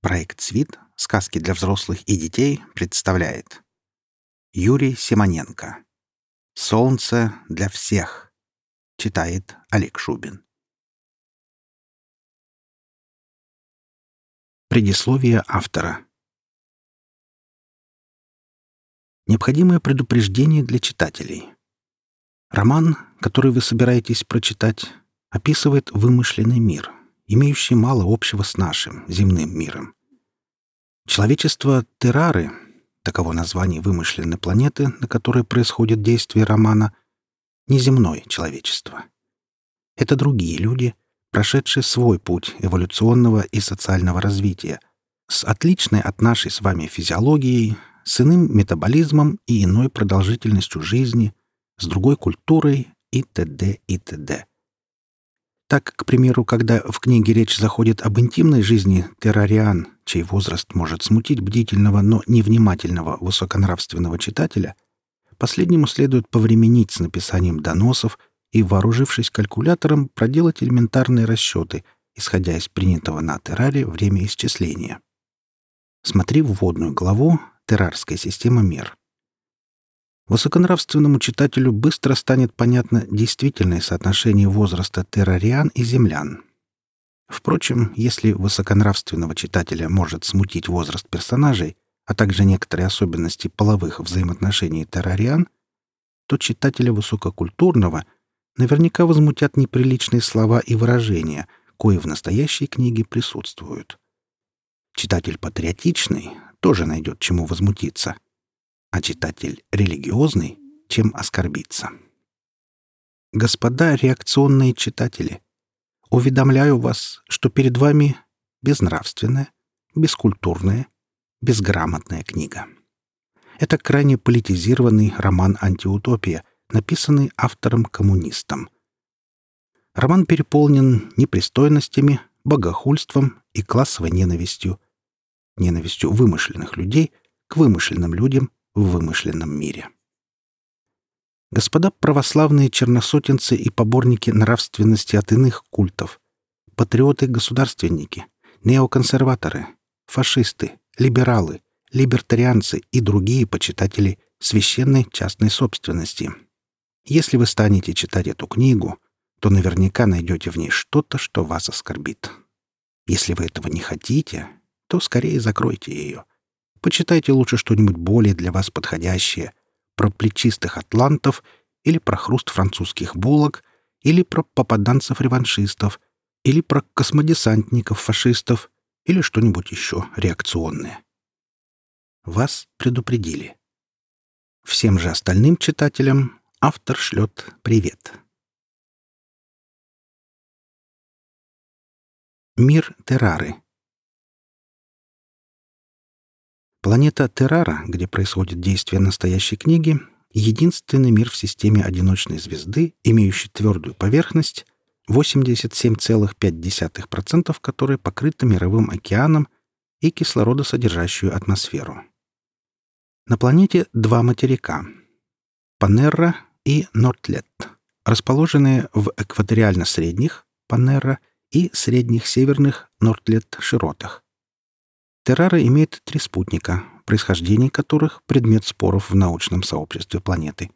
Проект «Свит. Сказки для взрослых и детей» представляет Юрий Симоненко «Солнце для всех» читает Олег Шубин. Предисловие автора Необходимое предупреждение для читателей. Роман, который вы собираетесь прочитать, описывает вымышленный мир, имеющий мало общего с нашим земным миром. Человечество Террары, таково название вымышленной планеты, на которой происходит действие романа, неземное человечество. Это другие люди, прошедшие свой путь эволюционного и социального развития, с отличной от нашей с вами физиологией, с иным метаболизмом и иной продолжительностью жизни, с другой культурой и т.д. и т.д. Так, к примеру, когда в книге речь заходит об интимной жизни террариан, чей возраст может смутить бдительного, но невнимательного высоконравственного читателя, последнему следует повременить с написанием доносов и, вооружившись калькулятором, проделать элементарные расчеты, исходя из принятого на терраре время исчисления. Смотри вводную главу «Террарская система мер». Высоконравственному читателю быстро станет понятно действительное соотношение возраста террариан и землян. Впрочем, если высоконравственного читателя может смутить возраст персонажей, а также некоторые особенности половых взаимоотношений террариан, то читателя высококультурного наверняка возмутят неприличные слова и выражения, кои в настоящей книге присутствуют. Читатель патриотичный тоже найдет чему возмутиться — а читатель религиозный, чем оскорбиться. Господа реакционные читатели, уведомляю вас, что перед вами безнравственная, бескультурная, безграмотная книга. Это крайне политизированный роман «Антиутопия», написанный автором-коммунистом. Роман переполнен непристойностями, богохульством и классовой ненавистью, ненавистью вымышленных людей к вымышленным людям в вымышленном мире. Господа православные черносотенцы и поборники нравственности от иных культов, патриоты-государственники, неоконсерваторы, фашисты, либералы, либертарианцы и другие почитатели священной частной собственности. Если вы станете читать эту книгу, то наверняка найдете в ней что-то, что вас оскорбит. Если вы этого не хотите, то скорее закройте ее — Почитайте лучше что-нибудь более для вас подходящее. Про плечистых атлантов или про хруст французских булок или про попаданцев-реваншистов или про космодесантников-фашистов или что-нибудь еще реакционное. Вас предупредили. Всем же остальным читателям автор шлет привет. Мир Террары Планета Террара, где происходит действие настоящей книги, единственный мир в системе одиночной звезды, имеющий твердую поверхность, 87,5% которой покрыта мировым океаном и кислородосодержащую атмосферу. На планете два материка — Панерра и Нортлет, расположенные в экваториально-средних Панерра и средних северных Нортлет широтах. Террара имеет три спутника, происхождение которых — предмет споров в научном сообществе планеты.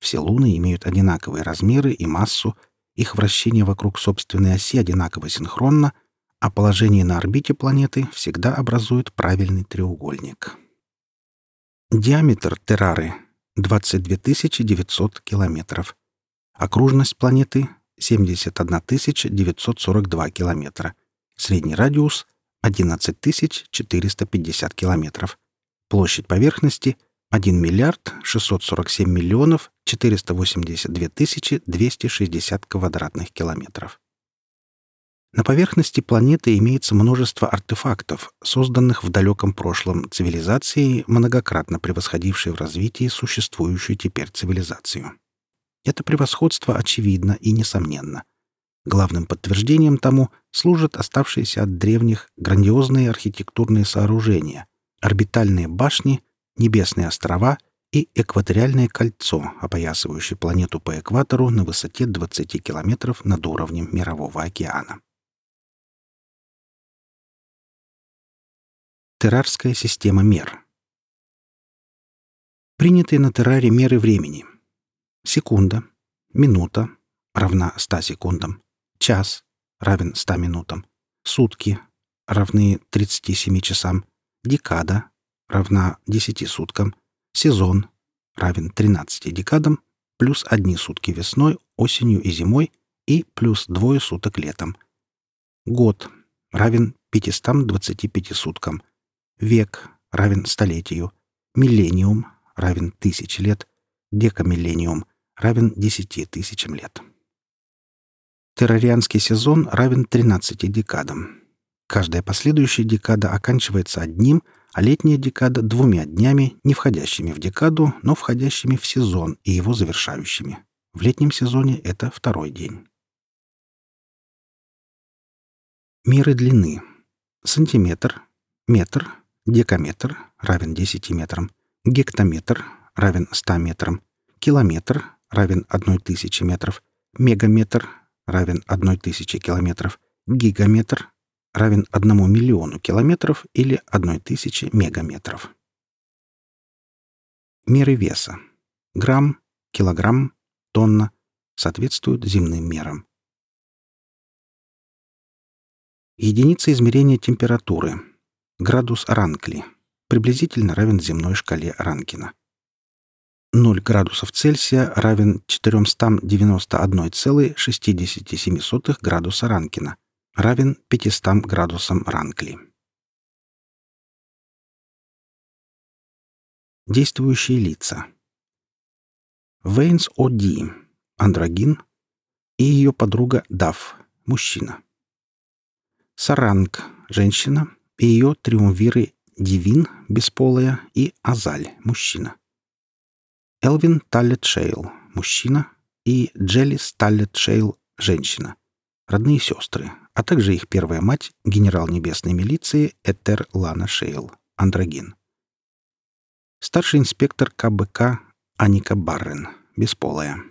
Все луны имеют одинаковые размеры и массу, их вращение вокруг собственной оси одинаково синхронно, а положение на орбите планеты всегда образует правильный треугольник. Диаметр Террары — 22 900 километров. Окружность планеты — 71 942 километра. Средний радиус 11 450 километров. Площадь поверхности — 1 миллиард 647 миллионов 482 тысячи 260 квадратных километров. На поверхности планеты имеется множество артефактов, созданных в далеком прошлом цивилизацией, многократно превосходившей в развитии существующую теперь цивилизацию. Это превосходство очевидно и несомненно — Главным подтверждением тому служат оставшиеся от древних грандиозные архитектурные сооружения, орбитальные башни, небесные острова и экваториальное кольцо, опоясывающее планету по экватору на высоте 20 километров над уровнем Мирового океана. Террарская система мер. Принятые на терраре меры времени. Секунда, минута равна 100 секундам, час равен 100 минутам, сутки равны 37 часам, декада равна 10 суткам, сезон равен 13 декадам, плюс одни сутки весной, осенью и зимой и плюс двое суток летом. Год равен 525 суткам. Век равен столетию. Миллениум равен тысяче лет. Декамиллениум равен десяти тысячам лет. Террарианский сезон равен 13 декадам. Каждая последующая декада оканчивается одним, а летняя декада — двумя днями, не входящими в декаду, но входящими в сезон и его завершающими. В летнем сезоне это второй день. Меры длины. Сантиметр, метр, декаметр равен 10 метрам, гектометр равен 100 метрам, километр равен 1000 метров, мегаметр равен 1000 километров, гигаметр равен 1 миллиону километров или 1000 мегаметров. Меры веса. Грамм, килограмм, тонна соответствуют земным мерам. Единица измерения температуры. Градус Ранкли. Приблизительно равен земной шкале Ранкина. 0 градусов Цельсия равен 491,67 градуса Ранкина, равен 500 градусам Ранкли. Действующие лица. Вейнс О'Ди, андрогин, и ее подруга Дав, мужчина. Саранг — женщина, и ее триумвиры Дивин — бесполая, и Азаль — мужчина. Элвин Таллет Шейл — мужчина, и Джеллис Таллет Шейл — женщина. Родные сестры, а также их первая мать, генерал небесной милиции Этер Лана Шейл, андрогин. Старший инспектор КБК Аника Баррен, бесполая.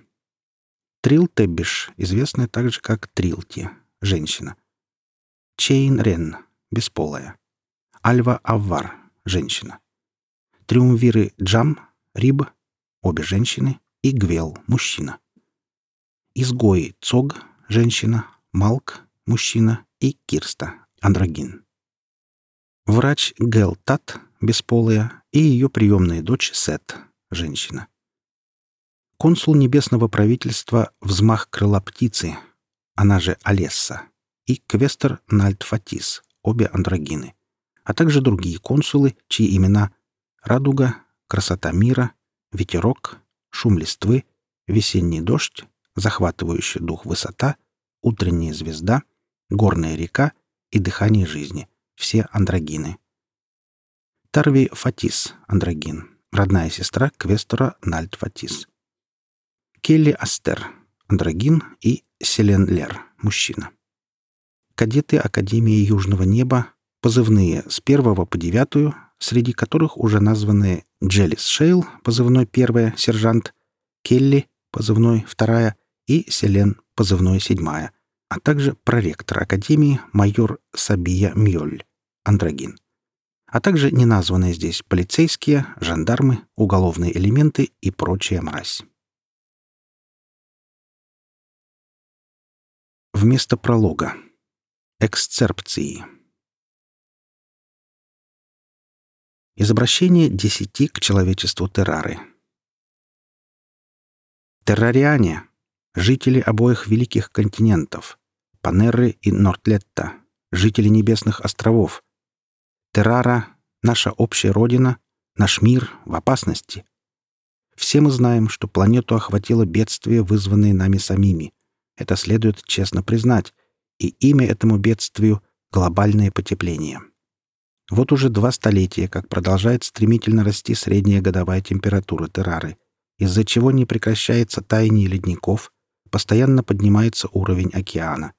Трил Теббиш, известная также как Трилти, женщина. Чейн Рен, бесполая. Альва Аввар, женщина. Триумвиры Джам, Риб, обе женщины, и Гвел, мужчина. Изгои Цог, женщина, Малк, мужчина, и Кирста, андрогин. Врач Гел Тат, бесполая, и ее приемная дочь Сет, женщина. Консул небесного правительства «Взмах крыла птицы», она же Олесса, и квестер Нальт Фатис, обе андрогины, а также другие консулы, чьи имена «Радуга», «Красота мира», «Ветерок», «Шум листвы», «Весенний дождь», «Захватывающий дух высота», «Утренняя звезда», «Горная река» и «Дыхание жизни» — все андрогины. Тарви Фатис, андрогин, родная сестра квестора Нальт Фатис. Келли Астер, андрогин и Селен Лер, мужчина кадеты Академии Южного Неба, позывные с первого по девятую, среди которых уже названы Джелис Шейл, позывной первая, сержант, Келли, позывной вторая и Селен, позывной седьмая, а также проректор Академии майор Сабия Мьоль, андрогин, а также неназванные здесь полицейские, жандармы, уголовные элементы и прочая мразь. Вместо пролога. Эксцерпции. Из обращения десяти к человечеству Террары. Террариане — жители обоих великих континентов, Панерры и Нортлетта, жители небесных островов. Террара — наша общая родина, наш мир в опасности. Все мы знаем, что планету охватило бедствие, вызванное нами самими. Это следует честно признать — и имя этому бедствию — глобальное потепление. Вот уже два столетия, как продолжает стремительно расти средняя годовая температура Террары, из-за чего не прекращается таяние ледников, постоянно поднимается уровень океана.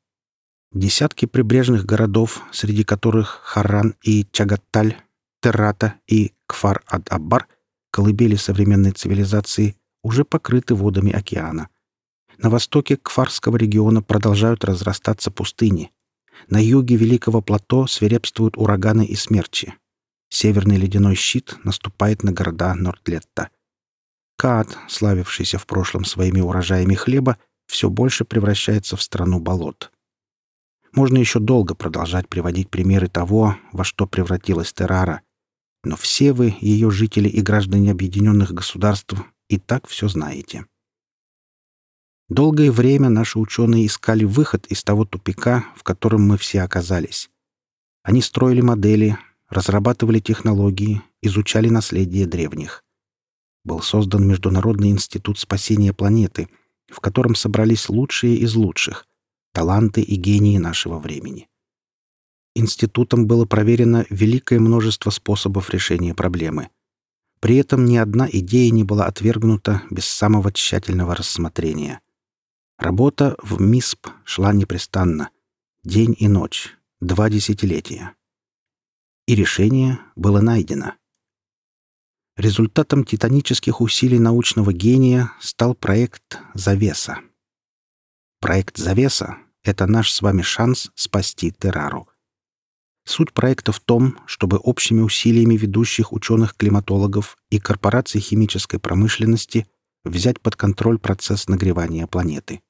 Десятки прибрежных городов, среди которых Харран и Чагатталь, Террата и Кфар-ад-Аббар, колыбели современной цивилизации, уже покрыты водами океана. На востоке Кфарского региона продолжают разрастаться пустыни. На юге Великого плато свирепствуют ураганы и смерчи. Северный ледяной щит наступает на города Нордлетта. Каат, славившийся в прошлом своими урожаями хлеба, все больше превращается в страну болот. Можно еще долго продолжать приводить примеры того, во что превратилась Террара. Но все вы, ее жители и граждане Объединенных Государств, и так все знаете. Долгое время наши ученые искали выход из того тупика, в котором мы все оказались. Они строили модели, разрабатывали технологии, изучали наследие древних. Был создан Международный институт спасения планеты, в котором собрались лучшие из лучших, таланты и гении нашего времени. Институтом было проверено великое множество способов решения проблемы. При этом ни одна идея не была отвергнута без самого тщательного рассмотрения. Работа в МИСП шла непрестанно, день и ночь, два десятилетия. И решение было найдено. Результатом титанических усилий научного гения стал проект «Завеса». Проект «Завеса» — это наш с вами шанс спасти Террару. Суть проекта в том, чтобы общими усилиями ведущих ученых-климатологов и корпораций химической промышленности взять под контроль процесс нагревания планеты.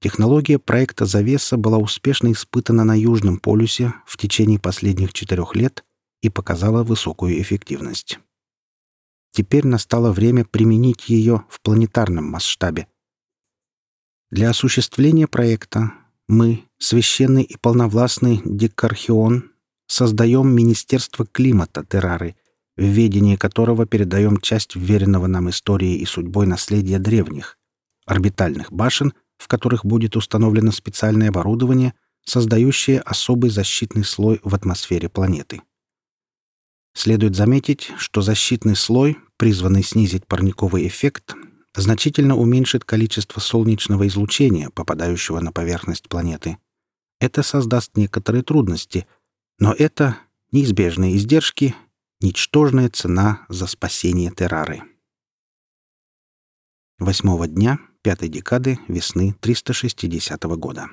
Технология проекта «Завеса» была успешно испытана на Южном полюсе в течение последних четырех лет и показала высокую эффективность. Теперь настало время применить ее в планетарном масштабе. Для осуществления проекта мы, священный и полновластный Дикархион, создаем Министерство климата Террары, в ведении которого передаем часть вверенного нам истории и судьбой наследия древних, орбитальных башен — в которых будет установлено специальное оборудование, создающее особый защитный слой в атмосфере планеты. Следует заметить, что защитный слой, призванный снизить парниковый эффект, значительно уменьшит количество солнечного излучения, попадающего на поверхность планеты. Это создаст некоторые трудности, но это неизбежные издержки, ничтожная цена за спасение Террары. Восьмого дня пятой декады весны 360 года.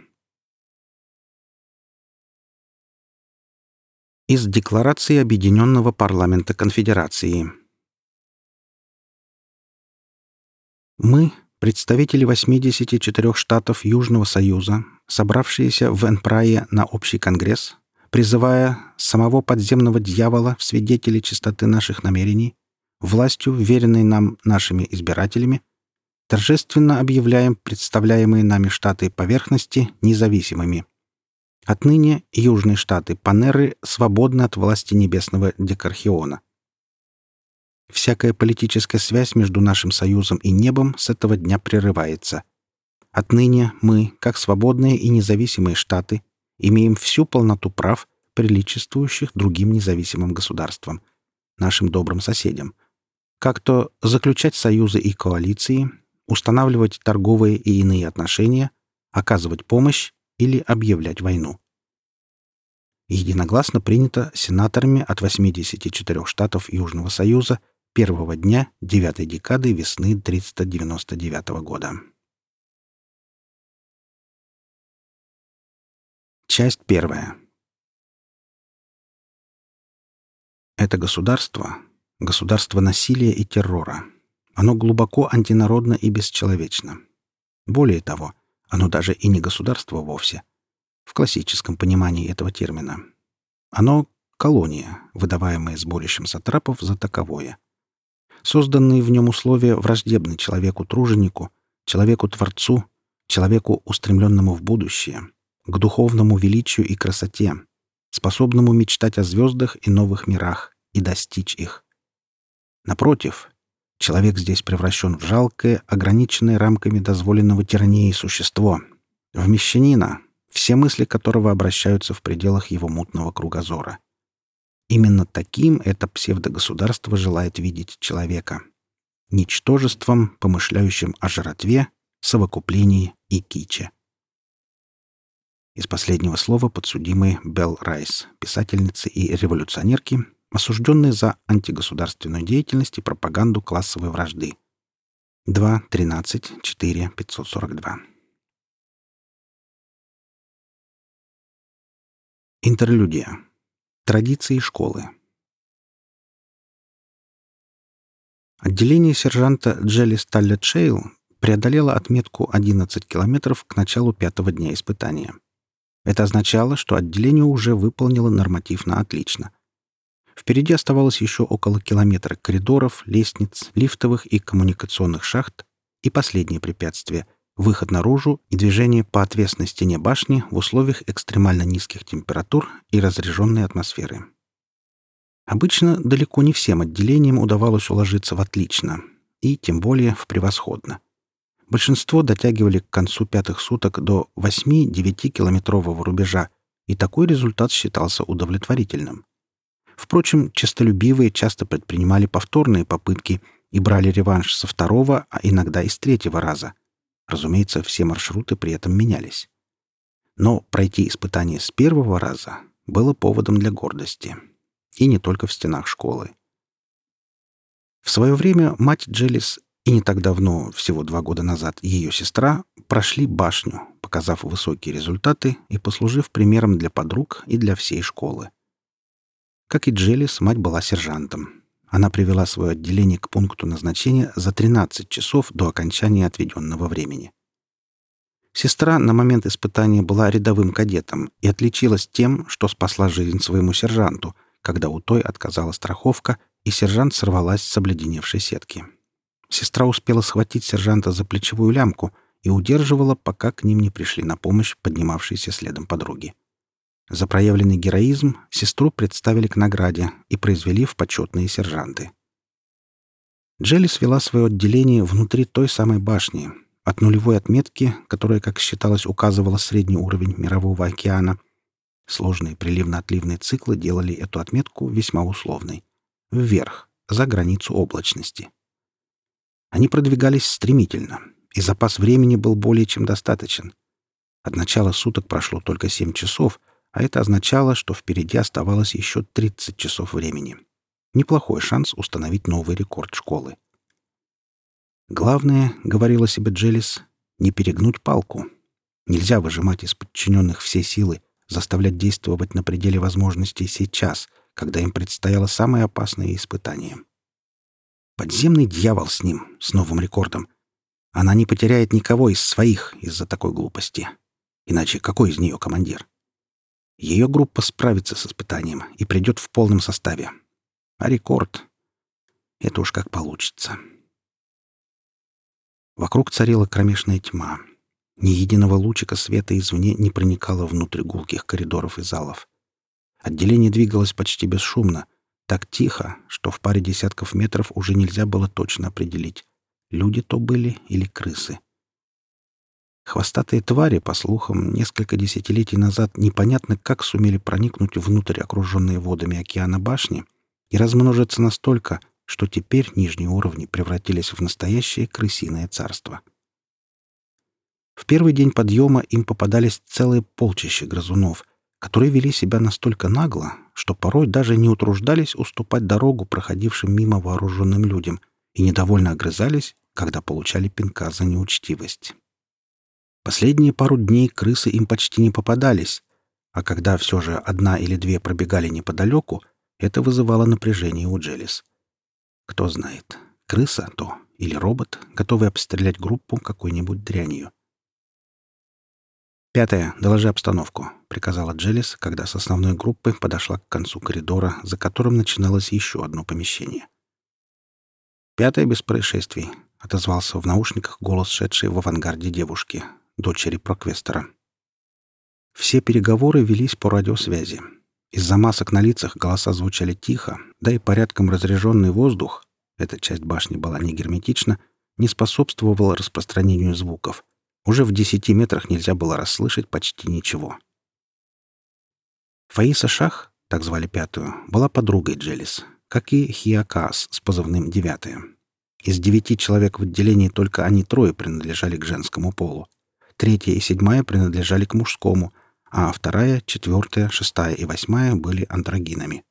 Из Декларации Объединенного парламента Конфедерации. Мы, представители 84 штатов Южного Союза, собравшиеся в Энпрае на общий конгресс, призывая самого подземного дьявола в свидетели чистоты наших намерений, властью, веренной нам нашими избирателями, торжественно объявляем представляемые нами штаты поверхности независимыми. Отныне южные штаты Панеры свободны от власти небесного Декархиона. Всякая политическая связь между нашим союзом и небом с этого дня прерывается. Отныне мы, как свободные и независимые штаты, имеем всю полноту прав, приличествующих другим независимым государствам, нашим добрым соседям, как то заключать союзы и коалиции, устанавливать торговые и иные отношения, оказывать помощь или объявлять войну. Единогласно принято сенаторами от 84 штатов Южного Союза первого дня 9 декады весны 399 года. Часть первая. Это государство — государство насилия и террора, оно глубоко антинародно и бесчеловечно. Более того, оно даже и не государство вовсе, в классическом понимании этого термина. Оно — колония, выдаваемая сборищем сатрапов за таковое. Созданные в нем условия враждебны человеку-труженику, человеку-творцу, человеку, устремленному в будущее, к духовному величию и красоте, способному мечтать о звездах и новых мирах и достичь их. Напротив, Человек здесь превращен в жалкое, ограниченное рамками дозволенного тирании существо, в мещанина, все мысли которого обращаются в пределах его мутного кругозора. Именно таким это псевдогосударство желает видеть человека. Ничтожеством, помышляющим о жратве, совокуплении и киче. Из последнего слова подсудимый Белл Райс, писательницы и революционерки, осужденные за антигосударственную деятельность и пропаганду классовой вражды. 2, 13, 4, 542. Интерлюдия. Традиции школы. Отделение сержанта Джелли Сталля Чейл преодолело отметку 11 километров к началу пятого дня испытания. Это означало, что отделение уже выполнило норматив на отлично — Впереди оставалось еще около километра коридоров, лестниц, лифтовых и коммуникационных шахт и последнее препятствие — выход наружу и движение по отвесной стене башни в условиях экстремально низких температур и разряженной атмосферы. Обычно далеко не всем отделениям удавалось уложиться в отлично, и тем более в превосходно. Большинство дотягивали к концу пятых суток до 8-9 километрового рубежа, и такой результат считался удовлетворительным. Впрочем, честолюбивые часто предпринимали повторные попытки и брали реванш со второго, а иногда и с третьего раза. Разумеется, все маршруты при этом менялись. Но пройти испытание с первого раза было поводом для гордости. И не только в стенах школы. В свое время мать Джелис и не так давно, всего два года назад, ее сестра прошли башню, показав высокие результаты и послужив примером для подруг и для всей школы. Как и Джелис, мать была сержантом. Она привела свое отделение к пункту назначения за 13 часов до окончания отведенного времени. Сестра на момент испытания была рядовым кадетом и отличилась тем, что спасла жизнь своему сержанту, когда у той отказала страховка, и сержант сорвалась с обледеневшей сетки. Сестра успела схватить сержанта за плечевую лямку и удерживала, пока к ним не пришли на помощь поднимавшиеся следом подруги. За проявленный героизм сестру представили к награде и произвели в почетные сержанты. Джелли свела свое отделение внутри той самой башни, от нулевой отметки, которая, как считалось, указывала средний уровень Мирового океана. Сложные приливно-отливные циклы делали эту отметку весьма условной. Вверх, за границу облачности. Они продвигались стремительно, и запас времени был более чем достаточен. От начала суток прошло только 7 часов, а это означало, что впереди оставалось еще 30 часов времени. Неплохой шанс установить новый рекорд школы. «Главное, — говорила себе Джелис, — не перегнуть палку. Нельзя выжимать из подчиненных все силы, заставлять действовать на пределе возможностей сейчас, когда им предстояло самое опасное испытание. Подземный дьявол с ним, с новым рекордом. Она не потеряет никого из своих из-за такой глупости. Иначе какой из нее командир? Ее группа справится с испытанием и придет в полном составе. А рекорд — это уж как получится. Вокруг царила кромешная тьма. Ни единого лучика света извне не проникало внутрь гулких коридоров и залов. Отделение двигалось почти бесшумно, так тихо, что в паре десятков метров уже нельзя было точно определить, люди то были или крысы. Хвостатые твари, по слухам, несколько десятилетий назад непонятно как сумели проникнуть внутрь окруженной водами океана башни и размножиться настолько, что теперь нижние уровни превратились в настоящее крысиное царство. В первый день подъема им попадались целые полчища грызунов, которые вели себя настолько нагло, что порой даже не утруждались уступать дорогу проходившим мимо вооруженным людям и недовольно огрызались, когда получали пинка за неучтивость. Последние пару дней крысы им почти не попадались, а когда все же одна или две пробегали неподалеку, это вызывало напряжение у Джелис. Кто знает, крыса то или робот, готовый обстрелять группу какой-нибудь дрянью. «Пятое. Доложи обстановку», — приказала Джелис, когда с основной группы подошла к концу коридора, за которым начиналось еще одно помещение. «Пятое без происшествий», — отозвался в наушниках голос шедшей в авангарде девушки, дочери проквестера. Все переговоры велись по радиосвязи. Из-за масок на лицах голоса звучали тихо, да и порядком разряженный воздух — эта часть башни была не герметична — не способствовал распространению звуков — уже в десяти метрах нельзя было расслышать почти ничего. Фаиса Шах, так звали пятую, была подругой Джелис, как и Хиакас с позывным «девятая». Из девяти человек в отделении только они трое принадлежали к женскому полу. Третья и седьмая принадлежали к мужскому, а вторая, четвертая, шестая и восьмая были андрогинами.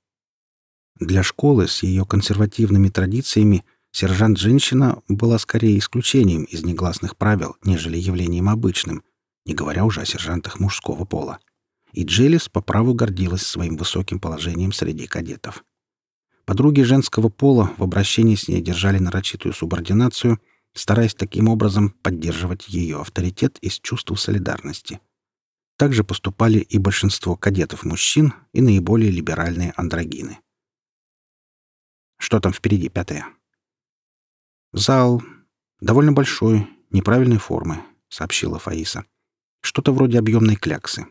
Для школы с ее консервативными традициями Сержант-женщина была скорее исключением из негласных правил, нежели явлением обычным, не говоря уже о сержантах мужского пола. И Джелис по праву гордилась своим высоким положением среди кадетов. Подруги женского пола в обращении с ней держали нарочитую субординацию, стараясь таким образом поддерживать ее авторитет из чувства солидарности. Также поступали и большинство кадетов-мужчин и наиболее либеральные андрогины. Что там впереди, пятое? Зал. Довольно большой, неправильной формы, сообщила Фаиса. Что-то вроде объемной кляксы.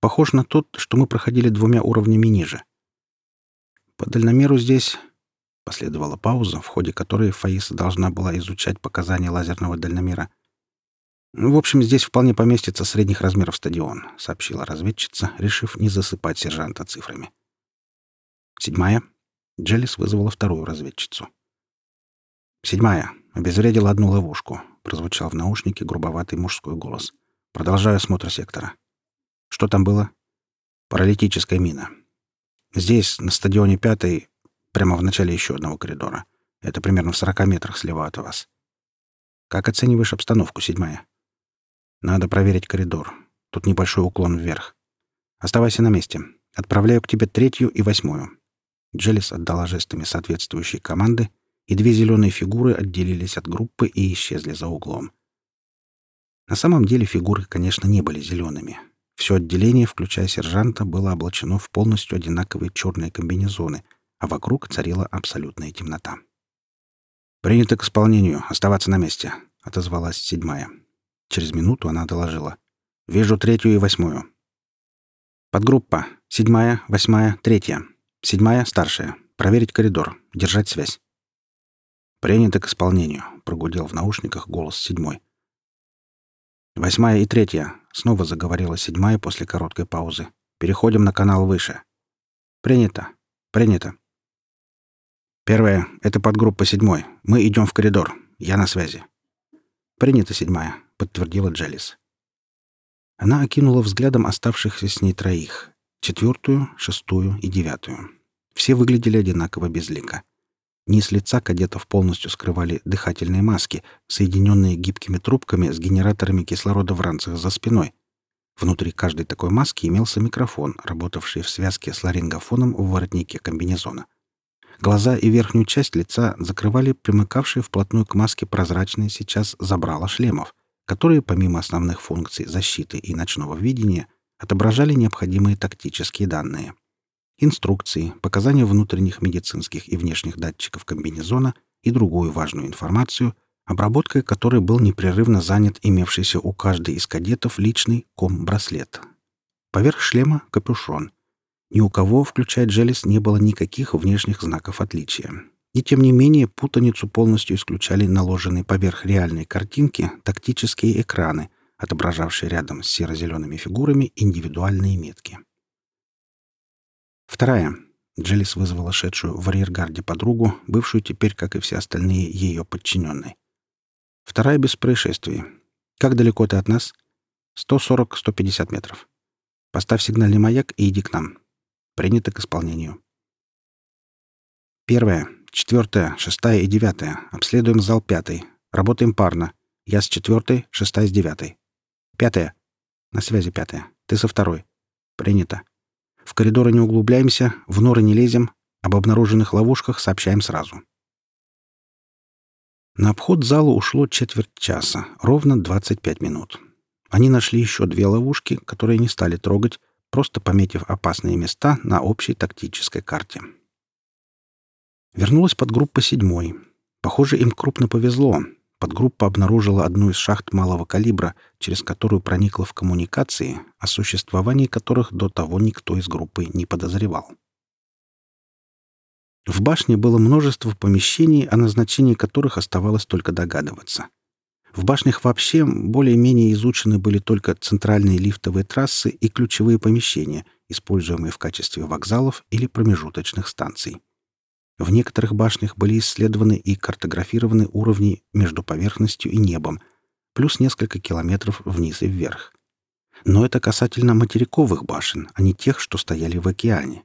Похож на тот, что мы проходили двумя уровнями ниже. По дальномеру здесь... Последовала пауза, в ходе которой Фаиса должна была изучать показания лазерного дальномера. «В общем, здесь вполне поместится средних размеров стадион», — сообщила разведчица, решив не засыпать сержанта цифрами. Седьмая. Джелис вызвала вторую разведчицу. «Седьмая. Обезвредила одну ловушку», — прозвучал в наушнике грубоватый мужской голос. «Продолжаю осмотр сектора». «Что там было?» «Паралитическая мина. Здесь, на стадионе пятой, прямо в начале еще одного коридора. Это примерно в сорока метрах слева от вас. Как оцениваешь обстановку, седьмая?» «Надо проверить коридор. Тут небольшой уклон вверх. Оставайся на месте. Отправляю к тебе третью и восьмую. Джелис отдала жестами соответствующие команды, и две зеленые фигуры отделились от группы и исчезли за углом. На самом деле фигуры, конечно, не были зелеными. Все отделение, включая сержанта, было облачено в полностью одинаковые черные комбинезоны, а вокруг царила абсолютная темнота. «Принято к исполнению. Оставаться на месте», — отозвалась седьмая. Через минуту она доложила. «Вижу третью и восьмую». «Подгруппа. Седьмая, восьмая, третья. Седьмая — старшая. Проверить коридор. Держать связь. «Принято к исполнению», — прогудел в наушниках голос седьмой. «Восьмая и третья», — снова заговорила седьмая после короткой паузы. «Переходим на канал выше». «Принято. Принято». «Первая — это подгруппа седьмой. Мы идем в коридор. Я на связи». «Принято, седьмая», — подтвердила Джелис. Она окинула взглядом оставшихся с ней троих четвертую, шестую и девятую. Все выглядели одинаково безлико. Низ лица кадетов полностью скрывали дыхательные маски, соединенные гибкими трубками с генераторами кислорода в ранцах за спиной. Внутри каждой такой маски имелся микрофон, работавший в связке с ларингофоном в воротнике комбинезона. Глаза и верхнюю часть лица закрывали примыкавшие вплотную к маске прозрачные сейчас забрала шлемов, которые, помимо основных функций защиты и ночного видения, отображали необходимые тактические данные. Инструкции, показания внутренних медицинских и внешних датчиков комбинезона и другую важную информацию, обработкой которой был непрерывно занят имевшийся у каждой из кадетов личный ком-браслет. Поверх шлема — капюшон. Ни у кого, включая Джелис, не было никаких внешних знаков отличия. И тем не менее путаницу полностью исключали наложенные поверх реальной картинки тактические экраны — отображавший рядом с серо-зелеными фигурами индивидуальные метки. Вторая. Джелис вызвала шедшую в арьергарде подругу, бывшую теперь, как и все остальные, ее подчиненной. Вторая без происшествий. Как далеко ты от нас? 140-150 метров. Поставь сигнальный маяк и иди к нам. Принято к исполнению. Первая, четвертая, шестая и девятая. Обследуем зал пятый. Работаем парно. Я с четвертой, шестая с девятой. Пятая. На связи пятая. Ты со второй. Принято. В коридоры не углубляемся, в норы не лезем, об обнаруженных ловушках сообщаем сразу. На обход зала ушло четверть часа, ровно 25 минут. Они нашли еще две ловушки, которые не стали трогать, просто пометив опасные места на общей тактической карте. Вернулась подгруппа седьмой. Похоже, им крупно повезло подгруппа обнаружила одну из шахт малого калибра, через которую проникла в коммуникации, о существовании которых до того никто из группы не подозревал. В башне было множество помещений, о назначении которых оставалось только догадываться. В башнях вообще более-менее изучены были только центральные лифтовые трассы и ключевые помещения, используемые в качестве вокзалов или промежуточных станций. В некоторых башнях были исследованы и картографированы уровни между поверхностью и небом, плюс несколько километров вниз и вверх. Но это касательно материковых башен, а не тех, что стояли в океане.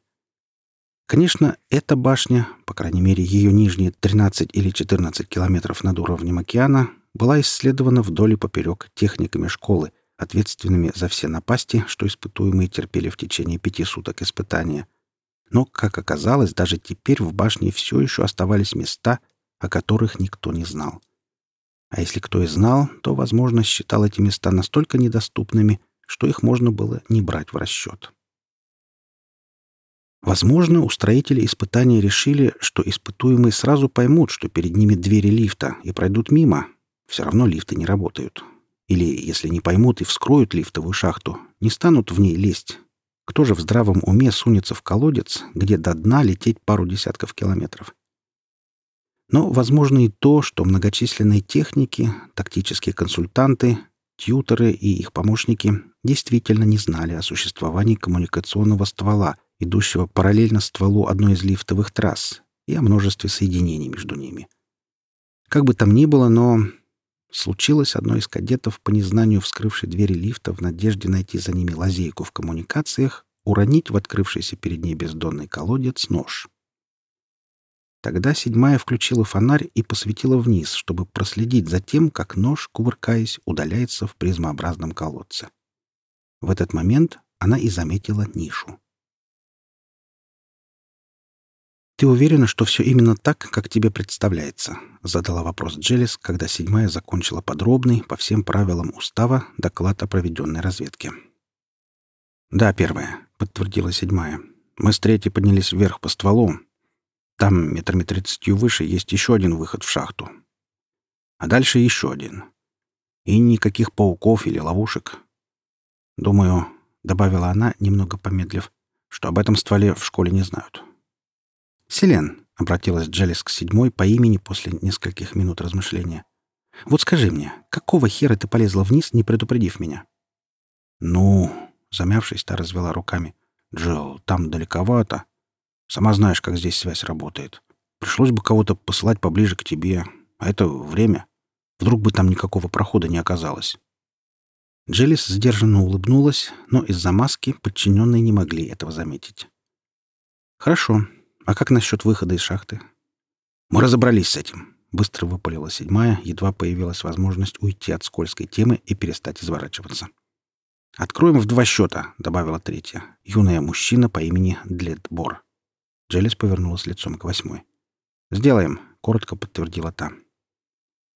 Конечно, эта башня, по крайней мере ее нижние 13 или 14 километров над уровнем океана, была исследована вдоль и поперек техниками школы, ответственными за все напасти, что испытуемые терпели в течение пяти суток испытания. Но, как оказалось, даже теперь в башне все еще оставались места, о которых никто не знал. А если кто и знал, то, возможно, считал эти места настолько недоступными, что их можно было не брать в расчет. Возможно, устроители испытания решили, что испытуемые сразу поймут, что перед ними двери лифта, и пройдут мимо. Все равно лифты не работают. Или, если не поймут и вскроют лифтовую шахту, не станут в ней лезть. Кто же в здравом уме сунется в колодец, где до дна лететь пару десятков километров? Но возможно и то, что многочисленные техники, тактические консультанты, тьютеры и их помощники действительно не знали о существовании коммуникационного ствола, идущего параллельно стволу одной из лифтовых трасс, и о множестве соединений между ними. Как бы там ни было, но случилось одно из кадетов по незнанию вскрывшей двери лифта в надежде найти за ними лазейку в коммуникациях, уронить в открывшийся перед ней бездонный колодец нож. Тогда седьмая включила фонарь и посветила вниз, чтобы проследить за тем, как нож, кувыркаясь, удаляется в призмообразном колодце. В этот момент она и заметила нишу. «Ты уверена, что все именно так, как тебе представляется?» — задала вопрос Джелис, когда седьмая закончила подробный, по всем правилам устава, доклад о проведенной разведке. «Да, первая», — подтвердила седьмая. «Мы с третьей поднялись вверх по стволу, там метрами тридцатью выше есть еще один выход в шахту. А дальше еще один. И никаких пауков или ловушек. Думаю, — добавила она, немного помедлив, — что об этом стволе в школе не знают. «Селен», — обратилась Джелис к седьмой по имени после нескольких минут размышления. «Вот скажи мне, какого хера ты полезла вниз, не предупредив меня?» «Ну...» — замявшись, та развела руками. «Джилл, там далековато. Сама знаешь, как здесь связь работает. Пришлось бы кого-то посылать поближе к тебе. А это время. Вдруг бы там никакого прохода не оказалось. Джелис сдержанно улыбнулась, но из-за маски подчиненные не могли этого заметить. «Хорошо. А как насчет выхода из шахты?» «Мы разобрались с этим», — быстро выпалила седьмая, едва появилась возможность уйти от скользкой темы и перестать изворачиваться. «Откроем в два счета», — добавила третья, юная мужчина по имени Дледбор. Джелис повернулась лицом к восьмой. «Сделаем», — коротко подтвердила та.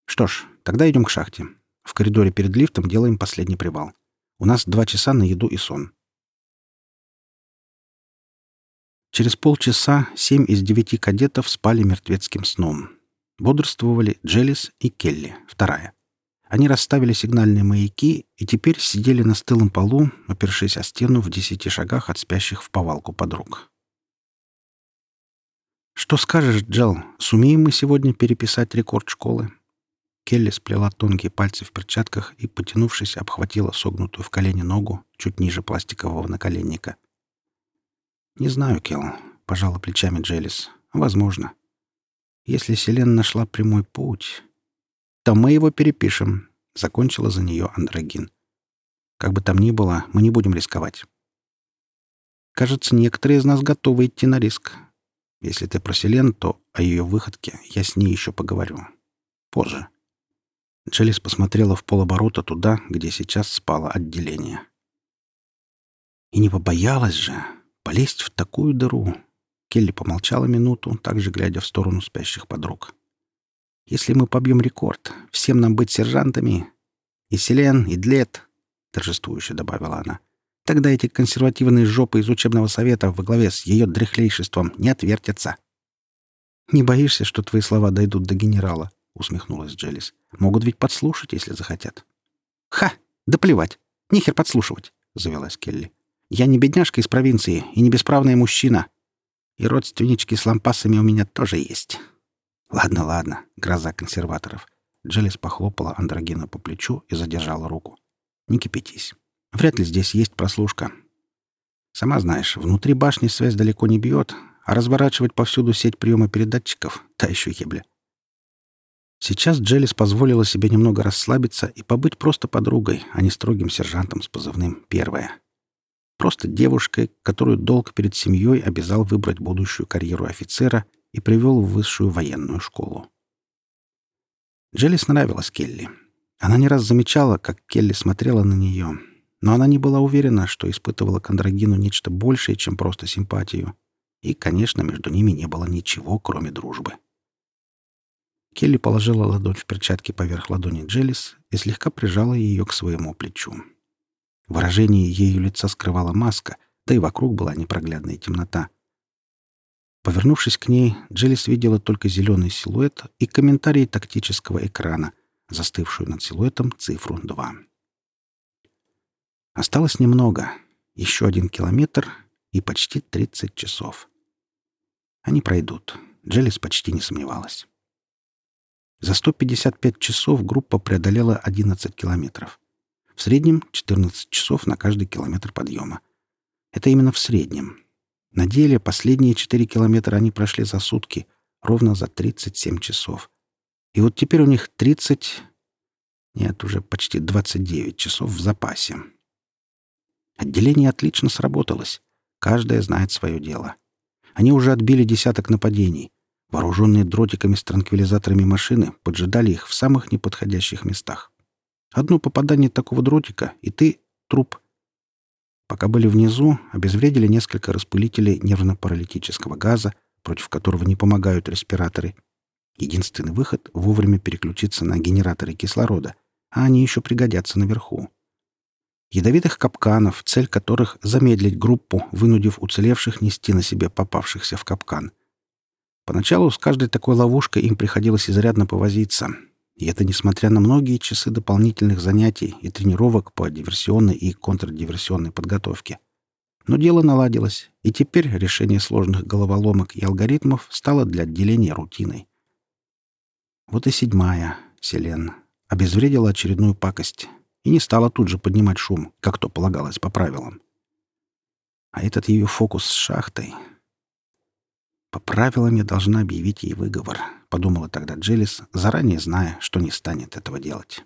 «Что ж, тогда идем к шахте. В коридоре перед лифтом делаем последний привал. У нас два часа на еду и сон». Через полчаса семь из девяти кадетов спали мертвецким сном. Бодрствовали Джелис и Келли, вторая. Они расставили сигнальные маяки и теперь сидели на стылом полу, опершись о стену в десяти шагах от спящих в повалку подруг. «Что скажешь, Джел? Сумеем мы сегодня переписать рекорд школы?» Келли сплела тонкие пальцы в перчатках и, потянувшись, обхватила согнутую в колени ногу чуть ниже пластикового наколенника. «Не знаю, Келл», — пожала плечами Джелис. «Возможно. Если Селен нашла прямой путь, то мы его перепишем», — закончила за нее Андрогин. «Как бы там ни было, мы не будем рисковать». «Кажется, некоторые из нас готовы идти на риск», если ты про Селен, то о ее выходке я с ней еще поговорю. Позже. Джелис посмотрела в полоборота туда, где сейчас спало отделение. И не побоялась же полезть в такую дыру. Келли помолчала минуту, также глядя в сторону спящих подруг. «Если мы побьем рекорд, всем нам быть сержантами. И Селен, и Длет», — торжествующе добавила она. Тогда эти консервативные жопы из учебного совета во главе с ее дряхлейшеством не отвертятся. «Не боишься, что твои слова дойдут до генерала?» — усмехнулась Джелис. «Могут ведь подслушать, если захотят». «Ха! Да плевать! Нихер подслушивать!» — завелась Келли. «Я не бедняжка из провинции и не бесправный мужчина. И родственнички с лампасами у меня тоже есть». «Ладно, ладно, гроза консерваторов». Джелис похлопала Андрогина по плечу и задержала руку. «Не кипятись. Вряд ли здесь есть прослушка. Сама знаешь, внутри башни связь далеко не бьет, а разворачивать повсюду сеть приема передатчиков — та еще ебля. Сейчас Джелис позволила себе немного расслабиться и побыть просто подругой, а не строгим сержантом с позывным «Первая». Просто девушкой, которую долг перед семьей обязал выбрать будущую карьеру офицера и привел в высшую военную школу. Джелис нравилась Келли. Она не раз замечала, как Келли смотрела на нее, но она не была уверена, что испытывала к Андрогину нечто большее, чем просто симпатию. и, конечно, между ними не было ничего, кроме дружбы. Келли положила ладонь в перчатке поверх ладони Джелис и слегка прижала ее к своему плечу. Выражение ее лица скрывала маска, да и вокруг была непроглядная темнота. Повернувшись к ней, Джелис видела только зеленый силуэт и комментарий тактического экрана, застывшую над силуэтом цифру 2. Осталось немного. Еще один километр и почти 30 часов. Они пройдут. Джелис почти не сомневалась. За 155 часов группа преодолела 11 километров. В среднем 14 часов на каждый километр подъема. Это именно в среднем. На деле последние 4 километра они прошли за сутки, ровно за 37 часов. И вот теперь у них 30... Нет, уже почти 29 часов в запасе. Отделение отлично сработалось. Каждая знает свое дело. Они уже отбили десяток нападений. Вооруженные дротиками с транквилизаторами машины поджидали их в самых неподходящих местах. Одно попадание такого дротика, и ты — труп. Пока были внизу, обезвредили несколько распылителей нервно-паралитического газа, против которого не помогают респираторы. Единственный выход — вовремя переключиться на генераторы кислорода, а они еще пригодятся наверху. Ядовитых капканов, цель которых — замедлить группу, вынудив уцелевших нести на себе попавшихся в капкан. Поначалу с каждой такой ловушкой им приходилось изрядно повозиться — и это несмотря на многие часы дополнительных занятий и тренировок по диверсионной и контрдиверсионной подготовке. Но дело наладилось, и теперь решение сложных головоломок и алгоритмов стало для отделения рутиной. Вот и седьмая, Селен, обезвредила очередную пакость и не стала тут же поднимать шум, как то полагалось по правилам. А этот ее фокус с шахтой... По правилам я должна объявить ей выговор —— подумала тогда Джелис, заранее зная, что не станет этого делать.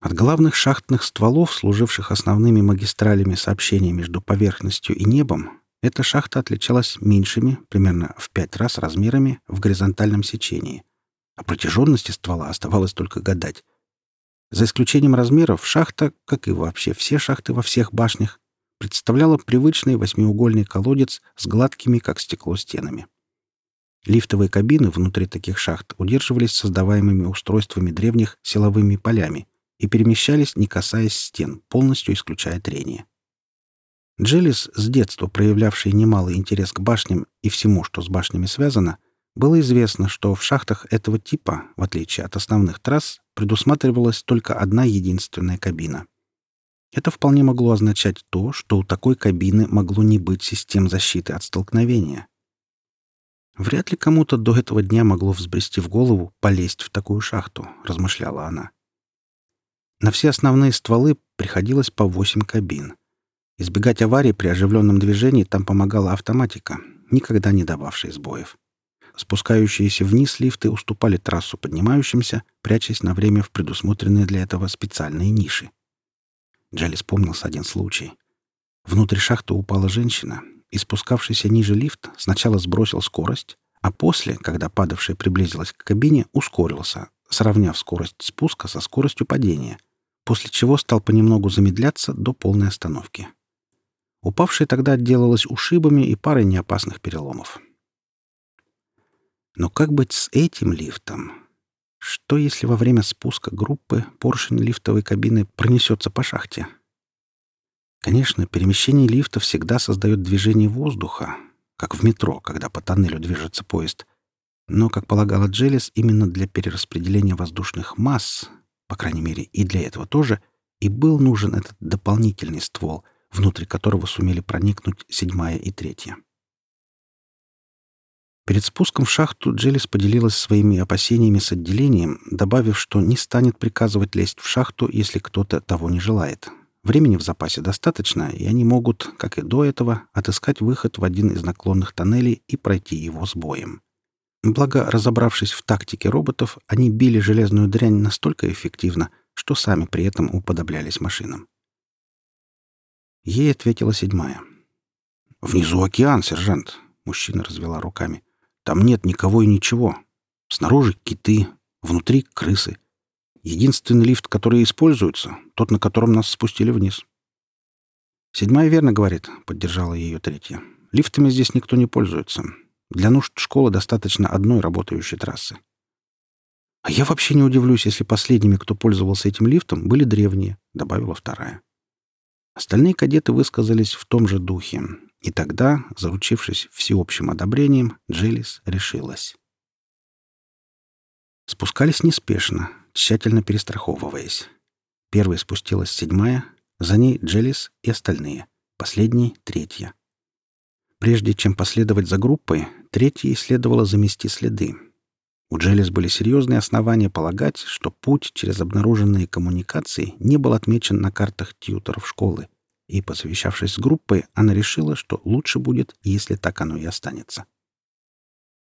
От главных шахтных стволов, служивших основными магистралями сообщения между поверхностью и небом, эта шахта отличалась меньшими, примерно в пять раз размерами, в горизонтальном сечении. О протяженности ствола оставалось только гадать. За исключением размеров, шахта, как и вообще все шахты во всех башнях, представляла привычный восьмиугольный колодец с гладкими, как стекло, стенами. Лифтовые кабины внутри таких шахт удерживались создаваемыми устройствами древних силовыми полями и перемещались, не касаясь стен, полностью исключая трение. Джелис, с детства проявлявший немалый интерес к башням и всему, что с башнями связано, было известно, что в шахтах этого типа, в отличие от основных трасс, предусматривалась только одна единственная кабина. Это вполне могло означать то, что у такой кабины могло не быть систем защиты от столкновения. Вряд ли кому-то до этого дня могло взбрести в голову полезть в такую шахту, размышляла она. На все основные стволы приходилось по восемь кабин. Избегать аварий при оживленном движении там помогала автоматика, никогда не дававшая сбоев. Спускающиеся вниз лифты уступали трассу поднимающимся, прячась на время в предусмотренные для этого специальные ниши. Джалли вспомнился один случай. Внутрь шахты упала женщина, и спускавшийся ниже лифт сначала сбросил скорость, а после, когда падавшая приблизилась к кабине, ускорился, сравняв скорость спуска со скоростью падения, после чего стал понемногу замедляться до полной остановки. Упавшая тогда отделалась ушибами и парой неопасных переломов. Но как быть с этим лифтом? Что, если во время спуска группы поршень лифтовой кабины пронесется по шахте? Конечно, перемещение лифта всегда создает движение воздуха, как в метро, когда по тоннелю движется поезд. Но, как полагала Джелис, именно для перераспределения воздушных масс, по крайней мере, и для этого тоже, и был нужен этот дополнительный ствол, внутри которого сумели проникнуть седьмая и третья. Перед спуском в шахту Джелис поделилась своими опасениями с отделением, добавив, что не станет приказывать лезть в шахту, если кто-то того не желает, Времени в запасе достаточно, и они могут, как и до этого, отыскать выход в один из наклонных тоннелей и пройти его с боем. Благо, разобравшись в тактике роботов, они били железную дрянь настолько эффективно, что сами при этом уподоблялись машинам. Ей ответила седьмая. «Внизу океан, сержант!» — мужчина развела руками. «Там нет никого и ничего. Снаружи киты, внутри крысы. Единственный лифт, который используется, тот, на котором нас спустили вниз. «Седьмая верно говорит», — поддержала ее третья. «Лифтами здесь никто не пользуется. Для нужд школы достаточно одной работающей трассы». «А я вообще не удивлюсь, если последними, кто пользовался этим лифтом, были древние», — добавила вторая. Остальные кадеты высказались в том же духе, и тогда, заручившись всеобщим одобрением, Джилис решилась. Спускались неспешно, тщательно перестраховываясь. Первой спустилась седьмая, за ней Джелис и остальные, последний — третья. Прежде чем последовать за группой, третьей следовало замести следы. У Джелис были серьезные основания полагать, что путь через обнаруженные коммуникации не был отмечен на картах тьюторов школы, и, посовещавшись с группой, она решила, что лучше будет, если так оно и останется.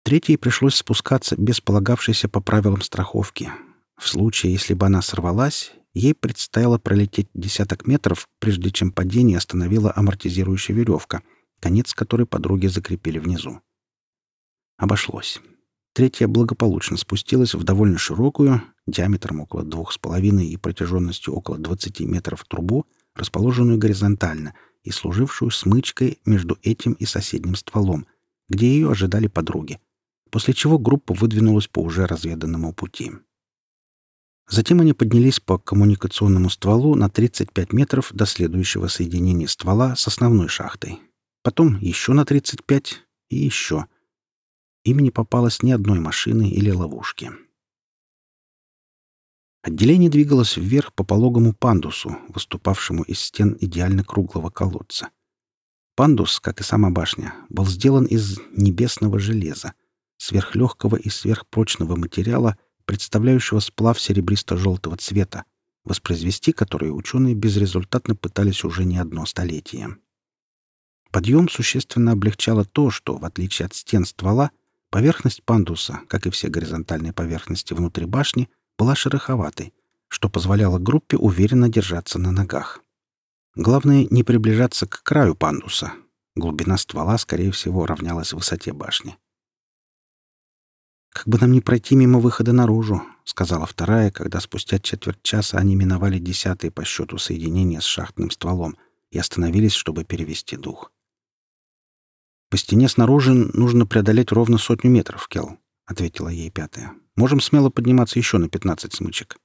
Третьей пришлось спускаться без полагавшейся по правилам страховки. В случае, если бы она сорвалась, ей предстояло пролететь десяток метров, прежде чем падение остановила амортизирующая веревка, конец которой подруги закрепили внизу. Обошлось. Третья благополучно спустилась в довольно широкую, диаметром около двух с половиной и протяженностью около 20 метров трубу, расположенную горизонтально и служившую смычкой между этим и соседним стволом, где ее ожидали подруги, после чего группа выдвинулась по уже разведанному пути. Затем они поднялись по коммуникационному стволу на 35 метров до следующего соединения ствола с основной шахтой. Потом еще на 35 и еще. Им не попалось ни одной машины или ловушки. Отделение двигалось вверх по пологому пандусу, выступавшему из стен идеально круглого колодца. Пандус, как и сама башня, был сделан из небесного железа, сверхлегкого и сверхпрочного материала, представляющего сплав серебристо-желтого цвета, воспроизвести который ученые безрезультатно пытались уже не одно столетие. Подъем существенно облегчало то, что, в отличие от стен ствола, поверхность пандуса, как и все горизонтальные поверхности внутри башни, была шероховатой, что позволяло группе уверенно держаться на ногах. Главное — не приближаться к краю пандуса. Глубина ствола, скорее всего, равнялась высоте башни. «Как бы нам не пройти мимо выхода наружу», — сказала вторая, когда спустя четверть часа они миновали десятый по счету соединение с шахтным стволом и остановились, чтобы перевести дух. «По стене снаружи нужно преодолеть ровно сотню метров, Келл», — ответила ей пятая. «Можем смело подниматься еще на пятнадцать смычек».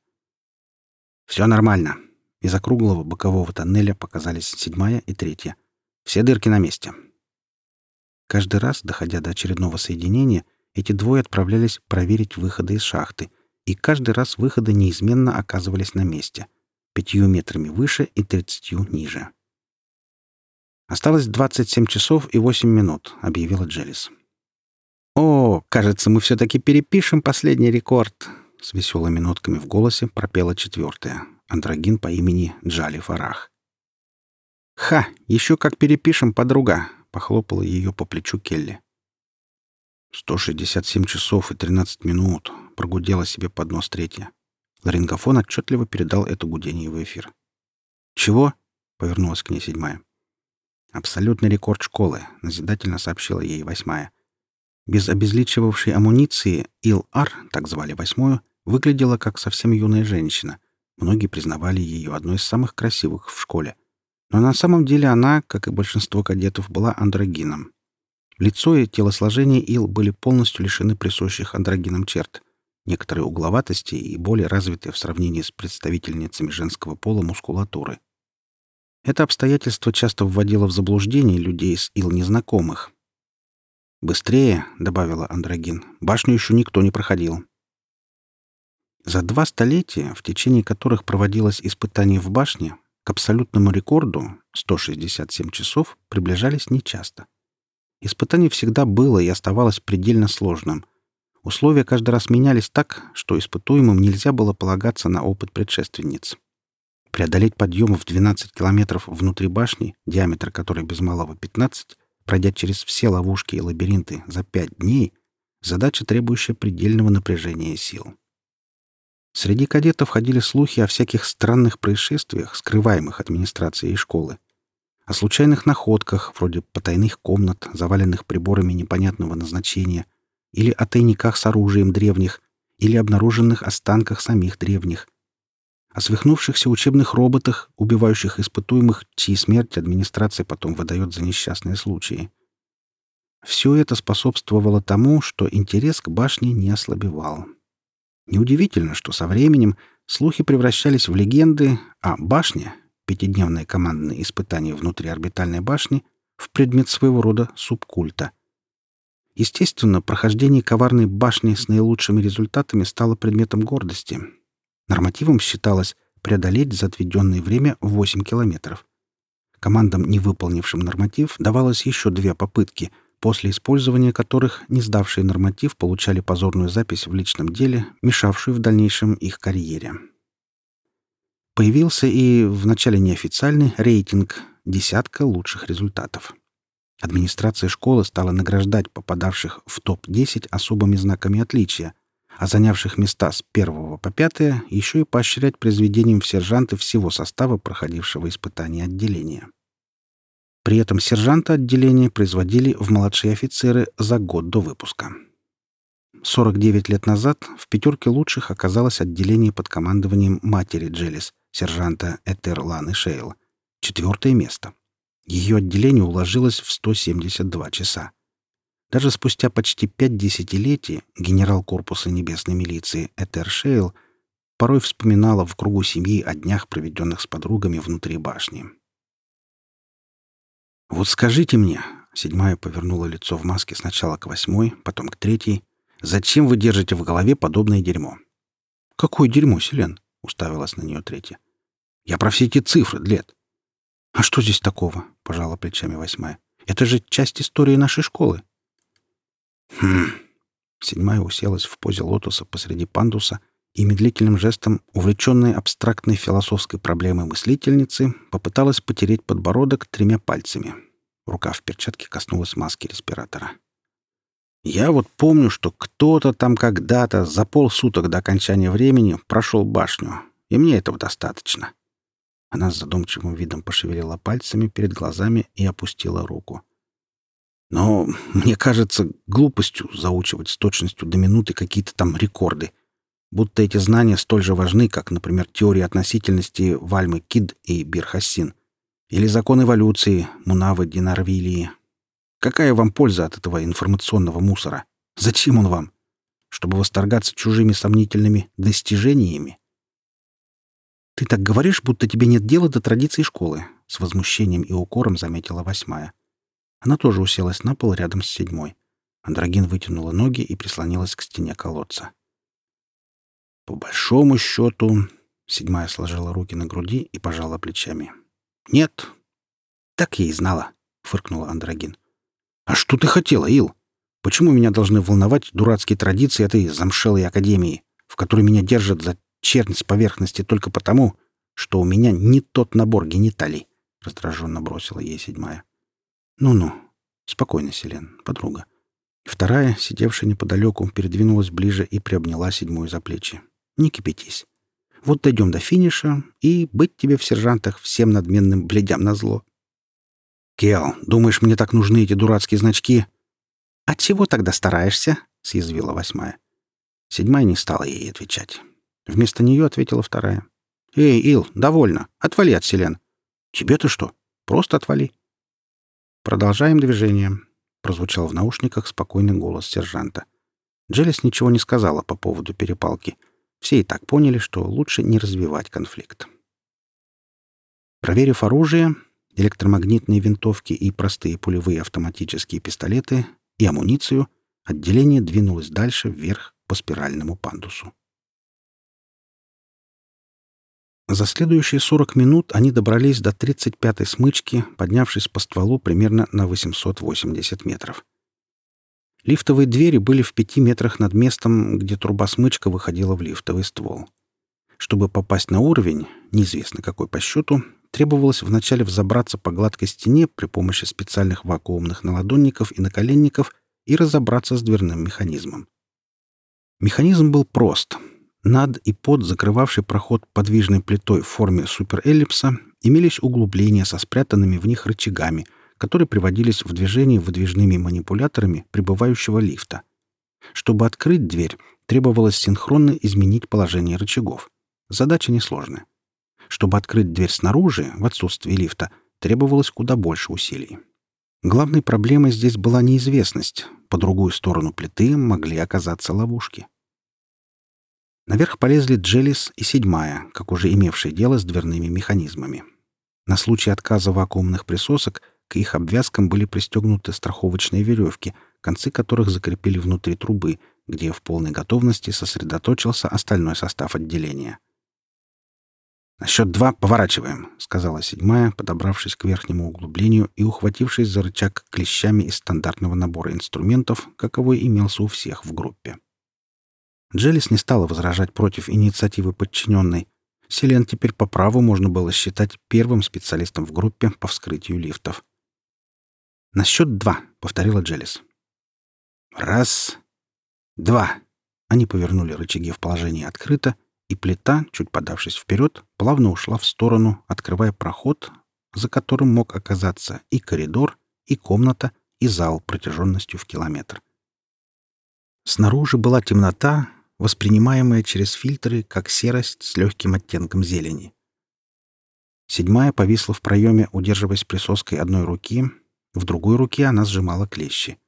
«Все нормально». Из округлого бокового тоннеля показались седьмая и третья. Все дырки на месте. Каждый раз, доходя до очередного соединения, эти двое отправлялись проверить выходы из шахты, и каждый раз выходы неизменно оказывались на месте, пятью метрами выше и тридцатью ниже. «Осталось 27 часов и 8 минут», — объявила Джелис. «О, кажется, мы все-таки перепишем последний рекорд», — с веселыми нотками в голосе пропела четвертая, андрогин по имени Джали Фарах. «Ха, еще как перепишем, подруга», — похлопала ее по плечу Келли. «167 часов и 13 минут», — прогудела себе под нос третья. Ларингофон отчетливо передал это гудение в эфир. «Чего?» — повернулась к ней седьмая. «Абсолютный рекорд школы», — назидательно сообщила ей восьмая. Без обезличивавшей амуниции Ил-Ар, так звали восьмую, выглядела как совсем юная женщина. Многие признавали ее одной из самых красивых в школе. Но на самом деле она, как и большинство кадетов, была андрогином. Лицо и телосложение Ил были полностью лишены присущих андрогинам черт. Некоторые угловатости и более развитые в сравнении с представительницами женского пола мускулатуры. Это обстоятельство часто вводило в заблуждение людей с ил незнакомых. «Быстрее», — добавила Андрогин, — «башню еще никто не проходил». За два столетия, в течение которых проводилось испытание в башне, к абсолютному рекорду 167 часов приближались нечасто. Испытание всегда было и оставалось предельно сложным. Условия каждый раз менялись так, что испытуемым нельзя было полагаться на опыт предшественниц. Преодолеть подъем в 12 километров внутри башни, диаметр которой без малого 15, пройдя через все ловушки и лабиринты за 5 дней — задача, требующая предельного напряжения сил. Среди кадетов ходили слухи о всяких странных происшествиях, скрываемых администрацией школы. О случайных находках, вроде потайных комнат, заваленных приборами непонятного назначения, или о тайниках с оружием древних, или обнаруженных останках самих древних, о свихнувшихся учебных роботах, убивающих испытуемых, чьи смерть администрация потом выдает за несчастные случаи. Все это способствовало тому, что интерес к башне не ослабевал. Неудивительно, что со временем слухи превращались в легенды, а башня, пятидневное командное испытание внутри орбитальной башни, в предмет своего рода субкульта. Естественно, прохождение коварной башни с наилучшими результатами стало предметом гордости — Нормативом считалось преодолеть за отведенное время 8 километров. Командам, не выполнившим норматив, давалось еще две попытки, после использования которых не сдавшие норматив получали позорную запись в личном деле, мешавшую в дальнейшем их карьере. Появился и вначале неофициальный рейтинг «Десятка лучших результатов». Администрация школы стала награждать попадавших в топ-10 особыми знаками отличия — а занявших места с первого по пятое еще и поощрять произведением сержанты всего состава проходившего испытания отделения. При этом сержанта отделения производили в младшие офицеры за год до выпуска. 49 лет назад в пятерке лучших оказалось отделение под командованием матери Джелис, сержанта Этер Ланы Шейл. Четвертое место. Ее отделение уложилось в 172 часа. Даже спустя почти пять десятилетий генерал корпуса небесной милиции Этер Шейл порой вспоминала в кругу семьи о днях, проведенных с подругами внутри башни. «Вот скажите мне», — седьмая повернула лицо в маске сначала к восьмой, потом к третьей, «зачем вы держите в голове подобное дерьмо?» «Какое дерьмо, Селен?» — уставилась на нее третья. «Я про все эти цифры, Длет». «А что здесь такого?» — пожала плечами восьмая. «Это же часть истории нашей школы». Хм. Седьмая уселась в позе лотоса посреди пандуса и медлительным жестом, увлеченной абстрактной философской проблемой мыслительницы, попыталась потереть подбородок тремя пальцами. Рука в перчатке коснулась маски респиратора. «Я вот помню, что кто-то там когда-то за полсуток до окончания времени прошел башню, и мне этого достаточно». Она с задумчивым видом пошевелила пальцами перед глазами и опустила руку. — но мне кажется глупостью заучивать с точностью до минуты какие-то там рекорды. Будто эти знания столь же важны, как, например, теория относительности Вальмы Кид и Бирхассин. Или закон эволюции Мунавы Динарвилии. Какая вам польза от этого информационного мусора? Зачем он вам? Чтобы восторгаться чужими сомнительными достижениями? «Ты так говоришь, будто тебе нет дела до традиций школы», — с возмущением и укором заметила восьмая. Она тоже уселась на пол рядом с седьмой. Андрогин вытянула ноги и прислонилась к стене колодца. «По большому счету...» — седьмая сложила руки на груди и пожала плечами. «Нет». «Так я и знала», — фыркнула Андрогин. «А что ты хотела, Ил? Почему меня должны волновать дурацкие традиции этой замшелой академии, в которой меня держат за чернь с поверхности только потому, что у меня не тот набор гениталий?» — раздраженно бросила ей седьмая. «Ну-ну, спокойно, Селен, подруга». Вторая, сидевшая неподалеку, передвинулась ближе и приобняла седьмую за плечи. «Не кипятись. Вот дойдем до финиша, и быть тебе в сержантах всем надменным бледям назло». «Кел, думаешь, мне так нужны эти дурацкие значки?» «А чего тогда стараешься?» — съязвила восьмая. Седьмая не стала ей отвечать. Вместо нее ответила вторая. «Эй, Ил, довольно. Отвали от Селен». «Тебе-то что? Просто отвали». «Продолжаем движение», — прозвучал в наушниках спокойный голос сержанта. Джелис ничего не сказала по поводу перепалки. Все и так поняли, что лучше не развивать конфликт. Проверив оружие, электромагнитные винтовки и простые пулевые автоматические пистолеты и амуницию, отделение двинулось дальше вверх по спиральному пандусу. За следующие 40 минут они добрались до 35-й смычки, поднявшись по стволу примерно на 880 метров. Лифтовые двери были в пяти метрах над местом, где труба-смычка выходила в лифтовый ствол. Чтобы попасть на уровень, неизвестно какой по счету, требовалось вначале взобраться по гладкой стене при помощи специальных вакуумных наладонников и наколенников и разобраться с дверным механизмом. Механизм был прост — над и под закрывавший проход подвижной плитой в форме суперэллипса имелись углубления со спрятанными в них рычагами, которые приводились в движение выдвижными манипуляторами прибывающего лифта. Чтобы открыть дверь, требовалось синхронно изменить положение рычагов. Задача несложная. Чтобы открыть дверь снаружи, в отсутствие лифта, требовалось куда больше усилий. Главной проблемой здесь была неизвестность. По другую сторону плиты могли оказаться ловушки. Наверх полезли Джелис и седьмая, как уже имевшие дело с дверными механизмами. На случай отказа вакуумных присосок к их обвязкам были пристегнуты страховочные веревки, концы которых закрепили внутри трубы, где в полной готовности сосредоточился остальной состав отделения. «На счет два поворачиваем», — сказала седьмая, подобравшись к верхнему углублению и ухватившись за рычаг клещами из стандартного набора инструментов, каковой имелся у всех в группе. Джелис не стала возражать против инициативы подчиненной. Селен теперь по праву можно было считать первым специалистом в группе по вскрытию лифтов. «На счет два», — повторила Джелис. «Раз, два». Они повернули рычаги в положении открыто, и плита, чуть подавшись вперед, плавно ушла в сторону, открывая проход, за которым мог оказаться и коридор, и комната, и зал протяженностью в километр. Снаружи была темнота, воспринимаемая через фильтры как серость с легким оттенком зелени. Седьмая повисла в проеме, удерживаясь присоской одной руки, в другой руке она сжимала клещи.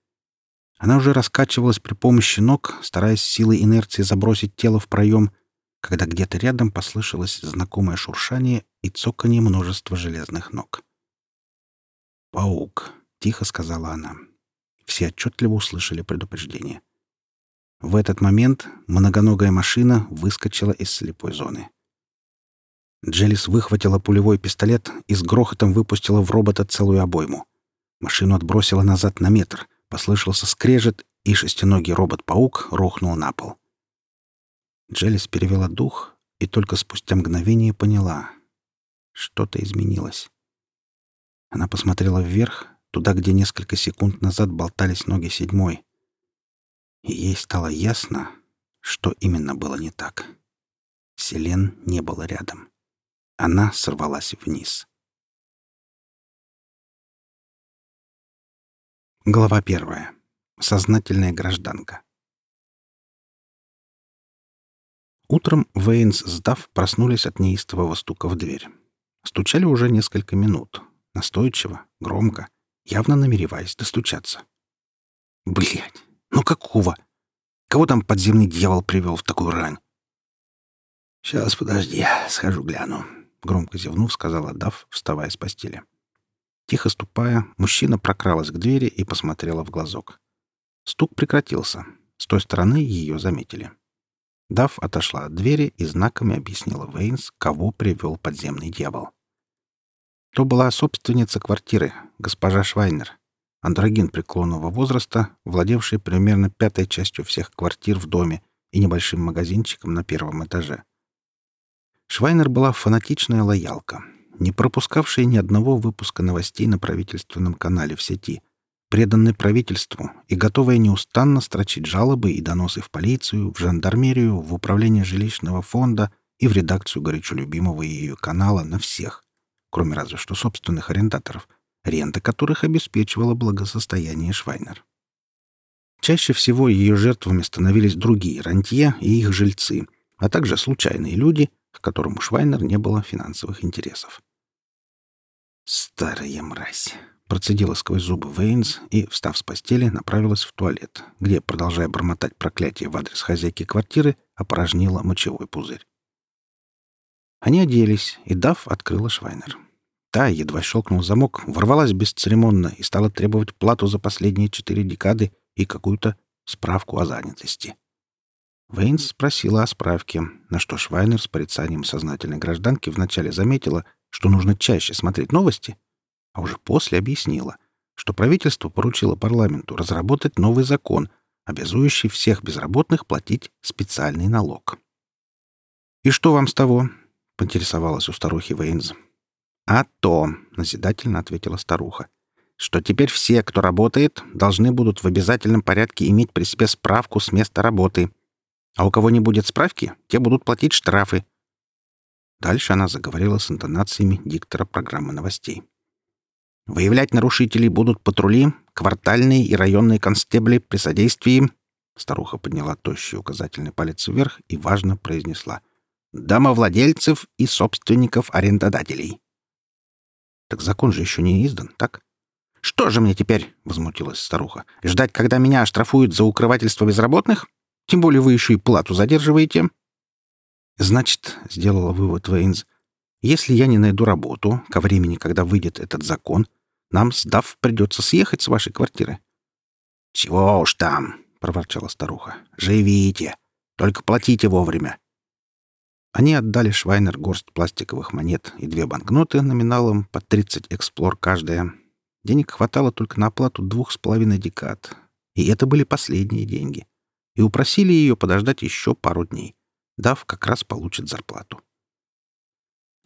Она уже раскачивалась при помощи ног, стараясь силой инерции забросить тело в проем, когда где-то рядом послышалось знакомое шуршание и цоканье множества железных ног. «Паук», — тихо сказала она. Все отчетливо услышали предупреждение. В этот момент многоногая машина выскочила из слепой зоны. Джелис выхватила пулевой пистолет и с грохотом выпустила в робота целую обойму. Машину отбросила назад на метр, послышался скрежет, и шестиногий робот-паук рухнул на пол. Джелис перевела дух и только спустя мгновение поняла. Что-то изменилось. Она посмотрела вверх, туда, где несколько секунд назад болтались ноги седьмой. И ей стало ясно, что именно было не так. Селен не было рядом. Она сорвалась вниз. Глава первая. Сознательная гражданка. Утром Вейнс с Дав проснулись от неистового стука в дверь. Стучали уже несколько минут. Настойчиво, громко, явно намереваясь достучаться. Блять, ну какого? Кого там подземный дьявол привел в такую рань? «Сейчас, подожди, схожу гляну», — громко зевнув, сказала Дав, вставая с постели. Тихо ступая, мужчина прокралась к двери и посмотрела в глазок. Стук прекратился. С той стороны ее заметили. Дав отошла от двери и знаками объяснила Вейнс, кого привел подземный дьявол. То была собственница квартиры, госпожа Швайнер, андрогин преклонного возраста, владевший примерно пятой частью всех квартир в доме и небольшим магазинчиком на первом этаже. Швайнер была фанатичная лоялка, не пропускавшая ни одного выпуска новостей на правительственном канале в сети, преданной правительству и готовая неустанно строчить жалобы и доносы в полицию, в жандармерию, в управление жилищного фонда и в редакцию горячо любимого ее канала на всех, кроме разве что собственных арендаторов, рента которых обеспечивала благосостояние Швайнер. Чаще всего ее жертвами становились другие рантье и их жильцы, а также случайные люди, к которым у Швайнер не было финансовых интересов. «Старая мразь!» Процедила сквозь зубы Вейнс и, встав с постели, направилась в туалет, где, продолжая бормотать проклятие в адрес хозяйки квартиры, опорожнила мочевой пузырь. Они оделись, и Дав открыла Швайнер. Та, едва щелкнул замок, ворвалась бесцеремонно и стала требовать плату за последние четыре декады и какую-то справку о занятости. Вейнс спросила о справке, на что Швайнер с порицанием сознательной гражданки вначале заметила, что нужно чаще смотреть новости, а уже после объяснила, что правительство поручило парламенту разработать новый закон, обязующий всех безработных платить специальный налог. «И что вам с того?» — поинтересовалась у старухи Вейнз. «А то», — назидательно ответила старуха, «что теперь все, кто работает, должны будут в обязательном порядке иметь при себе справку с места работы. А у кого не будет справки, те будут платить штрафы». Дальше она заговорила с интонациями диктора программы новостей. Выявлять нарушителей будут патрули, квартальные и районные констебли при содействии...» Старуха подняла тощий указательный палец вверх и важно произнесла. домовладельцев и собственников-арендодателей. Так закон же еще не издан, так? Что же мне теперь, — возмутилась старуха, — ждать, когда меня оштрафуют за укрывательство безработных? Тем более вы еще и плату задерживаете. Значит, — сделала вывод Вейнс, — если я не найду работу ко времени, когда выйдет этот закон, нам, сдав, придется съехать с вашей квартиры. — Чего уж там, — проворчала старуха. — Живите. Только платите вовремя. Они отдали Швайнер горсть пластиковых монет и две банкноты номиналом по 30 эксплор каждая. Денег хватало только на оплату двух с половиной декад. И это были последние деньги. И упросили ее подождать еще пару дней. Дав как раз получит зарплату.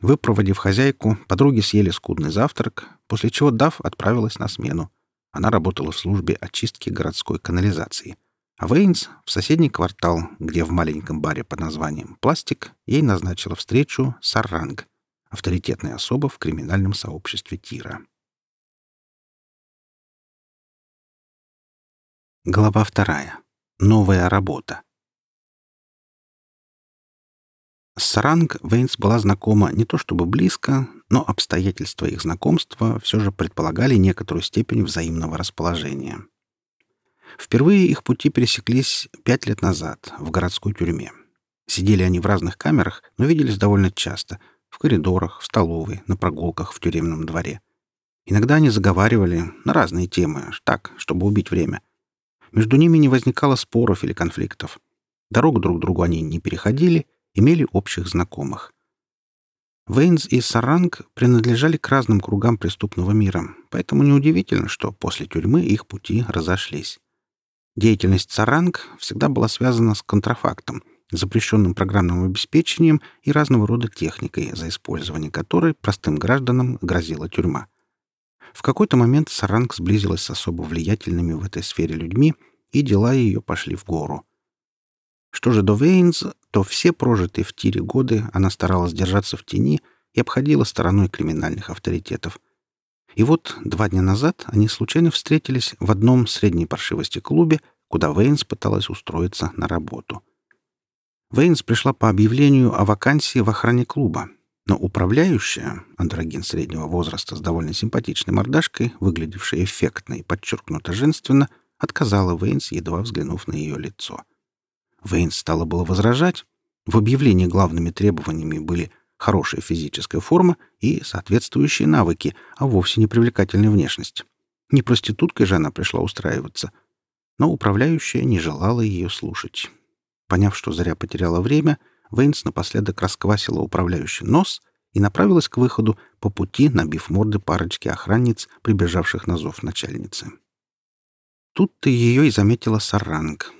Выпроводив хозяйку, подруги съели скудный завтрак, после чего Дав отправилась на смену. Она работала в службе очистки городской канализации. А Вейнс — в соседний квартал, где в маленьком баре под названием «Пластик» ей назначила встречу Саранг, авторитетная особа в криминальном сообществе Тира. Глава вторая. Новая работа. С Саранг Вейнс была знакома не то чтобы близко, но обстоятельства их знакомства все же предполагали некоторую степень взаимного расположения. Впервые их пути пересеклись пять лет назад в городской тюрьме. Сидели они в разных камерах, но виделись довольно часто — в коридорах, в столовой, на прогулках в тюремном дворе. Иногда они заговаривали на разные темы, так, чтобы убить время. Между ними не возникало споров или конфликтов. Дорогу друг другу они не переходили — имели общих знакомых. Вейнс и Саранг принадлежали к разным кругам преступного мира, поэтому неудивительно, что после тюрьмы их пути разошлись. Деятельность Саранг всегда была связана с контрафактом, запрещенным программным обеспечением и разного рода техникой, за использование которой простым гражданам грозила тюрьма. В какой-то момент Саранг сблизилась с особо влиятельными в этой сфере людьми, и дела ее пошли в гору. Что же до Вейнс, то все прожитые в тире годы она старалась держаться в тени и обходила стороной криминальных авторитетов. И вот два дня назад они случайно встретились в одном средней паршивости клубе, куда Вейнс пыталась устроиться на работу. Вейнс пришла по объявлению о вакансии в охране клуба, но управляющая, андрогин среднего возраста с довольно симпатичной мордашкой, выглядевшая эффектно и подчеркнуто женственно, отказала Вейнс, едва взглянув на ее лицо. Вейн стала было возражать. В объявлении главными требованиями были хорошая физическая форма и соответствующие навыки, а вовсе не привлекательная внешность. Не проституткой же она пришла устраиваться. Но управляющая не желала ее слушать. Поняв, что зря потеряла время, Вейнс напоследок расквасила управляющий нос и направилась к выходу, по пути набив морды парочки охранниц, прибежавших на зов начальницы. Тут-то ее и заметила Саранг —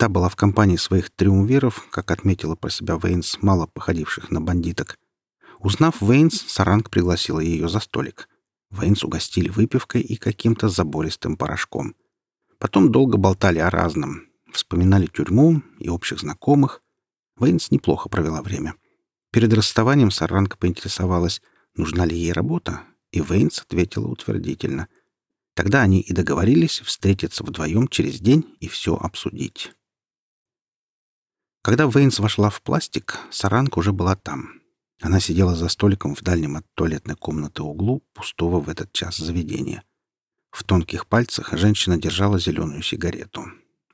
Та была в компании своих триумвиров, как отметила про себя Вейнс, мало походивших на бандиток. Узнав Вейнс, Саранг пригласила ее за столик. Вейнс угостили выпивкой и каким-то забористым порошком. Потом долго болтали о разном. Вспоминали тюрьму и общих знакомых. Вейнс неплохо провела время. Перед расставанием Саранг поинтересовалась, нужна ли ей работа, и Вейнс ответила утвердительно. Тогда они и договорились встретиться вдвоем через день и все обсудить. Когда Вейнс вошла в пластик, Саранг уже была там. Она сидела за столиком в дальнем от туалетной комнаты углу пустого в этот час заведения. В тонких пальцах женщина держала зеленую сигарету.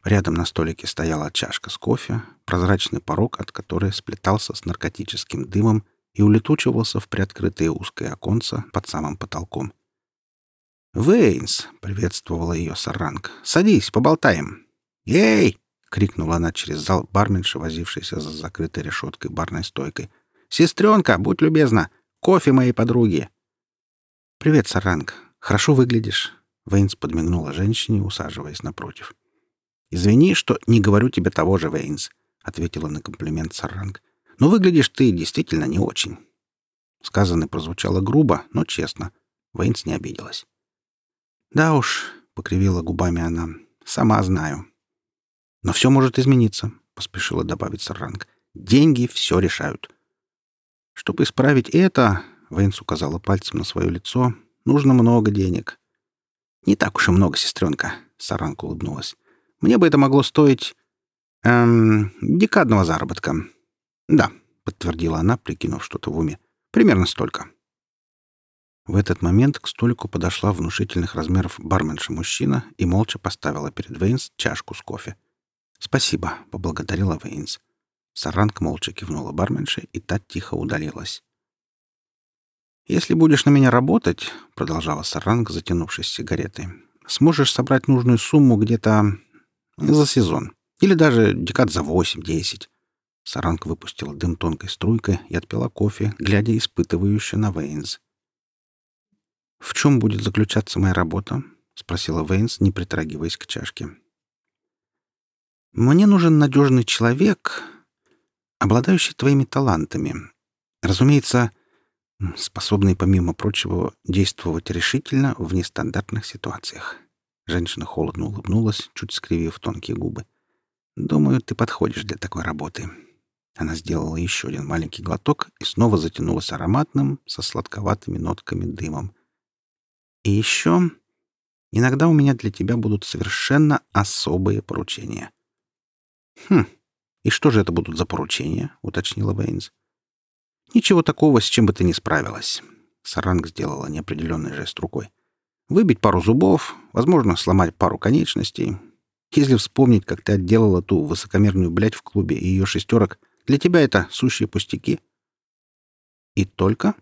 Рядом на столике стояла чашка с кофе, прозрачный порог от которой сплетался с наркотическим дымом и улетучивался в приоткрытое узкое оконце под самым потолком. «Вейнс!» — приветствовала ее Саранг. «Садись, поболтаем!» «Эй!» — крикнула она через зал барменша, возившейся за закрытой решеткой барной стойкой. «Сестренка, будь любезна! Кофе моей подруги!» «Привет, Саранг. Хорошо выглядишь!» Вейнс подмигнула женщине, усаживаясь напротив. «Извини, что не говорю тебе того же, Вейнс», — ответила на комплимент Саранг. «Но выглядишь ты действительно не очень». Сказанное прозвучало грубо, но честно. Вейнс не обиделась. «Да уж», — покривила губами она, — «сама знаю. Но все может измениться, — поспешила добавить Саранг. Деньги все решают. Чтобы исправить это, — Вейнс указала пальцем на свое лицо, — нужно много денег. Не так уж и много, сестренка, — Саранг улыбнулась. Мне бы это могло стоить... Эм, декадного заработка. Да, подтвердила она, прикинув что-то в уме. «Примерно столько». В этот момент к столику подошла внушительных размеров барменша-мужчина и молча поставила перед Вейнс чашку с кофе. «Спасибо», — поблагодарила Вейнс. Саранг молча кивнула барменше, и та тихо удалилась. «Если будешь на меня работать», — продолжала Саранг, затянувшись сигаретой, «сможешь собрать нужную сумму где-то за сезон. Или даже декад за восемь-десять». Саранг выпустила дым тонкой струйкой и отпила кофе, глядя испытывающе на Вейнс. «В чем будет заключаться моя работа?» — спросила Вейнс, не притрагиваясь к чашке. «Мне нужен надежный человек, обладающий твоими талантами. Разумеется, способный, помимо прочего, действовать решительно в нестандартных ситуациях». Женщина холодно улыбнулась, чуть скривив тонкие губы. «Думаю, ты подходишь для такой работы». Она сделала еще один маленький глоток и снова затянулась ароматным, со сладковатыми нотками дымом. И еще иногда у меня для тебя будут совершенно особые поручения. Хм, и что же это будут за поручения? уточнила Бэйнс. Ничего такого, с чем бы ты не справилась. Саранг сделала неопределенный жест рукой. Выбить пару зубов, возможно, сломать пару конечностей. Если вспомнить, как ты отделала ту высокомерную блядь в клубе и ее шестерок, для тебя это сущие пустяки. И только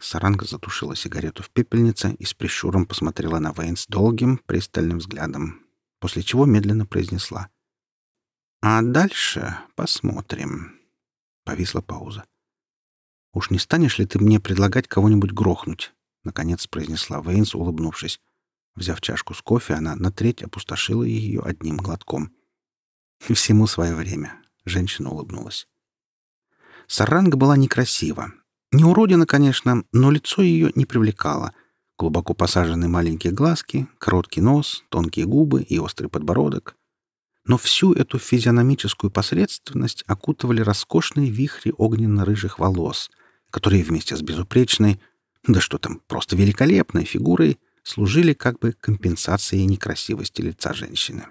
Саранга затушила сигарету в пепельнице и с прищуром посмотрела на Вейнс долгим, пристальным взглядом, после чего медленно произнесла. «А дальше посмотрим». Повисла пауза. «Уж не станешь ли ты мне предлагать кого-нибудь грохнуть?» — наконец произнесла Вейнс, улыбнувшись. Взяв чашку с кофе, она на треть опустошила ее одним глотком. «Всему свое время», — женщина улыбнулась. Саранга была некрасива, не уродина, конечно, но лицо ее не привлекало. Глубоко посаженные маленькие глазки, короткий нос, тонкие губы и острый подбородок. Но всю эту физиономическую посредственность окутывали роскошные вихри огненно-рыжих волос, которые вместе с безупречной, да что там, просто великолепной фигурой служили как бы компенсацией некрасивости лица женщины.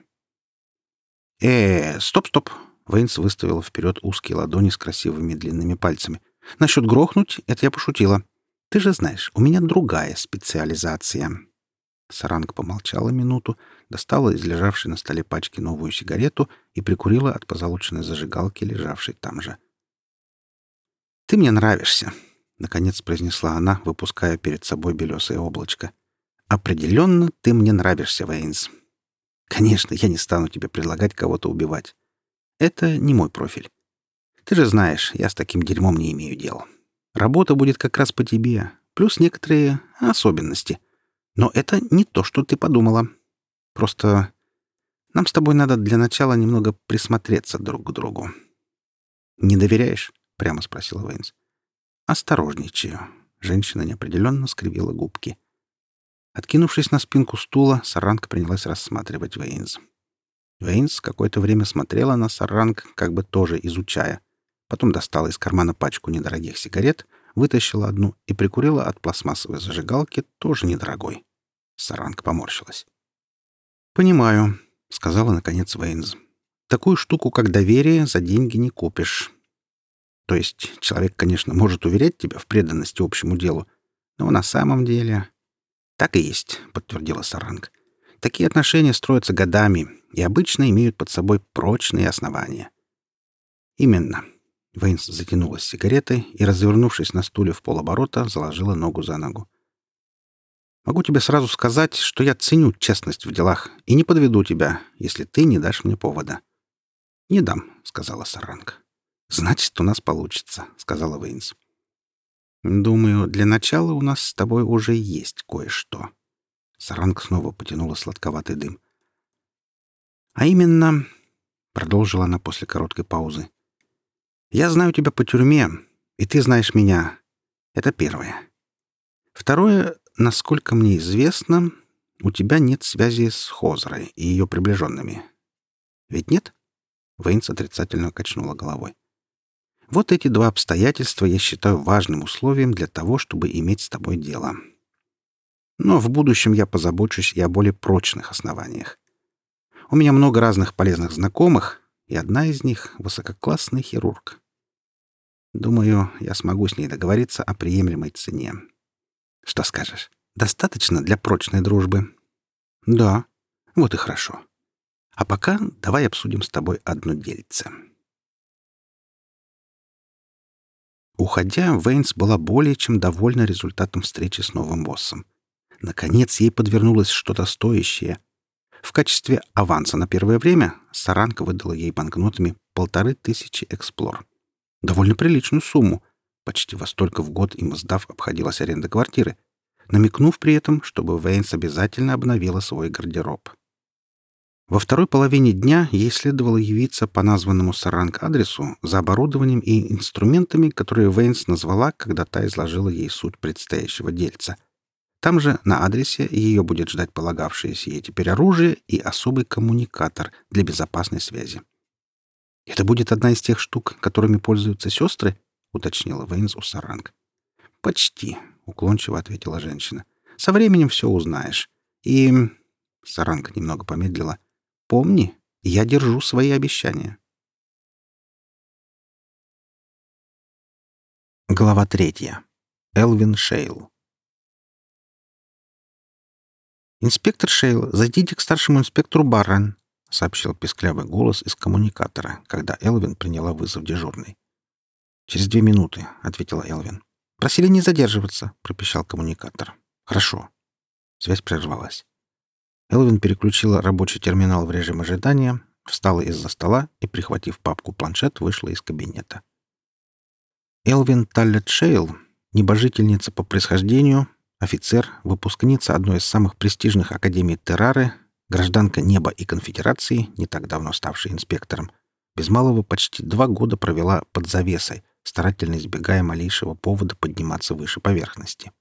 «Э, стоп-стоп!» Вейнс выставил вперед узкие ладони с красивыми длинными пальцами. Насчет грохнуть — это я пошутила. Ты же знаешь, у меня другая специализация». Саранг помолчала минуту, достала из лежавшей на столе пачки новую сигарету и прикурила от позолоченной зажигалки, лежавшей там же. «Ты мне нравишься», — наконец произнесла она, выпуская перед собой белесое облачко. «Определенно ты мне нравишься, Вейнс. Конечно, я не стану тебе предлагать кого-то убивать. Это не мой профиль. Ты же знаешь, я с таким дерьмом не имею дела. Работа будет как раз по тебе, плюс некоторые особенности. Но это не то, что ты подумала. Просто нам с тобой надо для начала немного присмотреться друг к другу. «Не доверяешь?» — прямо спросила Вейнс. «Осторожничаю». Женщина неопределенно скривила губки. Откинувшись на спинку стула, Саранг принялась рассматривать Вейнс. Вейнс какое-то время смотрела на Саранг, как бы тоже изучая. Потом достала из кармана пачку недорогих сигарет, вытащила одну и прикурила от пластмассовой зажигалки, тоже недорогой. Саранг поморщилась. «Понимаю», — сказала наконец Вейнз. «Такую штуку, как доверие, за деньги не купишь. То есть человек, конечно, может уверять тебя в преданности общему делу, но на самом деле...» «Так и есть», — подтвердила Саранг. «Такие отношения строятся годами и обычно имеют под собой прочные основания». «Именно. Вейнс затянулась сигаретой и, развернувшись на стуле в полоборота, заложила ногу за ногу. «Могу тебе сразу сказать, что я ценю честность в делах и не подведу тебя, если ты не дашь мне повода». «Не дам», — сказала Саранг. «Значит, у нас получится», — сказала Вейнс. «Думаю, для начала у нас с тобой уже есть кое-что». Саранг снова потянула сладковатый дым. «А именно...» — продолжила она после короткой паузы. Я знаю тебя по тюрьме, и ты знаешь меня. Это первое. Второе, насколько мне известно, у тебя нет связи с Хозрой и ее приближенными. Ведь нет? Вейнс отрицательно качнула головой. Вот эти два обстоятельства я считаю важным условием для того, чтобы иметь с тобой дело. Но в будущем я позабочусь и о более прочных основаниях. У меня много разных полезных знакомых, и одна из них — высококлассный хирург. Думаю, я смогу с ней договориться о приемлемой цене. Что скажешь? Достаточно для прочной дружбы? Да. Вот и хорошо. А пока давай обсудим с тобой одно дельце. Уходя, Вейнс была более чем довольна результатом встречи с новым боссом. Наконец ей подвернулось что-то стоящее. В качестве аванса на первое время Саранка выдала ей банкнотами полторы тысячи эксплор. Довольно приличную сумму. Почти во столько в год им сдав обходилась аренда квартиры, намекнув при этом, чтобы Вейнс обязательно обновила свой гардероб. Во второй половине дня ей следовало явиться по названному Саранг адресу за оборудованием и инструментами, которые Вейнс назвала, когда та изложила ей суть предстоящего дельца. Там же на адресе ее будет ждать полагавшееся ей теперь оружие и особый коммуникатор для безопасной связи. «Это будет одна из тех штук, которыми пользуются сестры?» — уточнила Вейнс у Саранг. «Почти», — уклончиво ответила женщина. «Со временем все узнаешь. И...» — Саранг немного помедлила — Помни, я держу свои обещания. Глава третья. Элвин Шейл. «Инспектор Шейл, зайдите к старшему инспектору Баррен», — сообщил песклявый голос из коммуникатора, когда Элвин приняла вызов дежурной. «Через две минуты», — ответила Элвин. «Просили не задерживаться», — пропищал коммуникатор. «Хорошо». Связь прервалась. Элвин переключила рабочий терминал в режим ожидания, встала из-за стола и, прихватив папку-планшет, вышла из кабинета. Элвин Таллет Шейл, небожительница по происхождению, офицер, выпускница одной из самых престижных академий Террары, гражданка неба и конфедерации, не так давно ставшая инспектором, без малого почти два года провела под завесой, старательно избегая малейшего повода подниматься выше поверхности.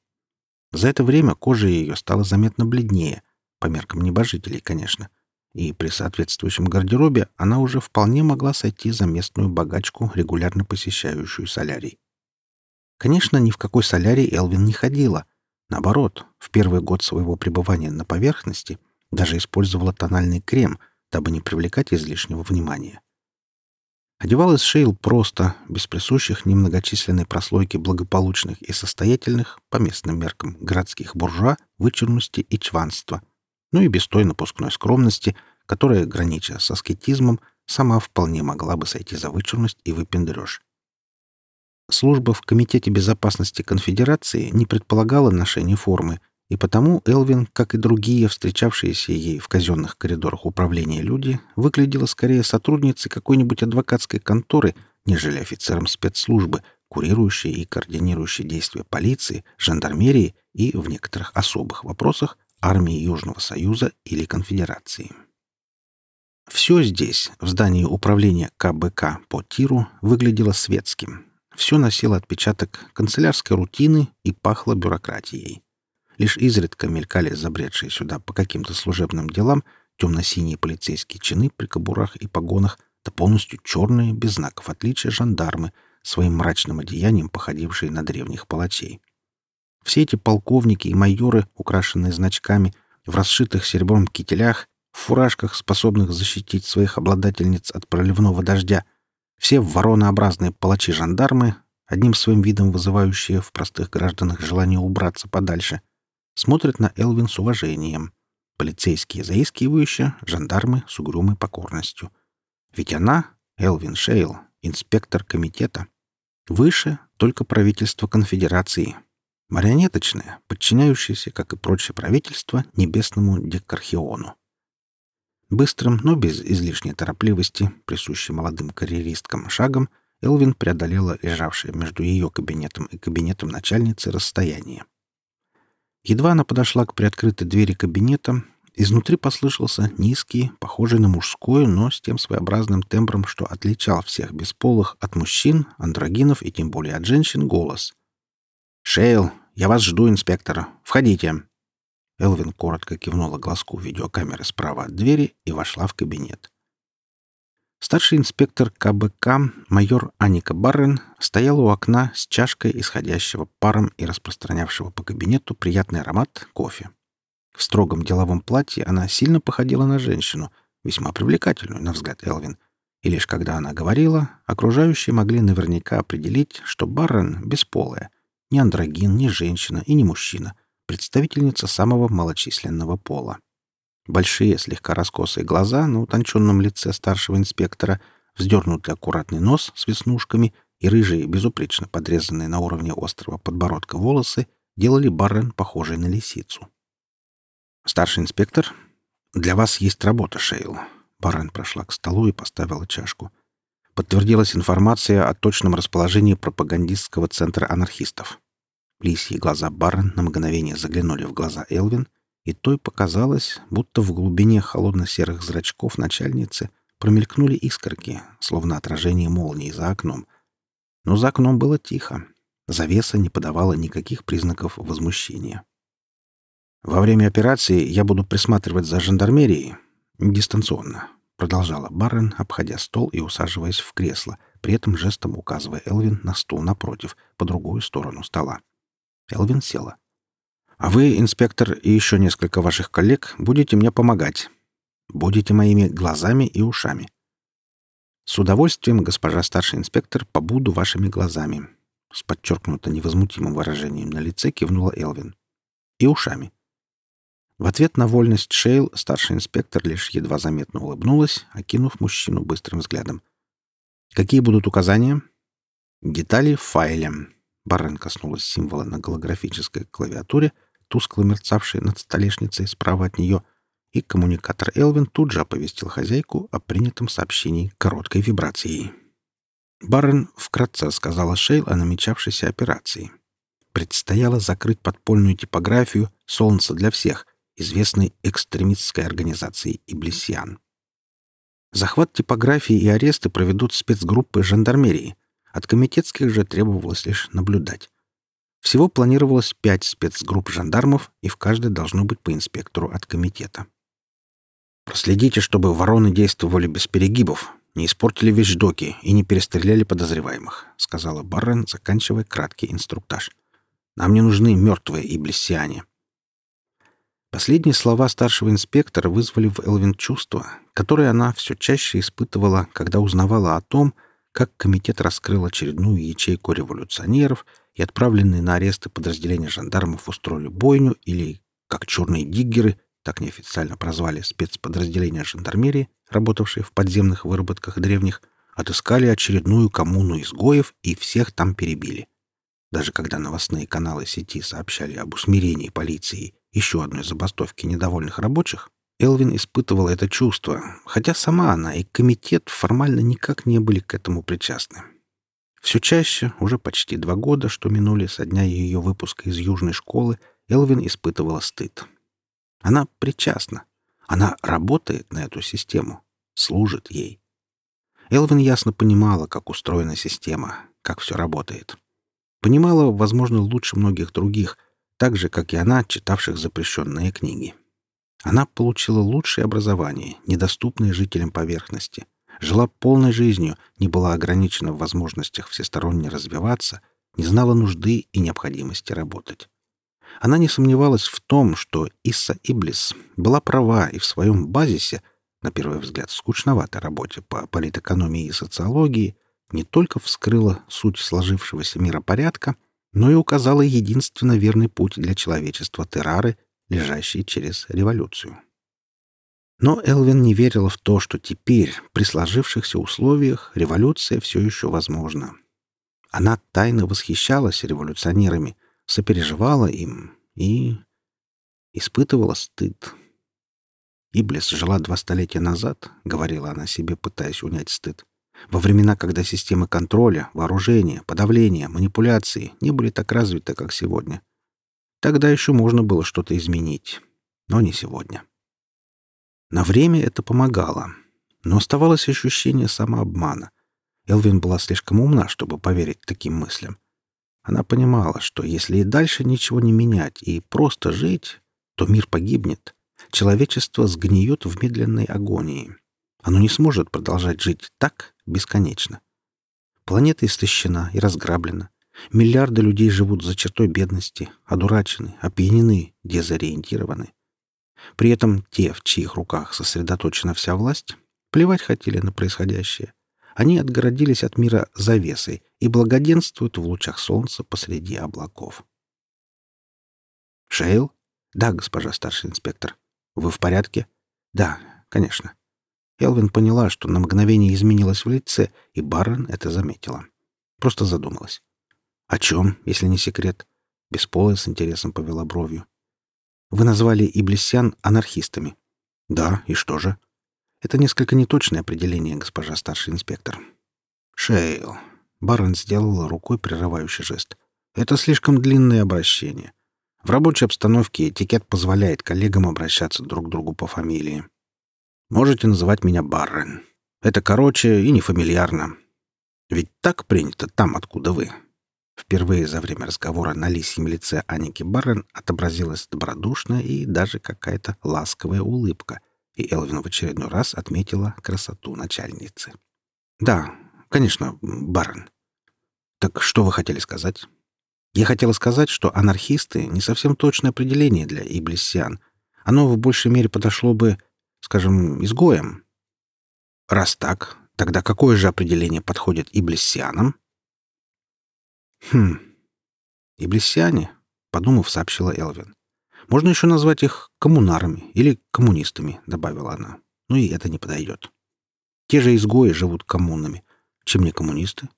За это время кожа ее стала заметно бледнее, по меркам небожителей, конечно. И при соответствующем гардеробе она уже вполне могла сойти за местную богачку, регулярно посещающую солярий. Конечно, ни в какой солярий Элвин не ходила. Наоборот, в первый год своего пребывания на поверхности даже использовала тональный крем, дабы не привлекать излишнего внимания. Одевалась Шейл просто, без присущих немногочисленной прослойки благополучных и состоятельных, по местным меркам, городских буржуа, вычурности и чванства — ну и без той напускной скромности, которая, гранича с аскетизмом, сама вполне могла бы сойти за вычурность и выпендреж. Служба в Комитете безопасности Конфедерации не предполагала ношения формы, и потому Элвин, как и другие встречавшиеся ей в казенных коридорах управления люди, выглядела скорее сотрудницей какой-нибудь адвокатской конторы, нежели офицером спецслужбы, курирующей и координирующей действия полиции, жандармерии и, в некоторых особых вопросах, армии Южного Союза или Конфедерации. Все здесь, в здании управления КБК по Тиру, выглядело светским. Все носило отпечаток канцелярской рутины и пахло бюрократией. Лишь изредка мелькали забредшие сюда по каким-то служебным делам темно-синие полицейские чины при кобурах и погонах, да полностью черные, без знаков отличия жандармы, своим мрачным одеянием походившие на древних палачей. Все эти полковники и майоры, украшенные значками, в расшитых серебром кителях, в фуражках, способных защитить своих обладательниц от проливного дождя, все воронообразные палачи-жандармы, одним своим видом вызывающие в простых гражданах желание убраться подальше, смотрят на Элвин с уважением. Полицейские заискивающие, жандармы с угрюмой покорностью. Ведь она, Элвин Шейл, инспектор комитета. Выше только правительство конфедерации, Марионеточное, подчиняющееся, как и прочее правительство, небесному декархиону. Быстрым, но без излишней торопливости, присущей молодым карьеристкам шагом, Элвин преодолела лежавшее между ее кабинетом и кабинетом начальницы расстояние. Едва она подошла к приоткрытой двери кабинета, изнутри послышался низкий, похожий на мужской, но с тем своеобразным тембром, что отличал всех бесполых от мужчин, андрогинов и тем более от женщин голос — «Шейл, я вас жду, инспектор. Входите». Элвин коротко кивнула глазку видеокамеры справа от двери и вошла в кабинет. Старший инспектор КБК, майор Аника Баррен, стояла у окна с чашкой исходящего паром и распространявшего по кабинету приятный аромат кофе. В строгом деловом платье она сильно походила на женщину, весьма привлекательную, на взгляд Элвин, И лишь когда она говорила, окружающие могли наверняка определить, что Баррен бесполая, ни андрогин, ни женщина и ни мужчина, представительница самого малочисленного пола. Большие, слегка раскосые глаза на утонченном лице старшего инспектора, вздернутый аккуратный нос с веснушками и рыжие, безупречно подрезанные на уровне острого подбородка волосы делали Баррен похожей на лисицу. «Старший инспектор, для вас есть работа, Шейл». Баррен прошла к столу и поставила чашку. Подтвердилась информация о точном расположении пропагандистского центра анархистов. Лисьи глаза Баррен на мгновение заглянули в глаза Элвин, и той показалось, будто в глубине холодно-серых зрачков начальницы промелькнули искорки, словно отражение молнии за окном. Но за окном было тихо. Завеса не подавала никаких признаков возмущения. «Во время операции я буду присматривать за жандармерией дистанционно», — продолжала Баррен, обходя стол и усаживаясь в кресло, при этом жестом указывая Элвин на стул напротив, по другую сторону стола. Элвин села. «А вы, инспектор, и еще несколько ваших коллег будете мне помогать. Будете моими глазами и ушами. С удовольствием, госпожа старший инспектор, побуду вашими глазами. С подчеркнуто невозмутимым выражением на лице кивнула Элвин. И ушами. В ответ на вольность Шейл старший инспектор лишь едва заметно улыбнулась, окинув мужчину быстрым взглядом. «Какие будут указания?» «Детали в файле». Баррен коснулась символа на голографической клавиатуре, тускло мерцавшей над столешницей справа от нее — и коммуникатор Элвин тут же оповестил хозяйку о принятом сообщении короткой вибрацией. Баррен вкратце сказала Шейл о намечавшейся операции. Предстояло закрыть подпольную типографию «Солнце для всех», известной экстремистской организации «Иблисиан». Захват типографии и аресты проведут спецгруппы жандармерии. От комитетских же требовалось лишь наблюдать. Всего планировалось пять спецгрупп жандармов, и в каждой должно быть по инспектору от комитета. Проследите, чтобы вороны действовали без перегибов, не испортили вещдоки и не перестреляли подозреваемых», — сказала Баррен, заканчивая краткий инструктаж. «Нам не нужны мертвые и блессиане». Последние слова старшего инспектора вызвали в Элвин чувство, которое она все чаще испытывала, когда узнавала о том, как комитет раскрыл очередную ячейку революционеров и отправленные на аресты подразделения жандармов устроили бойню или, как черные диггеры, так неофициально прозвали спецподразделения жандармерии, работавшие в подземных выработках древних, отыскали очередную коммуну изгоев и всех там перебили. Даже когда новостные каналы сети сообщали об усмирении полиции еще одной забастовки недовольных рабочих, Элвин испытывала это чувство, хотя сама она и комитет формально никак не были к этому причастны. Все чаще, уже почти два года, что минули со дня ее выпуска из южной школы, Элвин испытывала стыд. Она причастна. Она работает на эту систему, служит ей. Элвин ясно понимала, как устроена система, как все работает. Понимала, возможно, лучше многих других, так же, как и она, читавших запрещенные книги. Она получила лучшее образование, недоступное жителям поверхности, жила полной жизнью, не была ограничена в возможностях всесторонне развиваться, не знала нужды и необходимости работать. Она не сомневалась в том, что Исса Иблис была права и в своем базисе, на первый взгляд, скучноватой работе по политэкономии и социологии, не только вскрыла суть сложившегося миропорядка, но и указала единственно верный путь для человечества Террары, лежащий через революцию. Но Элвин не верила в то, что теперь, при сложившихся условиях, революция все еще возможна. Она тайно восхищалась революционерами, сопереживала им и испытывала стыд. Иблис жила два столетия назад, — говорила она себе, пытаясь унять стыд, во времена, когда системы контроля, вооружения, подавления, манипуляции не были так развиты, как сегодня. Тогда еще можно было что-то изменить, но не сегодня. На время это помогало, но оставалось ощущение самообмана. Элвин была слишком умна, чтобы поверить таким мыслям. Она понимала, что если и дальше ничего не менять и просто жить, то мир погибнет, человечество сгниет в медленной агонии. Оно не сможет продолжать жить так бесконечно. Планета истощена и разграблена. Миллиарды людей живут за чертой бедности, одурачены, опьянены, дезориентированы. При этом те, в чьих руках сосредоточена вся власть, Плевать хотели на происходящее. Они отгородились от мира завесой и благоденствуют в лучах солнца посреди облаков. «Шейл?» «Да, госпожа старший инспектор. Вы в порядке?» «Да, конечно». Элвин поняла, что на мгновение изменилась в лице, и Баррен это заметила. Просто задумалась. «О чем, если не секрет?» Бесполая с интересом повела бровью. «Вы назвали иблисян анархистами». «Да, и что же?» «Это несколько неточное определение, госпожа старший инспектор». «Шейл». Баррен сделала рукой прерывающий жест. «Это слишком длинное обращение. В рабочей обстановке этикет позволяет коллегам обращаться друг к другу по фамилии. Можете называть меня Баррен. Это короче и нефамильярно. Ведь так принято там, откуда вы. Впервые за время разговора на лисьем лице Аники Баррен отобразилась добродушная и даже какая-то ласковая улыбка, и Элвин в очередной раз отметила красоту начальницы. «Да, конечно, Баррен. Так что вы хотели сказать?» «Я хотела сказать, что анархисты — не совсем точное определение для иблисиан. Оно в большей мере подошло бы, скажем, изгоям». «Раз так, тогда какое же определение подходит иблисианам?» «Хм. Иблисяне», — подумав, сообщила Элвин. «Можно еще назвать их коммунарами или коммунистами», — добавила она. «Ну и это не подойдет. Те же изгои живут коммунами. Чем не коммунисты?»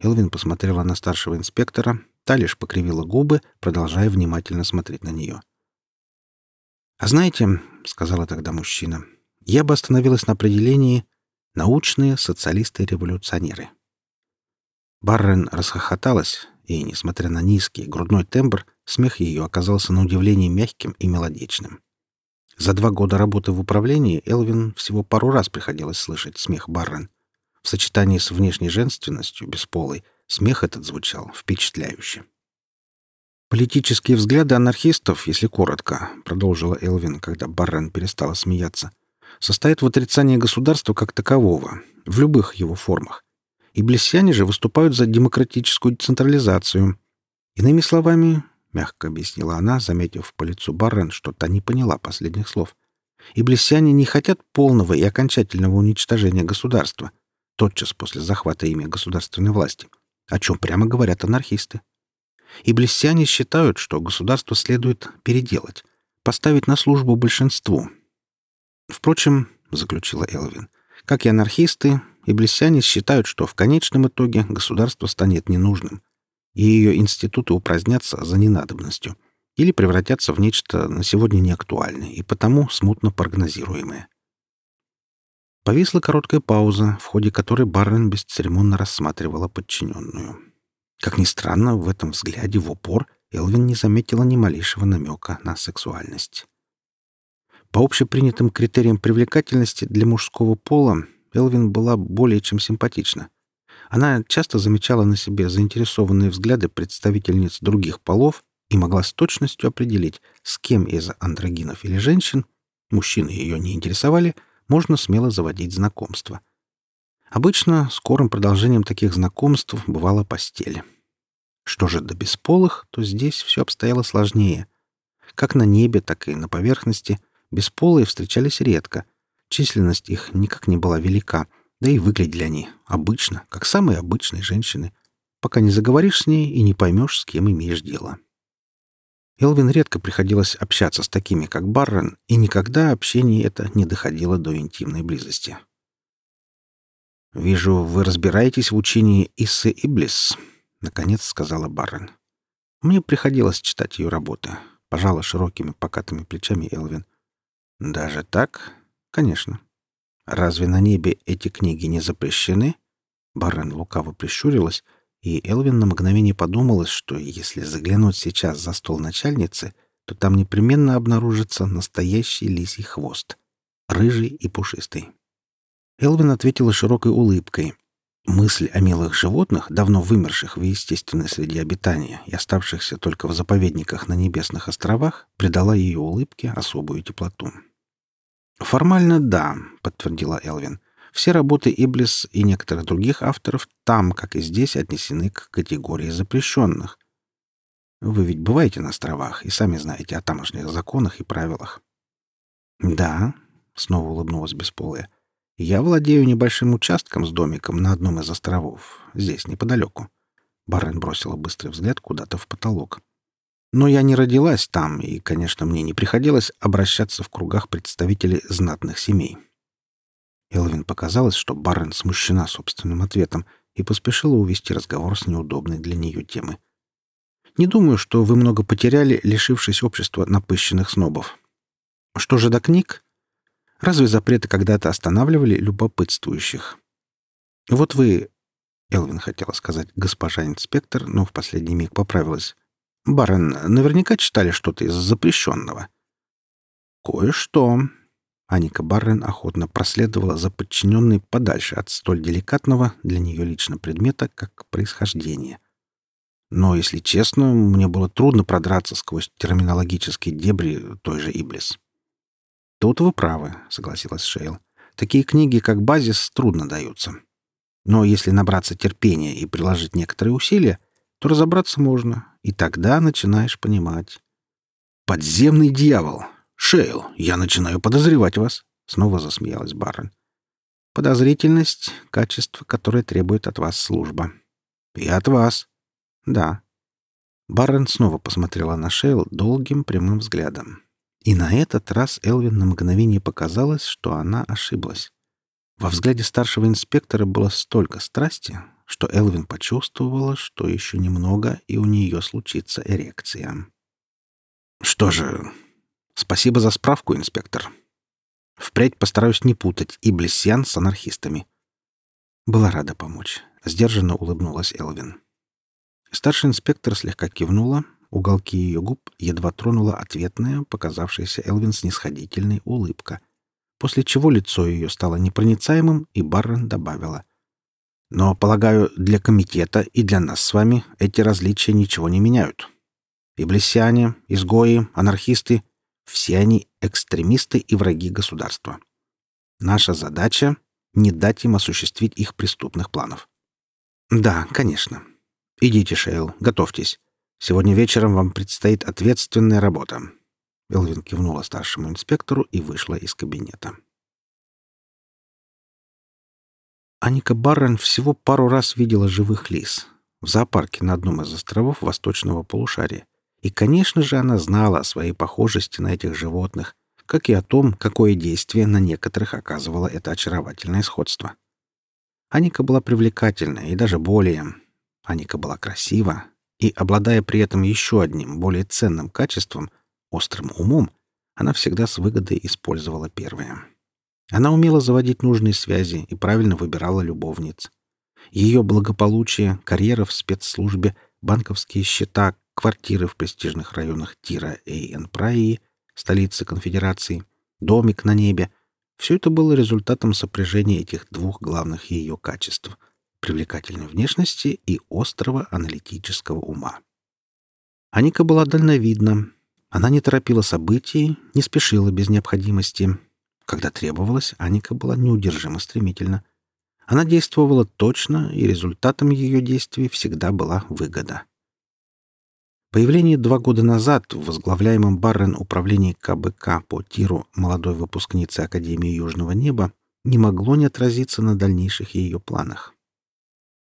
Элвин посмотрела на старшего инспектора, та лишь покривила губы, продолжая внимательно смотреть на нее. «А знаете, — сказала тогда мужчина, — я бы остановилась на определении «научные социалисты-революционеры». Баррен расхохоталась, и, несмотря на низкий грудной тембр, смех ее оказался на удивление мягким и мелодичным. За два года работы в управлении Элвин всего пару раз приходилось слышать смех Баррен. В сочетании с внешней женственностью, бесполой, смех этот звучал впечатляюще. «Политические взгляды анархистов, если коротко», — продолжила Элвин, когда Баррен перестала смеяться, состоят в отрицании государства как такового, в любых его формах, и блесяне же выступают за демократическую децентрализацию. Иными словами, мягко объяснила она, заметив по лицу Баррен, что та не поняла последних слов. И блесяне не хотят полного и окончательного уничтожения государства, тотчас после захвата ими государственной власти, о чем прямо говорят анархисты. И блесяне считают, что государство следует переделать, поставить на службу большинству. Впрочем, — заключила Элвин, — как и анархисты, и блесяне считают, что в конечном итоге государство станет ненужным, и ее институты упразднятся за ненадобностью или превратятся в нечто на сегодня неактуальное и потому смутно прогнозируемое. Повисла короткая пауза, в ходе которой Баррен бесцеремонно рассматривала подчиненную. Как ни странно, в этом взгляде в упор Элвин не заметила ни малейшего намека на сексуальность. По общепринятым критериям привлекательности для мужского пола Элвин была более чем симпатична. Она часто замечала на себе заинтересованные взгляды представительниц других полов и могла с точностью определить, с кем из андрогинов или женщин, мужчины ее не интересовали, можно смело заводить знакомство. Обычно скорым продолжением таких знакомств бывала постель. Что же до бесполых, то здесь все обстояло сложнее. Как на небе, так и на поверхности бесполые встречались редко — Численность их никак не была велика, да и выглядели они обычно, как самые обычные женщины, пока не заговоришь с ней и не поймешь, с кем имеешь дело. Элвин редко приходилось общаться с такими, как Баррен, и никогда общение это не доходило до интимной близости. «Вижу, вы разбираетесь в учении Иссы Иблис», — наконец сказала Баррен. «Мне приходилось читать ее работы», — пожала широкими покатыми плечами Элвин. «Даже так?» Конечно. Разве на небе эти книги не запрещены? Баррен лукаво прищурилась, и Элвин на мгновение подумалось, что если заглянуть сейчас за стол начальницы, то там непременно обнаружится настоящий лисий хвост, рыжий и пушистый. Элвин ответила широкой улыбкой. Мысль о милых животных, давно вымерших в естественной среде обитания и оставшихся только в заповедниках на небесных островах, придала ее улыбке особую теплоту. «Формально да», — подтвердила Элвин. «Все работы Иблис и некоторых других авторов там, как и здесь, отнесены к категории запрещенных. Вы ведь бываете на островах и сами знаете о тамошних законах и правилах». «Да», — снова улыбнулась Бесполая. Я владею небольшим участком с домиком на одном из островов, здесь, неподалеку. Баррен бросила быстрый взгляд куда-то в потолок. Но я не родилась там, и, конечно, мне не приходилось обращаться в кругах представителей знатных семей. Элвин показалось, что Баррен смущена собственным ответом и поспешила увести разговор с неудобной для нее темы. «Не думаю, что вы много потеряли, лишившись общества напыщенных снобов. Что же до книг? Разве запреты когда-то останавливали любопытствующих? Вот вы... Элвин хотела сказать «госпожа инспектор», но в последний миг поправилась. «Барон, наверняка читали что-то из запрещенного». «Кое-что». Аника Баррен охотно проследовала за подчиненной подальше от столь деликатного для нее лично предмета, как происхождение. Но, если честно, мне было трудно продраться сквозь терминологические дебри той же Иблис. «Тут вы правы», — согласилась Шейл. «Такие книги, как «Базис», трудно даются. Но если набраться терпения и приложить некоторые усилия, то разобраться можно, и тогда начинаешь понимать». «Подземный дьявол! Шейл, я начинаю подозревать вас!» — снова засмеялась Баррен. «Подозрительность — качество, которое требует от вас служба». «И от вас». «Да». Баррен снова посмотрела на Шейл долгим прямым взглядом. И на этот раз Элвин на мгновение показалось, что она ошиблась. Во взгляде старшего инспектора было столько страсти, что Элвин почувствовала, что еще немного, и у нее случится эрекция. «Что же, спасибо за справку, инспектор. Впредь постараюсь не путать и Блессиан с анархистами». Была рада помочь. Сдержанно улыбнулась Элвин. Старший инспектор слегка кивнула, Уголки ее губ едва тронула ответная, показавшаяся Элвин снисходительной улыбка, после чего лицо ее стало непроницаемым, и Баррон добавила. «Но, полагаю, для комитета и для нас с вами эти различия ничего не меняют. Иблисяне, изгои, анархисты — все они экстремисты и враги государства. Наша задача — не дать им осуществить их преступных планов». «Да, конечно. Идите, Шейл, готовьтесь. Сегодня вечером вам предстоит ответственная работа. Элвин кивнула старшему инспектору и вышла из кабинета. Аника Баррен всего пару раз видела живых лис в зоопарке на одном из островов восточного полушария. И, конечно же, она знала о своей похожести на этих животных, как и о том, какое действие на некоторых оказывало это очаровательное сходство. Аника была привлекательна и даже более. Аника была красива, и, обладая при этом еще одним, более ценным качеством — острым умом, она всегда с выгодой использовала первое. Она умела заводить нужные связи и правильно выбирала любовниц. Ее благополучие, карьера в спецслужбе, банковские счета, квартиры в престижных районах Тира и Энпраии, столицы конфедерации, домик на небе — все это было результатом сопряжения этих двух главных ее качеств — привлекательной внешности и острого аналитического ума. Аника была дальновидна. Она не торопила событий, не спешила без необходимости. Когда требовалось, Аника была неудержимо стремительна. Она действовала точно, и результатом ее действий всегда была выгода. Появление два года назад в возглавляемом Баррен управлении КБК по тиру молодой выпускницы Академии Южного Неба не могло не отразиться на дальнейших ее планах.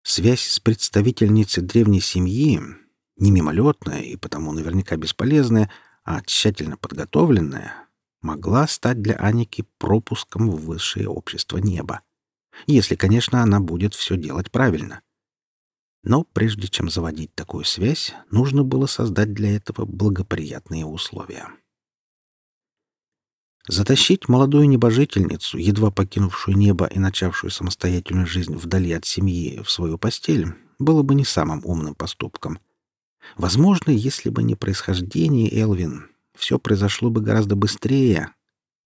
Связь с представительницей древней семьи, не мимолетная и потому наверняка бесполезная, а тщательно подготовленная, могла стать для Аники пропуском в высшее общество неба. Если, конечно, она будет все делать правильно. Но прежде чем заводить такую связь, нужно было создать для этого благоприятные условия. Затащить молодую небожительницу, едва покинувшую небо и начавшую самостоятельную жизнь вдали от семьи, в свою постель, было бы не самым умным поступком. Возможно, если бы не происхождение Элвин, все произошло бы гораздо быстрее.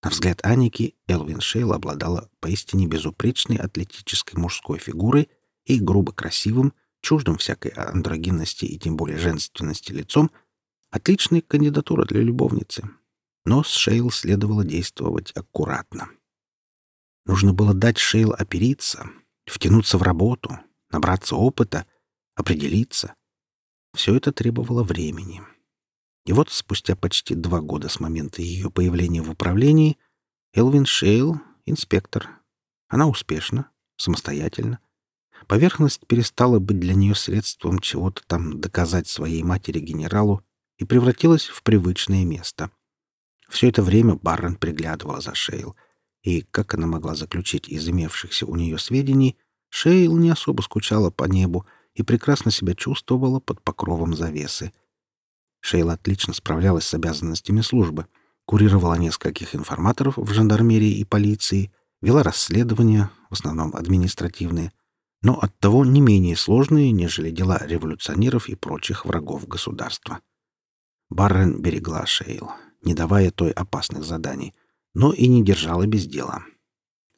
На взгляд Аники, Элвин Шейл обладала поистине безупречной атлетической мужской фигурой и грубо красивым, чуждым всякой андрогинности и тем более женственности лицом, отличной кандидатура для любовницы — но с Шейл следовало действовать аккуратно. Нужно было дать Шейл опериться, втянуться в работу, набраться опыта, определиться. Все это требовало времени. И вот спустя почти два года с момента ее появления в управлении Элвин Шейл, инспектор, Она успешна, самостоятельна. Поверхность перестала быть для нее средством чего-то там доказать своей матери-генералу и превратилась в привычное место. Все это время Баррен приглядывала за Шейл, и, как она могла заключить из имевшихся у нее сведений, Шейл не особо скучала по небу и прекрасно себя чувствовала под покровом завесы. Шейл отлично справлялась с обязанностями службы, курировала нескольких информаторов в жандармерии и полиции, вела расследования, в основном административные, но оттого не менее сложные, нежели дела революционеров и прочих врагов государства. Баррен берегла Шейл, не давая той опасных заданий, но и не держала без дела.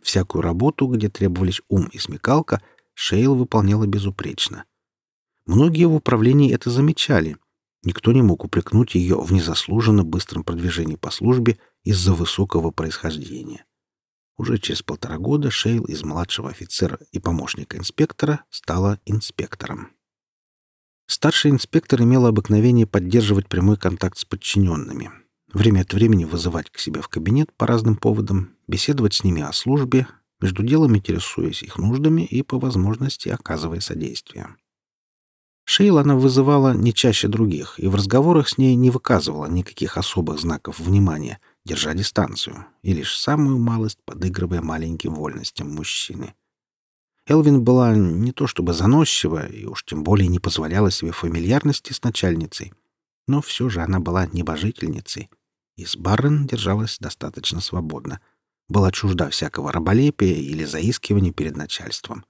Всякую работу, где требовались ум и смекалка, Шейл выполняла безупречно. Многие в управлении это замечали. Никто не мог упрекнуть ее в незаслуженно быстром продвижении по службе из-за высокого происхождения. Уже через полтора года Шейл из младшего офицера и помощника инспектора стала инспектором. Старший инспектор имел обыкновение поддерживать прямой контакт с подчиненными, время от времени вызывать к себе в кабинет по разным поводам, беседовать с ними о службе, между делом интересуясь их нуждами и, по возможности, оказывая содействие. Шейл она вызывала не чаще других и в разговорах с ней не выказывала никаких особых знаков внимания — держа дистанцию и лишь самую малость подыгрывая маленьким вольностям мужчины. Элвин была не то чтобы заносчива и уж тем более не позволяла себе фамильярности с начальницей, но все же она была небожительницей, и с Баррен держалась достаточно свободно, была чужда всякого раболепия или заискивания перед начальством.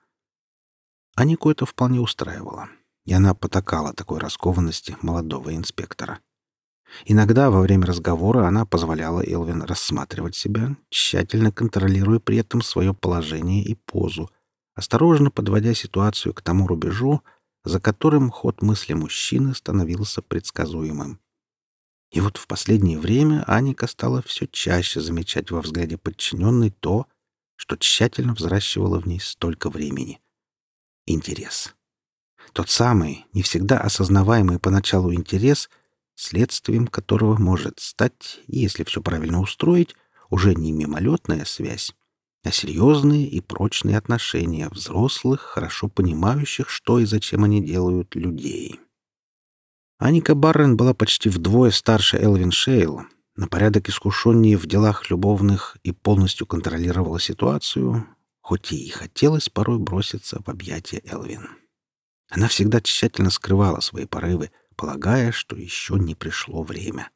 Анику это вполне устраивало, и она потакала такой раскованности молодого инспектора. Иногда во время разговора она позволяла Элвин рассматривать себя, тщательно контролируя при этом свое положение и позу, осторожно подводя ситуацию к тому рубежу, за которым ход мысли мужчины становился предсказуемым. И вот в последнее время Аника стала все чаще замечать во взгляде подчиненной то, что тщательно взращивала в ней столько времени. Интерес. Тот самый, не всегда осознаваемый поначалу интерес — следствием которого может стать, если все правильно устроить, уже не мимолетная связь, а серьезные и прочные отношения взрослых, хорошо понимающих, что и зачем они делают, людей. Аника Баррен была почти вдвое старше Элвин Шейл, на порядок искушеннее в делах любовных и полностью контролировала ситуацию, хоть и хотелось порой броситься в объятия Элвин. Она всегда тщательно скрывала свои порывы, полагая, что еще не пришло время.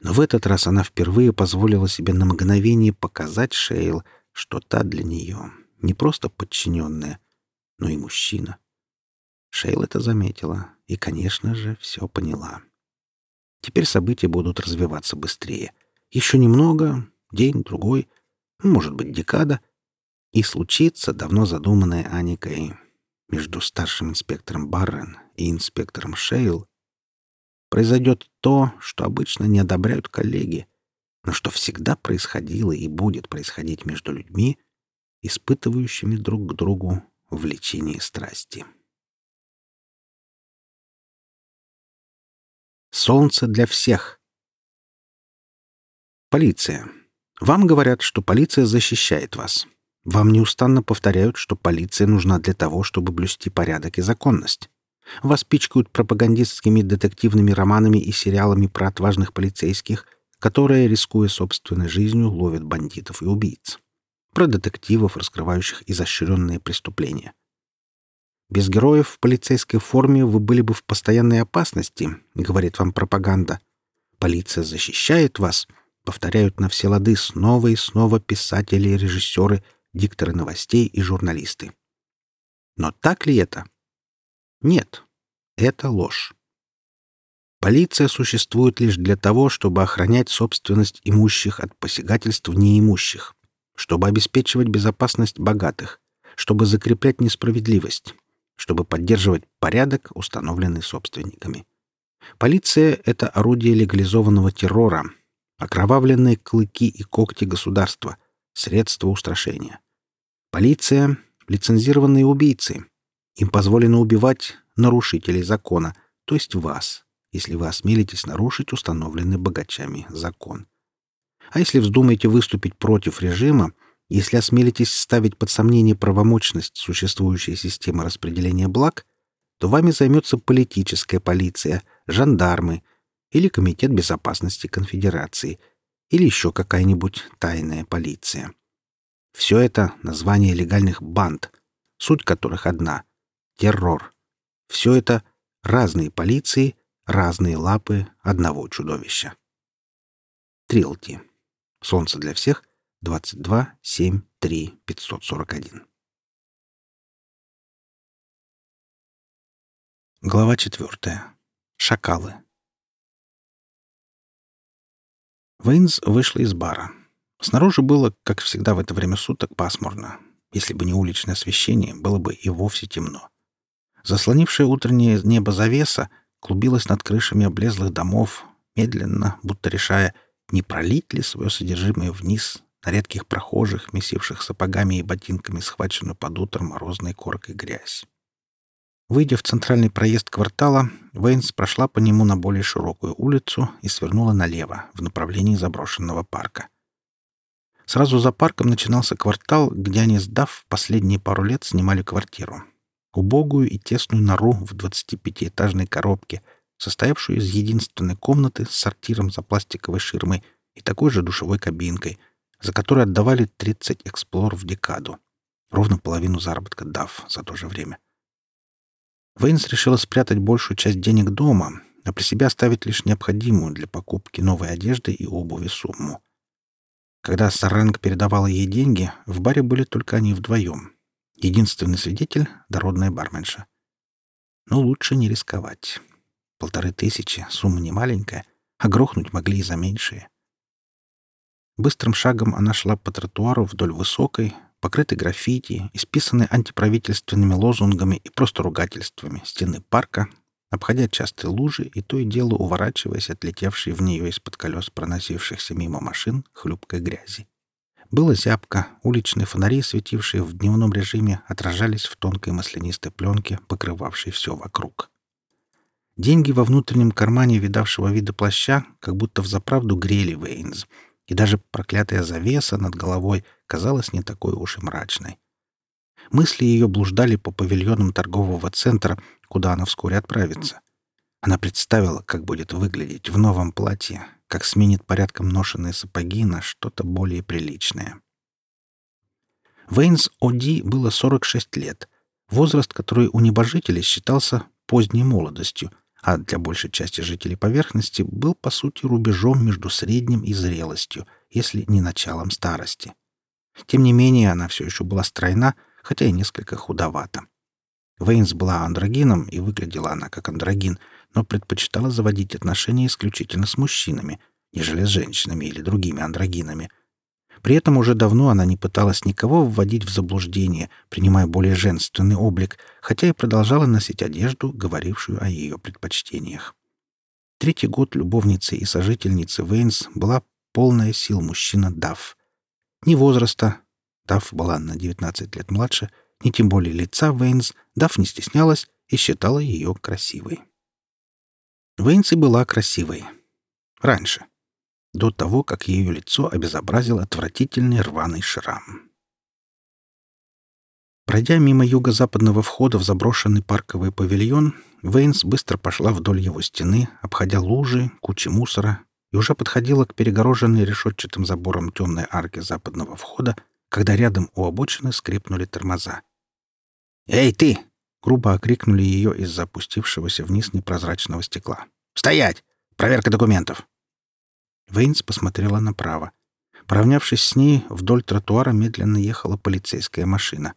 Но в этот раз она впервые позволила себе на мгновение показать Шейл, что та для нее не просто подчиненная, но и мужчина. Шейл это заметила и, конечно же, все поняла. Теперь события будут развиваться быстрее. Еще немного, день, другой, может быть, декада, и случится давно задуманное Аникой между старшим инспектором Баррен и инспектором Шейл произойдет то, что обычно не одобряют коллеги, но что всегда происходило и будет происходить между людьми, испытывающими друг к другу влечение страсти. Солнце для всех. Полиция. Вам говорят, что полиция защищает вас. Вам неустанно повторяют, что полиция нужна для того, чтобы блюсти порядок и законность. Вас пичкают пропагандистскими детективными романами и сериалами про отважных полицейских, которые, рискуя собственной жизнью, ловят бандитов и убийц. Про детективов, раскрывающих изощренные преступления. Без героев в полицейской форме вы были бы в постоянной опасности, говорит вам пропаганда. Полиция защищает вас, повторяют на все лады снова и снова писатели, режиссеры, дикторы новостей и журналисты. Но так ли это? Нет, это ложь. Полиция существует лишь для того, чтобы охранять собственность имущих от посягательств неимущих, чтобы обеспечивать безопасность богатых, чтобы закреплять несправедливость, чтобы поддерживать порядок, установленный собственниками. Полиция — это орудие легализованного террора, окровавленные клыки и когти государства, средства устрашения. Полиция — лицензированные убийцы, им позволено убивать нарушителей закона, то есть вас, если вы осмелитесь нарушить установленный богачами закон. А если вздумаете выступить против режима, Если осмелитесь ставить под сомнение правомочность существующей системы распределения благ, то вами займется политическая полиция, жандармы или Комитет безопасности конфедерации или еще какая-нибудь тайная полиция. Все это — название легальных банд, суть которых одна — террор. Все это — разные полиции, разные лапы одного чудовища. Трилти. Солнце для всех. 22 7 3 541. Глава четвертая. Шакалы. Вейнс вышла из бара. Снаружи было, как всегда в это время суток, пасмурно. Если бы не уличное освещение, было бы и вовсе темно. Заслонившая утреннее небо завеса клубилась над крышами облезлых домов, медленно, будто решая, не пролить ли свое содержимое вниз на редких прохожих, месивших сапогами и ботинками схваченную под утром морозной коркой грязь. Выйдя в центральный проезд квартала, Вейнс прошла по нему на более широкую улицу и свернула налево, в направлении заброшенного парка. Сразу за парком начинался квартал, где они, сдав, последние пару лет снимали квартиру. Убогую и тесную нору в 25-этажной коробке, состоявшую из единственной комнаты с сортиром за пластиковой ширмой и такой же душевой кабинкой — за который отдавали 30 эксплор в декаду. Ровно половину заработка дав за то же время. Вейнс решила спрятать большую часть денег дома, а при себе оставить лишь необходимую для покупки новой одежды и обуви сумму. Когда Саранг передавала ей деньги, в баре были только они вдвоем. Единственный свидетель — дородная барменша. Но лучше не рисковать. Полторы тысячи — сумма не маленькая, а грохнуть могли и за меньшие. Быстрым шагом она шла по тротуару вдоль высокой, покрытой граффити, исписанной антиправительственными лозунгами и просто ругательствами стены парка, обходя частые лужи и то и дело уворачиваясь от летевшей в нее из-под колес проносившихся мимо машин хлюпкой грязи. Было зябко, уличные фонари, светившие в дневном режиме, отражались в тонкой маслянистой пленке, покрывавшей все вокруг. Деньги во внутреннем кармане видавшего вида плаща как будто взаправду грели Вейнс — и даже проклятая завеса над головой казалась не такой уж и мрачной. Мысли ее блуждали по павильонам торгового центра, куда она вскоре отправится. Она представила, как будет выглядеть в новом платье, как сменит порядком ношенные сапоги на что-то более приличное. Вейнс О'Ди было 46 лет, возраст, который у небожителей считался поздней молодостью, а для большей части жителей поверхности был, по сути, рубежом между средним и зрелостью, если не началом старости. Тем не менее, она все еще была стройна, хотя и несколько худовата. Вейнс была андрогином, и выглядела она как андрогин, но предпочитала заводить отношения исключительно с мужчинами, нежели с женщинами или другими андрогинами — при этом уже давно она не пыталась никого вводить в заблуждение, принимая более женственный облик, хотя и продолжала носить одежду, говорившую о ее предпочтениях. Третий год любовницы и сожительницы Вейнс была полная сил мужчина Дафф. Ни возраста, Дафф была на 19 лет младше, ни тем более лица Вейнс, Дафф не стеснялась и считала ее красивой. Вейнс и была красивой. Раньше до того, как ее лицо обезобразил отвратительный рваный шрам. Пройдя мимо юго-западного входа в заброшенный парковый павильон, Вейнс быстро пошла вдоль его стены, обходя лужи, кучи мусора, и уже подходила к перегороженной решетчатым забором темной арки западного входа, когда рядом у обочины скрипнули тормоза. «Эй, ты!» — грубо окрикнули ее из-за опустившегося вниз непрозрачного стекла. «Стоять! Проверка документов!» Вейнс посмотрела направо. Поравнявшись с ней, вдоль тротуара медленно ехала полицейская машина.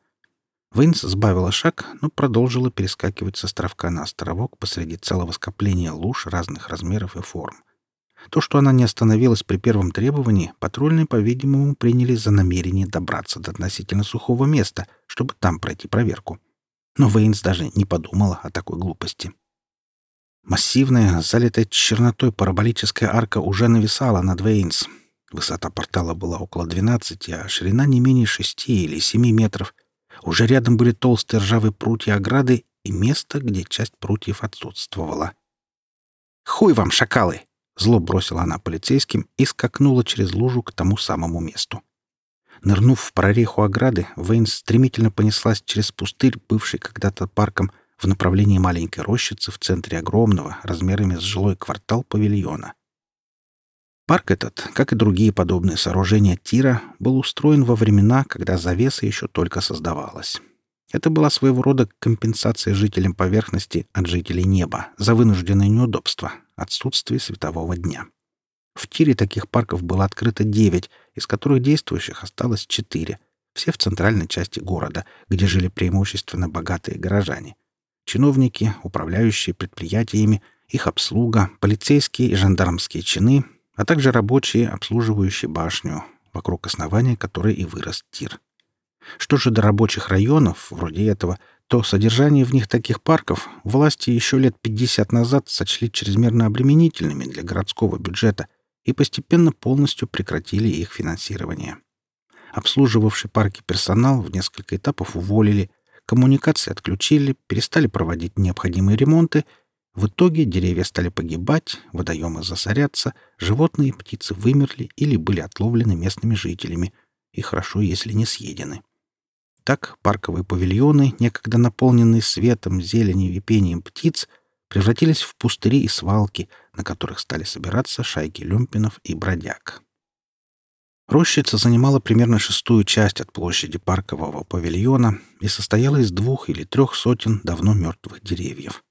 Вейнс сбавила шаг, но продолжила перескакивать с островка на островок посреди целого скопления луж разных размеров и форм. То, что она не остановилась при первом требовании, патрульные, по-видимому, приняли за намерение добраться до относительно сухого места, чтобы там пройти проверку. Но Вейнс даже не подумала о такой глупости. Массивная, залитая чернотой параболическая арка уже нависала над Вейнс. Высота портала была около 12, а ширина не менее 6 или 7 метров. Уже рядом были толстые ржавые прутья ограды и место, где часть прутьев отсутствовала. «Хуй вам, шакалы!» — зло бросила она полицейским и скакнула через лужу к тому самому месту. Нырнув в прореху ограды, Вейн стремительно понеслась через пустырь, бывший когда-то парком, в направлении маленькой рощицы в центре огромного, размерами с жилой квартал павильона. Парк этот, как и другие подобные сооружения Тира, был устроен во времена, когда завеса еще только создавалась. Это была своего рода компенсация жителям поверхности от жителей неба за вынужденное неудобство — отсутствие светового дня. В Тире таких парков было открыто девять, из которых действующих осталось четыре, все в центральной части города, где жили преимущественно богатые горожане. Чиновники, управляющие предприятиями, их обслуга, полицейские и жандармские чины, а также рабочие, обслуживающие башню, вокруг основания которой и вырос тир. Что же до рабочих районов, вроде этого, то содержание в них таких парков власти еще лет 50 назад сочли чрезмерно обременительными для городского бюджета и постепенно полностью прекратили их финансирование. Обслуживавший парки персонал в несколько этапов уволили, коммуникации отключили, перестали проводить необходимые ремонты. В итоге деревья стали погибать, водоемы засоряться, животные и птицы вымерли или были отловлены местными жителями, и хорошо, если не съедены. Так парковые павильоны, некогда наполненные светом, зеленью и пением птиц, превратились в пустыри и свалки, на которых стали собираться шайки люмпинов и бродяг. Рощица занимала примерно шестую часть от площади паркового павильона и состояла из двух или трех сотен давно мертвых деревьев.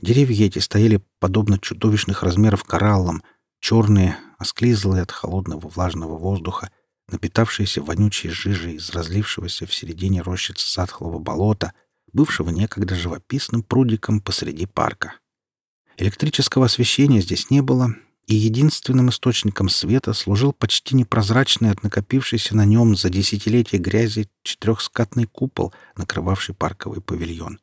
Деревья эти стояли подобно чудовищных размеров кораллам, черные, осклизлые от холодного влажного воздуха, напитавшиеся вонючей жижей из разлившегося в середине рощицы садхлого болота, бывшего некогда живописным прудиком посреди парка. Электрического освещения здесь не было, и единственным источником света служил почти непрозрачный от накопившейся на нем за десятилетия грязи четырехскатный купол, накрывавший парковый павильон.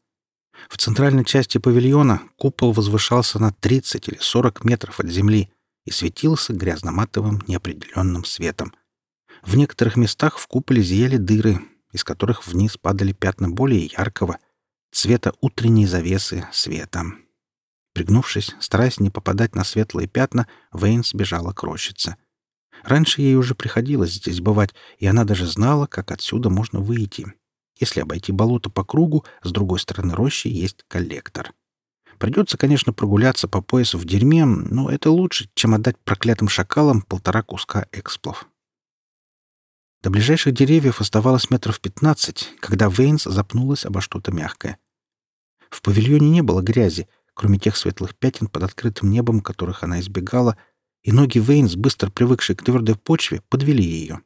В центральной части павильона купол возвышался на 30 или 40 метров от земли и светился грязно-матовым неопределенным светом. В некоторых местах в куполе зияли дыры, из которых вниз падали пятна более яркого, цвета утренней завесы света. Пригнувшись, стараясь не попадать на светлые пятна, Вейн сбежала к рощице. Раньше ей уже приходилось здесь бывать, и она даже знала, как отсюда можно выйти. Если обойти болото по кругу, с другой стороны рощи есть коллектор. Придется, конечно, прогуляться по поясу в дерьме, но это лучше, чем отдать проклятым шакалам полтора куска эксплов. До ближайших деревьев оставалось метров пятнадцать, когда Вейнс запнулась обо что-то мягкое. В павильоне не было грязи, кроме тех светлых пятен под открытым небом, которых она избегала, и ноги Вейнс, быстро привыкшие к твердой почве, подвели ее.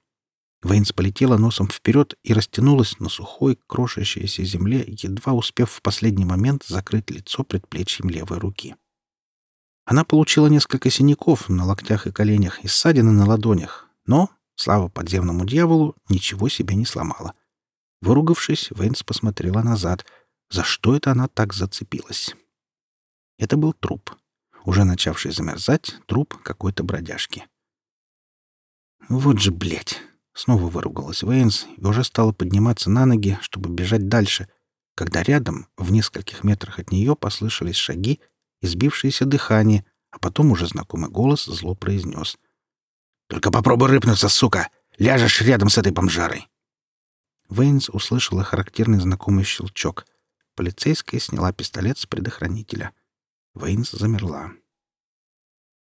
Вейнс полетела носом вперед и растянулась на сухой, крошащейся земле, едва успев в последний момент закрыть лицо предплечьем левой руки. Она получила несколько синяков на локтях и коленях и ссадины на ладонях, но, слава подземному дьяволу, ничего себе не сломала. Выругавшись, Вейнс посмотрела назад. За что это она так зацепилась? Это был труп. Уже начавший замерзать, труп какой-то бродяжки. «Вот же, блядь!» — снова выругалась Вейнс и уже стала подниматься на ноги, чтобы бежать дальше, когда рядом, в нескольких метрах от нее, послышались шаги и сбившееся дыхание, а потом уже знакомый голос зло произнес. «Только попробуй рыпнуться, сука! Ляжешь рядом с этой бомжарой!» Вейнс услышала характерный знакомый щелчок. Полицейская сняла пистолет с предохранителя — Вейнс замерла.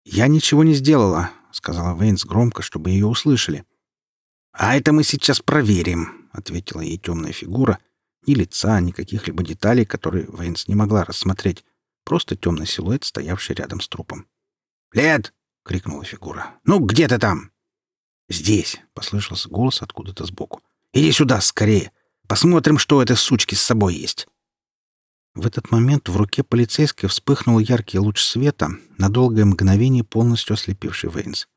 «Я ничего не сделала», — сказала Вейнс громко, чтобы ее услышали. «А это мы сейчас проверим», — ответила ей темная фигура. Ни лица, ни каких-либо деталей, которые Вейнс не могла рассмотреть. Просто темный силуэт, стоявший рядом с трупом. «Лед!» — крикнула фигура. «Ну, где ты там?» «Здесь!» — послышался голос откуда-то сбоку. «Иди сюда, скорее! Посмотрим, что у этой сучки с собой есть!» В этот момент в руке полицейской вспыхнул яркий луч света, на долгое мгновение полностью ослепивший Вейнс.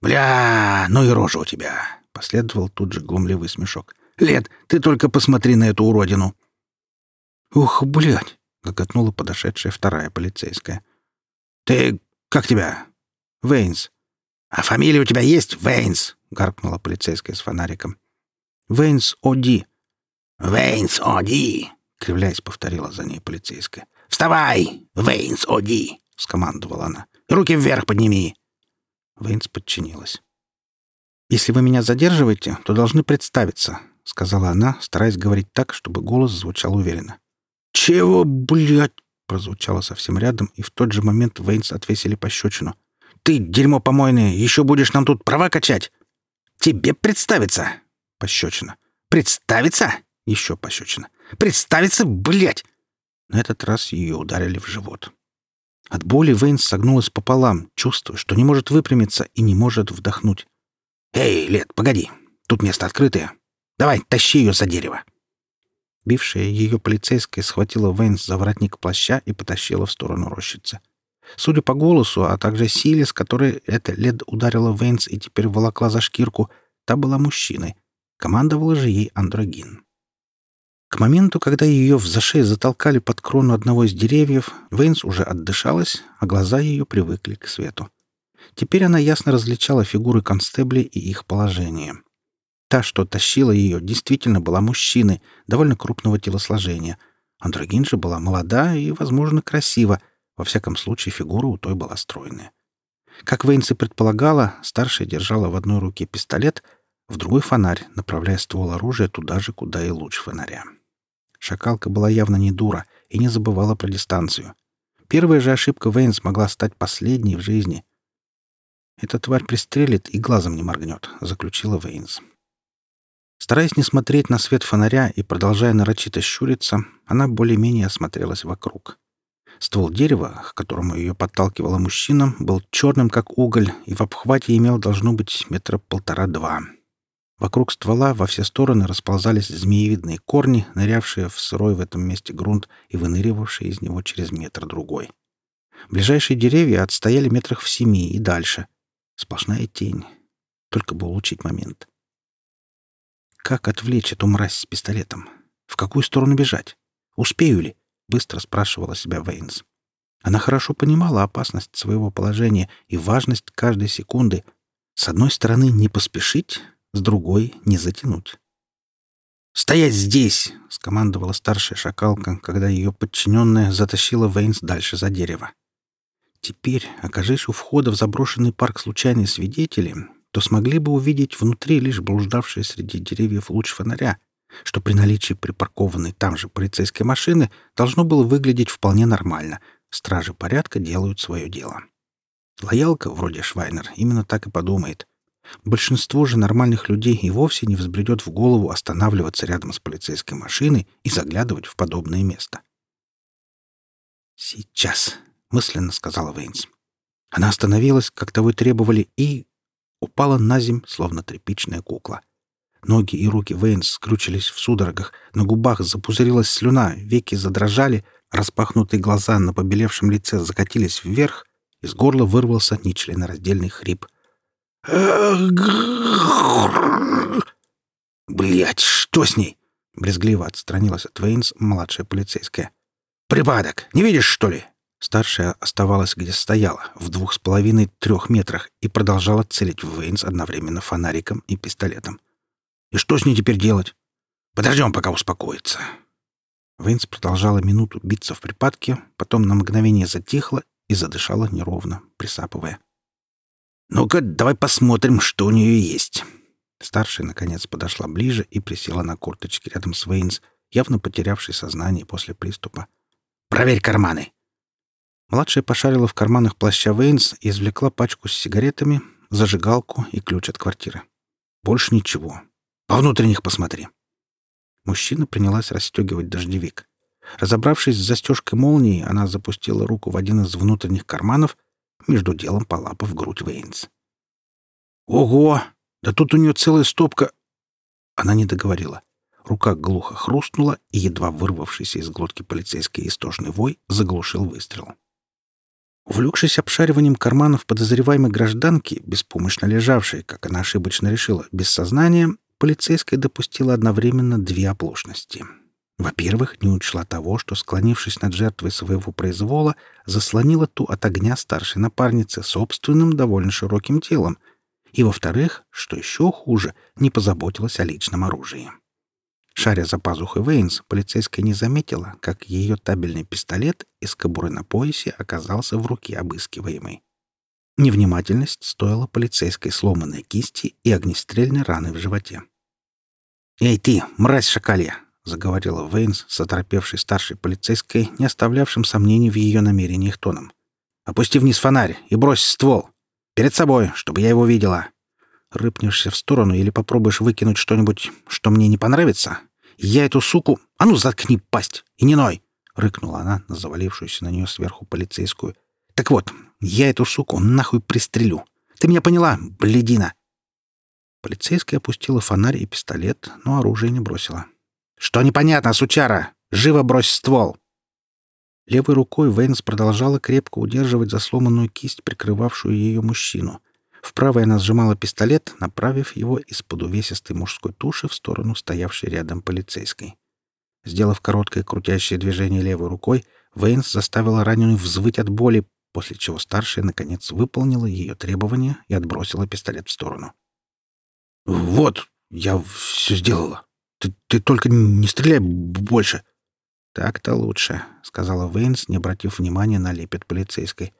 «Бля, ну и рожа у тебя!» — последовал тут же глумливый смешок. «Лед, ты только посмотри на эту уродину!» «Ух, блядь!» — гоготнула подошедшая вторая полицейская. «Ты... как тебя?» «Вейнс». «А фамилия у тебя есть? Вейнс?» — гаркнула полицейская с фонариком. «Вейнс О'Ди». «Вейнс О'Ди!» — кривляясь, повторила за ней полицейская. «Вставай! Вейнс, оди!» — скомандовала она. «Руки вверх подними!» Вейнс подчинилась. «Если вы меня задерживаете, то должны представиться», — сказала она, стараясь говорить так, чтобы голос звучал уверенно. «Чего, блядь?» — прозвучало совсем рядом, и в тот же момент Вейнс отвесили пощечину. «Ты, дерьмо помойное, еще будешь нам тут права качать!» «Тебе представиться!» — пощечина. «Представиться?» — еще пощечина. «Представиться, блядь!» На этот раз ее ударили в живот. От боли Вейнс согнулась пополам, чувствуя, что не может выпрямиться и не может вдохнуть. «Эй, Лет, погоди! Тут место открытое. Давай, тащи ее за дерево!» Бившая ее полицейская схватила Вейнс за воротник плаща и потащила в сторону рощицы. Судя по голосу, а также силе, с которой эта Лед ударила Вейнс и теперь волокла за шкирку, та была мужчиной. Командовала же ей Андрогин. К моменту, когда ее в зашей затолкали под крону одного из деревьев, Вейнс уже отдышалась, а глаза ее привыкли к свету. Теперь она ясно различала фигуры констеблей и их положение. Та, что тащила ее, действительно была мужчиной, довольно крупного телосложения. Андрогин же была молода и, возможно, красива. Во всяком случае, фигура у той была стройная. Как Вейнс и предполагала, старшая держала в одной руке пистолет, в другой — фонарь, направляя ствол оружия туда же, куда и луч фонаря. Шакалка была явно не дура и не забывала про дистанцию. Первая же ошибка Вейнс могла стать последней в жизни. «Эта тварь пристрелит и глазом не моргнет», — заключила Вейнс. Стараясь не смотреть на свет фонаря и продолжая нарочито щуриться, она более-менее осмотрелась вокруг. Ствол дерева, к которому ее подталкивала мужчина, был черным, как уголь, и в обхвате имел, должно быть, метра полтора-два. Вокруг ствола во все стороны расползались змеевидные корни, нырявшие в сырой в этом месте грунт и выныривавшие из него через метр-другой. Ближайшие деревья отстояли метрах в семи и дальше. Сплошная тень. Только бы улучшить момент. Как отвлечь эту мразь с пистолетом? В какую сторону бежать? Успею ли? Быстро спрашивала себя Вейнс. Она хорошо понимала опасность своего положения и важность каждой секунды. С одной стороны, не поспешить, с другой — не затянуть. «Стоять здесь!» — скомандовала старшая шакалка, когда ее подчиненная затащила Вейнс дальше за дерево. Теперь, окажись у входа в заброшенный парк случайные свидетели, то смогли бы увидеть внутри лишь блуждавшие среди деревьев луч фонаря, что при наличии припаркованной там же полицейской машины должно было выглядеть вполне нормально. Стражи порядка делают свое дело. Лоялка, вроде Швайнер, именно так и подумает. Большинство же нормальных людей и вовсе не взбредет в голову останавливаться рядом с полицейской машиной и заглядывать в подобное место. «Сейчас», — мысленно сказала Вейнс. Она остановилась, как того и требовали, и упала на земь, словно тряпичная кукла. Ноги и руки Вейнс скручились в судорогах, на губах запузырилась слюна, веки задрожали, распахнутые глаза на побелевшем лице закатились вверх, из горла вырвался нечленораздельный хрип — Блять, что с ней? Брезгливо отстранилась от Вейнс младшая полицейская. «Припадок! Не видишь, что ли?» Старшая оставалась, где стояла, в двух с половиной-трех метрах, и продолжала целить в Вейнс одновременно фонариком и пистолетом. «И что с ней теперь делать? Подождем, пока успокоится». Вейнс продолжала минуту биться в припадке, потом на мгновение затихла и задышала неровно, присапывая. «Ну-ка, давай посмотрим, что у нее есть». Старшая, наконец, подошла ближе и присела на корточки рядом с Вейнс, явно потерявшей сознание после приступа. «Проверь карманы!» Младшая пошарила в карманах плаща Вейнс и извлекла пачку с сигаретами, зажигалку и ключ от квартиры. «Больше ничего. По внутренних посмотри». Мужчина принялась расстегивать дождевик. Разобравшись с застежкой молнии, она запустила руку в один из внутренних карманов — между делом полапав грудь Вейнс. «Ого! Да тут у нее целая стопка...» Она не договорила. Рука глухо хрустнула, и едва вырвавшийся из глотки полицейский истошный вой заглушил выстрел. Увлекшись обшариванием карманов подозреваемой гражданки, беспомощно лежавшей, как она ошибочно решила, без сознания, полицейская допустила одновременно две оплошности — во-первых, не учла того, что, склонившись над жертвой своего произвола, заслонила ту от огня старшей напарницы собственным довольно широким телом. И, во-вторых, что еще хуже, не позаботилась о личном оружии. Шаря за пазухой Вейнс, полицейская не заметила, как ее табельный пистолет из кобуры на поясе оказался в руке обыскиваемой. Невнимательность стоила полицейской сломанной кисти и огнестрельной раны в животе. «Эй ты, мразь шакалья!» — заговорила Вейнс с оторопевшей старшей полицейской, не оставлявшим сомнений в ее намерениях тоном. «Опусти вниз фонарь и брось ствол. Перед собой, чтобы я его видела. Рыпнешься в сторону или попробуешь выкинуть что-нибудь, что мне не понравится, я эту суку... А ну, заткни пасть и не ной!» — рыкнула она на завалившуюся на нее сверху полицейскую. «Так вот, я эту суку нахуй пристрелю. Ты меня поняла, бледина?» Полицейская опустила фонарь и пистолет, но оружие не бросила. «Что непонятно, сучара? Живо брось ствол!» Левой рукой Вейнс продолжала крепко удерживать за сломанную кисть, прикрывавшую ее мужчину. В правой она сжимала пистолет, направив его из-под увесистой мужской туши в сторону стоявшей рядом полицейской. Сделав короткое крутящее движение левой рукой, Вейнс заставила раненую взвыть от боли, после чего старшая, наконец, выполнила ее требования и отбросила пистолет в сторону. «Вот, я все сделала. Ты, ты только не стреляй больше!» «Так-то лучше», — сказала Вейнс, не обратив внимания на лепет полицейской.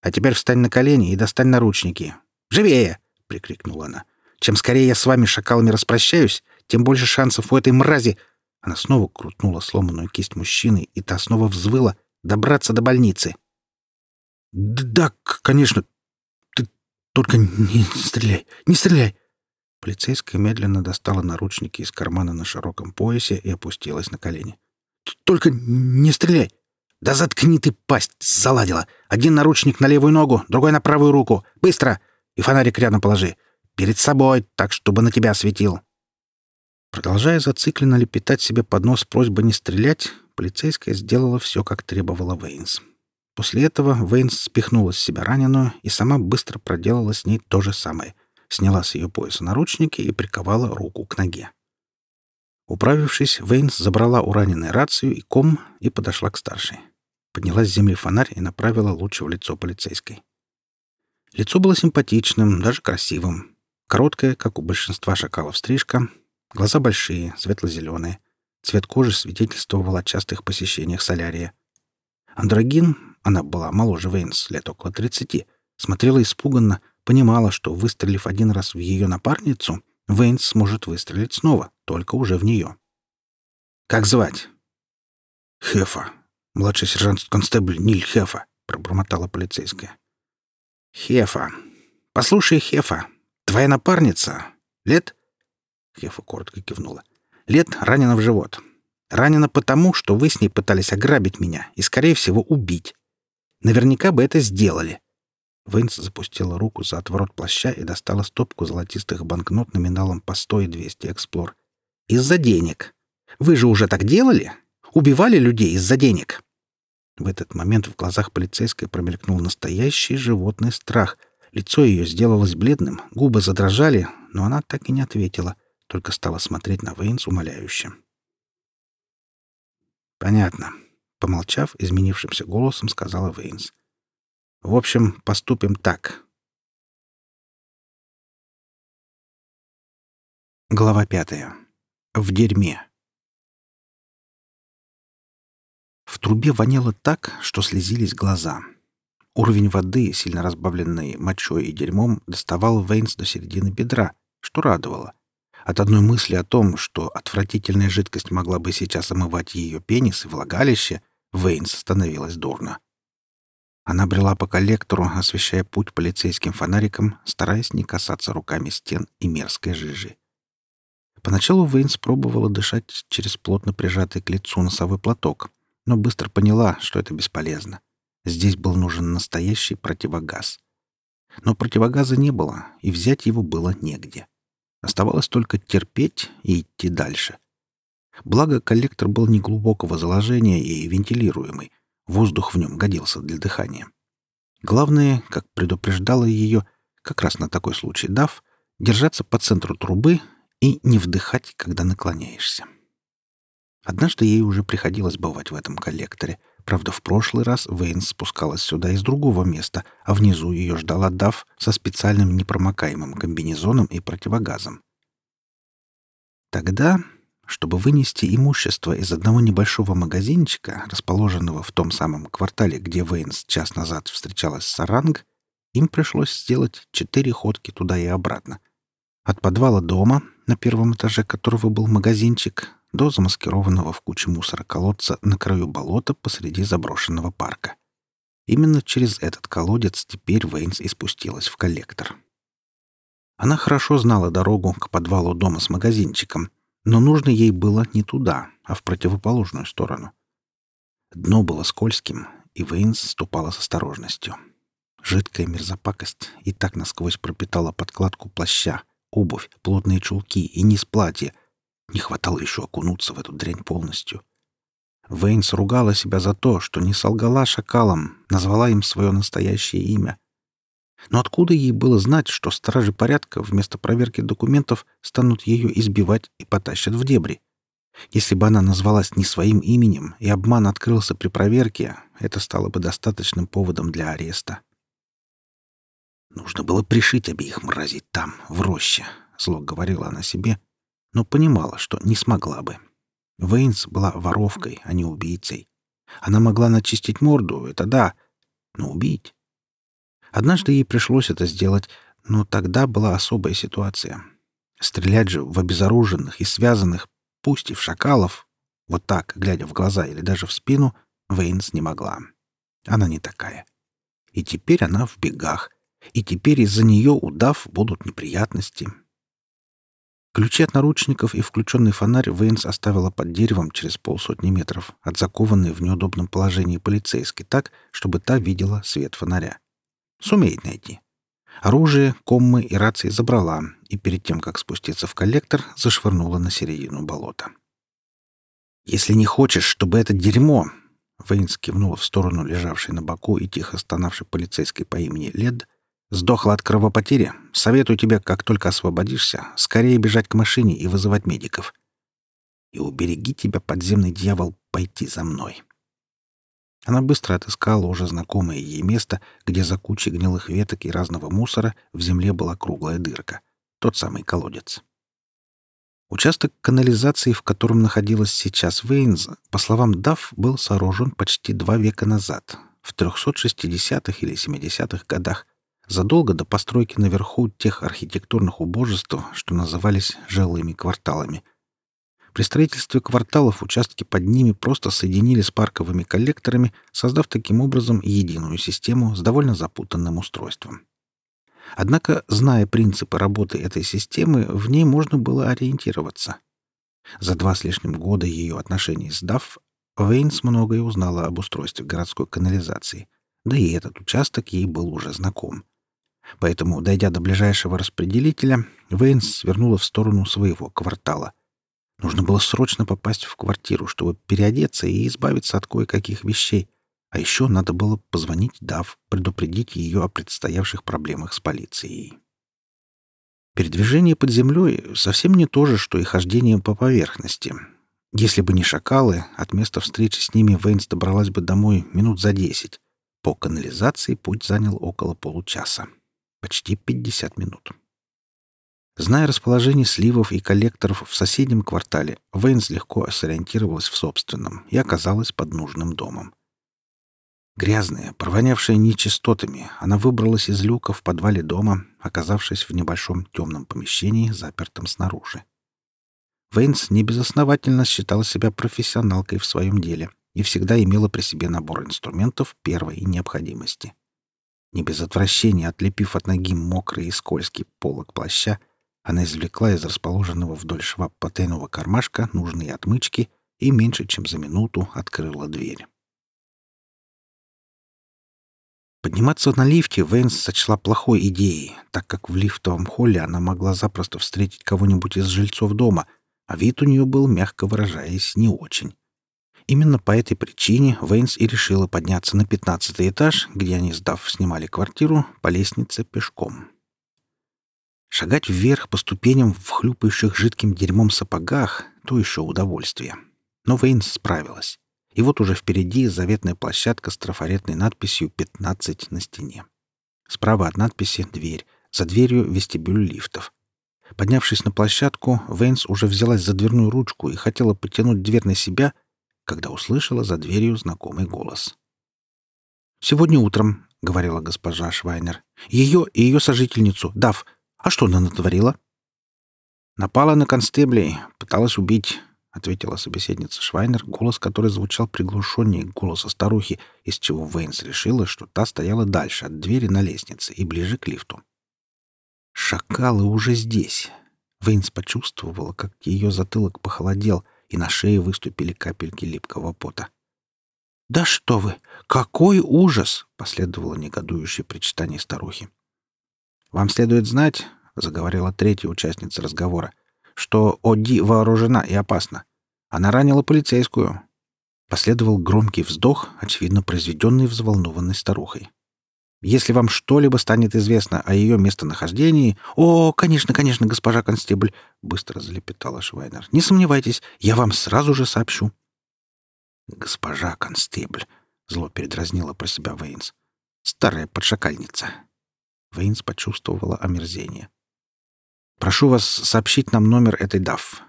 «А теперь встань на колени и достань наручники. Живее!» — прикрикнула она. «Чем скорее я с вами, шакалами, распрощаюсь, тем больше шансов у этой мрази...» Она снова крутнула сломанную кисть мужчины, и та снова взвыла добраться до больницы. «Да, конечно. Ты только не стреляй, не стреляй!» Полицейская медленно достала наручники из кармана на широком поясе и опустилась на колени. Только не стреляй!» «Да заткни ты пасть!» — заладила. «Один наручник на левую ногу, другой на правую руку. Быстро! И фонарик рядом положи. Перед собой, так, чтобы на тебя светил». Продолжая зацикленно лепетать себе под нос просьбы не стрелять, полицейская сделала все, как требовала Вейнс. После этого Вейнс спихнула с себя раненую и сама быстро проделала с ней то же самое. Сняла с ее пояса наручники и приковала руку к ноге. Управившись, Вейнс забрала у раненой рацию и ком и подошла к старшей. Подняла с земли фонарь и направила луч в лицо полицейской. Лицо было симпатичным, даже красивым. Короткое, как у большинства шакалов, стрижка, глаза большие, светло-зеленые. Цвет кожи свидетельствовал о частых посещениях солярия. Андрогин, она была моложе Вейнс, лет около тридцати, смотрела испуганно, понимала, что, выстрелив один раз в ее напарницу, Вейнс сможет выстрелить снова, только уже в нее. «Как звать?» «Хефа. Младший сержант-констебль Ниль Хефа», — пробормотала полицейская. «Хефа. Послушай, Хефа, твоя напарница лет...» Хефа коротко кивнула. «Лет ранена в живот. Ранена потому, что вы с ней пытались ограбить меня и, скорее всего, убить. Наверняка бы это сделали. Вейнс запустила руку за отворот плаща и достала стопку золотистых банкнот номиналом по 100 и 200 эксплор. «Из-за денег. Вы же уже так делали? Убивали людей из-за денег?» В этот момент в глазах полицейской промелькнул настоящий животный страх. Лицо ее сделалось бледным, губы задрожали, но она так и не ответила, только стала смотреть на Вейнс умоляюще. «Понятно», — помолчав, изменившимся голосом сказала Вейнс. В общем, поступим так. Глава пятая. В дерьме. В трубе воняло так, что слезились глаза. Уровень воды, сильно разбавленный мочой и дерьмом, доставал Вейнс до середины бедра, что радовало. От одной мысли о том, что отвратительная жидкость могла бы сейчас омывать ее пенис и влагалище, Вейнс становилась дурно. Она брела по коллектору, освещая путь полицейским фонариком, стараясь не касаться руками стен и мерзкой жижи. Поначалу Вейнс пробовала дышать через плотно прижатый к лицу носовой платок, но быстро поняла, что это бесполезно. Здесь был нужен настоящий противогаз. Но противогаза не было, и взять его было негде. Оставалось только терпеть и идти дальше. Благо, коллектор был неглубокого заложения и вентилируемый, Воздух в нем годился для дыхания. Главное, как предупреждала ее, как раз на такой случай дав, держаться по центру трубы и не вдыхать, когда наклоняешься. Однажды ей уже приходилось бывать в этом коллекторе. Правда, в прошлый раз Вейнс спускалась сюда из другого места, а внизу ее ждала Дав со специальным непромокаемым комбинезоном и противогазом. Тогда чтобы вынести имущество из одного небольшого магазинчика, расположенного в том самом квартале, где Вейнс час назад встречалась с Саранг, им пришлось сделать четыре ходки туда и обратно. От подвала дома, на первом этаже которого был магазинчик, до замаскированного в куче мусора колодца на краю болота посреди заброшенного парка. Именно через этот колодец теперь Вейнс и спустилась в коллектор. Она хорошо знала дорогу к подвалу дома с магазинчиком, но нужно ей было не туда, а в противоположную сторону. Дно было скользким, и Вейнс ступала с осторожностью. Жидкая мерзопакость и так насквозь пропитала подкладку плаща, обувь, плотные чулки и низ платья. Не хватало еще окунуться в эту дрянь полностью. Вейнс ругала себя за то, что не солгала шакалам, назвала им свое настоящее имя. Но откуда ей было знать, что стражи порядка вместо проверки документов станут ее избивать и потащат в дебри? Если бы она назвалась не своим именем и обман открылся при проверке, это стало бы достаточным поводом для ареста. Нужно было пришить обеих мразей там, в роще, зло говорила она себе, но понимала, что не смогла бы. Вейнс была воровкой, а не убийцей. Она могла начистить морду, это да, но убить Однажды ей пришлось это сделать, но тогда была особая ситуация. Стрелять же в обезоруженных и связанных, пусть и в шакалов, вот так, глядя в глаза или даже в спину, Вейнс не могла. Она не такая. И теперь она в бегах. И теперь из-за нее удав будут неприятности. Ключи от наручников и включенный фонарь Вейнс оставила под деревом через полсотни метров от закованной в неудобном положении полицейской так, чтобы та видела свет фонаря. Сумеет найти. Оружие, коммы и рации забрала, и перед тем, как спуститься в коллектор, зашвырнула на середину болота. «Если не хочешь, чтобы это дерьмо...» Вейнс кивнула в сторону лежавшей на боку и тихо стонавшей полицейской по имени Лед. «Сдохла от кровопотери. Советую тебе, как только освободишься, скорее бежать к машине и вызывать медиков. И убереги тебя, подземный дьявол, пойти за мной». Она быстро отыскала уже знакомое ей место, где за кучей гнилых веток и разного мусора в земле была круглая дырка. Тот самый колодец. Участок канализации, в котором находилась сейчас Вейнз, по словам Дафф, был сооружен почти два века назад, в 360-х или 70-х годах, задолго до постройки наверху тех архитектурных убожеств, что назывались жилыми кварталами, при строительстве кварталов участки под ними просто соединили с парковыми коллекторами, создав таким образом единую систему с довольно запутанным устройством. Однако, зная принципы работы этой системы, в ней можно было ориентироваться. За два с лишним года ее отношений с ДАФ Вейнс многое узнала об устройстве городской канализации, да и этот участок ей был уже знаком. Поэтому, дойдя до ближайшего распределителя, Вейнс свернула в сторону своего квартала — Нужно было срочно попасть в квартиру, чтобы переодеться и избавиться от кое-каких вещей. А еще надо было позвонить Дав, предупредить ее о предстоявших проблемах с полицией. Передвижение под землей совсем не то же, что и хождение по поверхности. Если бы не шакалы, от места встречи с ними Вейнс добралась бы домой минут за десять. По канализации путь занял около получаса. Почти пятьдесят минут. Зная расположение сливов и коллекторов в соседнем квартале, Вейнс легко сориентировалась в собственном и оказалась под нужным домом. Грязная, провонявшая нечистотами, она выбралась из люка в подвале дома, оказавшись в небольшом темном помещении, запертом снаружи. Вейнс небезосновательно считала себя профессионалкой в своем деле и всегда имела при себе набор инструментов первой необходимости. Не без отвращения отлепив от ноги мокрый и скользкий полог плаща, она извлекла из расположенного вдоль шва потайного кармашка нужные отмычки и меньше чем за минуту открыла дверь. Подниматься на лифте Вейнс сочла плохой идеей, так как в лифтовом холле она могла запросто встретить кого-нибудь из жильцов дома, а вид у нее был, мягко выражаясь, не очень. Именно по этой причине Вейнс и решила подняться на пятнадцатый этаж, где они, сдав, снимали квартиру, по лестнице пешком. Шагать вверх по ступеням в хлюпающих жидким дерьмом сапогах — то еще удовольствие. Но Вейн справилась. И вот уже впереди заветная площадка с трафаретной надписью «15» на стене. Справа от надписи — дверь, за дверью — вестибюль лифтов. Поднявшись на площадку, Вейнс уже взялась за дверную ручку и хотела потянуть дверь на себя, когда услышала за дверью знакомый голос. Сегодня утром — говорила госпожа Швайнер. «Ее и ее сожительницу, Дав. А что она натворила?» «Напала на констеблей, пыталась убить», — ответила собеседница Швайнер, голос которой звучал приглушеннее голоса старухи, из чего Вейнс решила, что та стояла дальше от двери на лестнице и ближе к лифту. «Шакалы уже здесь». Вейнс почувствовала, как ее затылок похолодел, и на шее выступили капельки липкого пота. «Да что вы! Какой ужас!» — последовало негодующее причитание старухи. «Вам следует знать, — заговорила третья участница разговора, — что Оди вооружена и опасна. Она ранила полицейскую». Последовал громкий вздох, очевидно произведенный взволнованной старухой. «Если вам что-либо станет известно о ее местонахождении...» «О, конечно, конечно, госпожа констебль!» — быстро залепетала Швайнер. «Не сомневайтесь, я вам сразу же сообщу». «Госпожа констебль», — зло передразнила про себя Вейнс. «Старая подшакальница». Вейнс почувствовала омерзение. «Прошу вас сообщить нам номер этой ДАФ».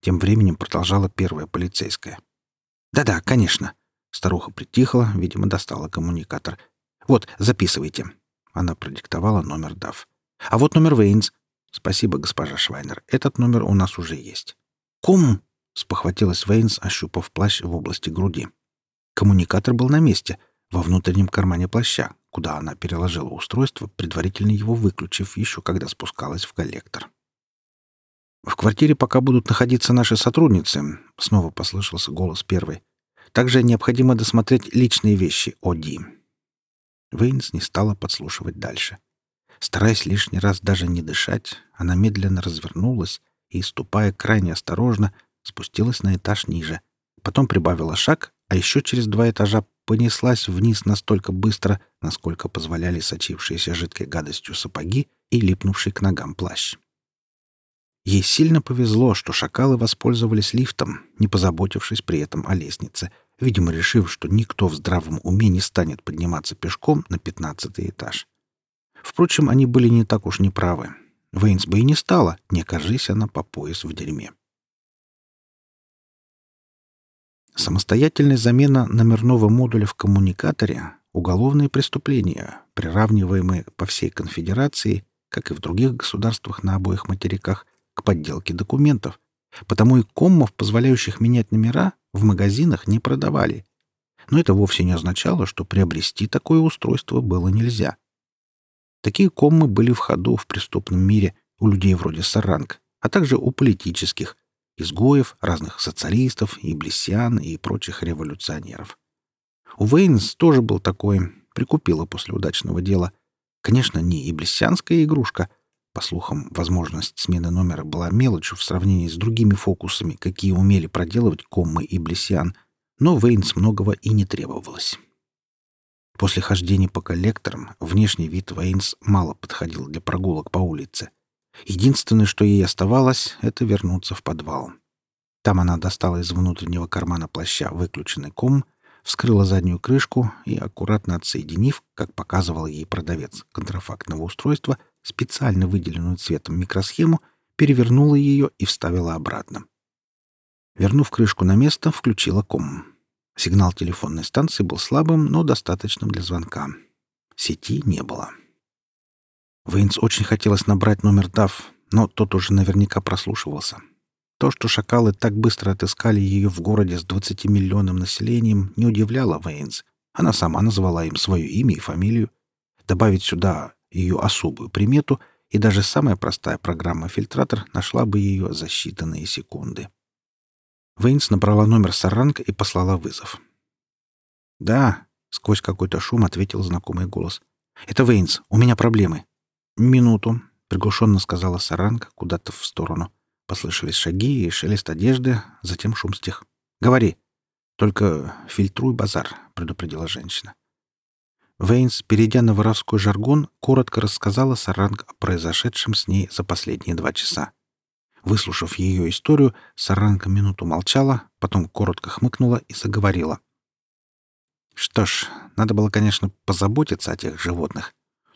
Тем временем продолжала первая полицейская. «Да-да, конечно». Старуха притихла, видимо, достала коммуникатор. «Вот, записывайте». Она продиктовала номер ДАФ. «А вот номер Вейнс». «Спасибо, госпожа Швайнер. Этот номер у нас уже есть». «Кум!» — спохватилась Вейнс, ощупав плащ в области груди. Коммуникатор был на месте, во внутреннем кармане плаща, куда она переложила устройство, предварительно его выключив еще когда спускалась в коллектор. «В квартире пока будут находиться наши сотрудницы», — снова послышался голос первой. «Также необходимо досмотреть личные вещи Оди». Вейнс не стала подслушивать дальше. Стараясь лишний раз даже не дышать, она медленно развернулась и, ступая крайне осторожно, спустилась на этаж ниже. Потом прибавила шаг, а еще через два этажа понеслась вниз настолько быстро, насколько позволяли сочившиеся жидкой гадостью сапоги и липнувший к ногам плащ. Ей сильно повезло, что шакалы воспользовались лифтом, не позаботившись при этом о лестнице, видимо, решив, что никто в здравом уме не станет подниматься пешком на пятнадцатый этаж. Впрочем, они были не так уж неправы. Вейнс бы и не стала, не окажись она по пояс в дерьме. Самостоятельная замена номерного модуля в коммуникаторе — уголовное преступление, приравниваемое по всей конфедерации, как и в других государствах на обоих материках, к подделке документов, потому и коммов, позволяющих менять номера, в магазинах не продавали. Но это вовсе не означало, что приобрести такое устройство было нельзя. Такие коммы были в ходу в преступном мире у людей вроде Саранг, а также у политических, изгоев, разных социалистов, и блесян, и прочих революционеров. У Вейнс тоже был такой, прикупила после удачного дела. Конечно, не и блесянская игрушка. По слухам, возможность смены номера была мелочью в сравнении с другими фокусами, какие умели проделывать коммы и блесян, но Вейнс многого и не требовалось. После хождения по коллекторам внешний вид Вейнс мало подходил для прогулок по улице — Единственное, что ей оставалось, это вернуться в подвал. Там она достала из внутреннего кармана плаща выключенный ком, вскрыла заднюю крышку и, аккуратно отсоединив, как показывал ей продавец контрафактного устройства, специально выделенную цветом микросхему, перевернула ее и вставила обратно. Вернув крышку на место, включила ком. Сигнал телефонной станции был слабым, но достаточным для звонка. Сети не было. Вейнс очень хотелось набрать номер Дав, но тот уже наверняка прослушивался. То, что шакалы так быстро отыскали ее в городе с 20-миллионным населением, не удивляло Вейнс. Она сама назвала им свое имя и фамилию. Добавить сюда ее особую примету, и даже самая простая программа-фильтратор нашла бы ее за считанные секунды. Вейнс набрала номер Саранг и послала вызов. «Да», — сквозь какой-то шум ответил знакомый голос. «Это Вейнс. У меня проблемы. «Минуту», — приглушенно сказала Саранг куда-то в сторону. Послышались шаги и шелест одежды, затем шум стих. «Говори. Только фильтруй базар», — предупредила женщина. Вейнс, перейдя на воровской жаргон, коротко рассказала Саранг о произошедшем с ней за последние два часа. Выслушав ее историю, Саранга минуту молчала, потом коротко хмыкнула и заговорила. «Что ж, надо было, конечно, позаботиться о тех животных.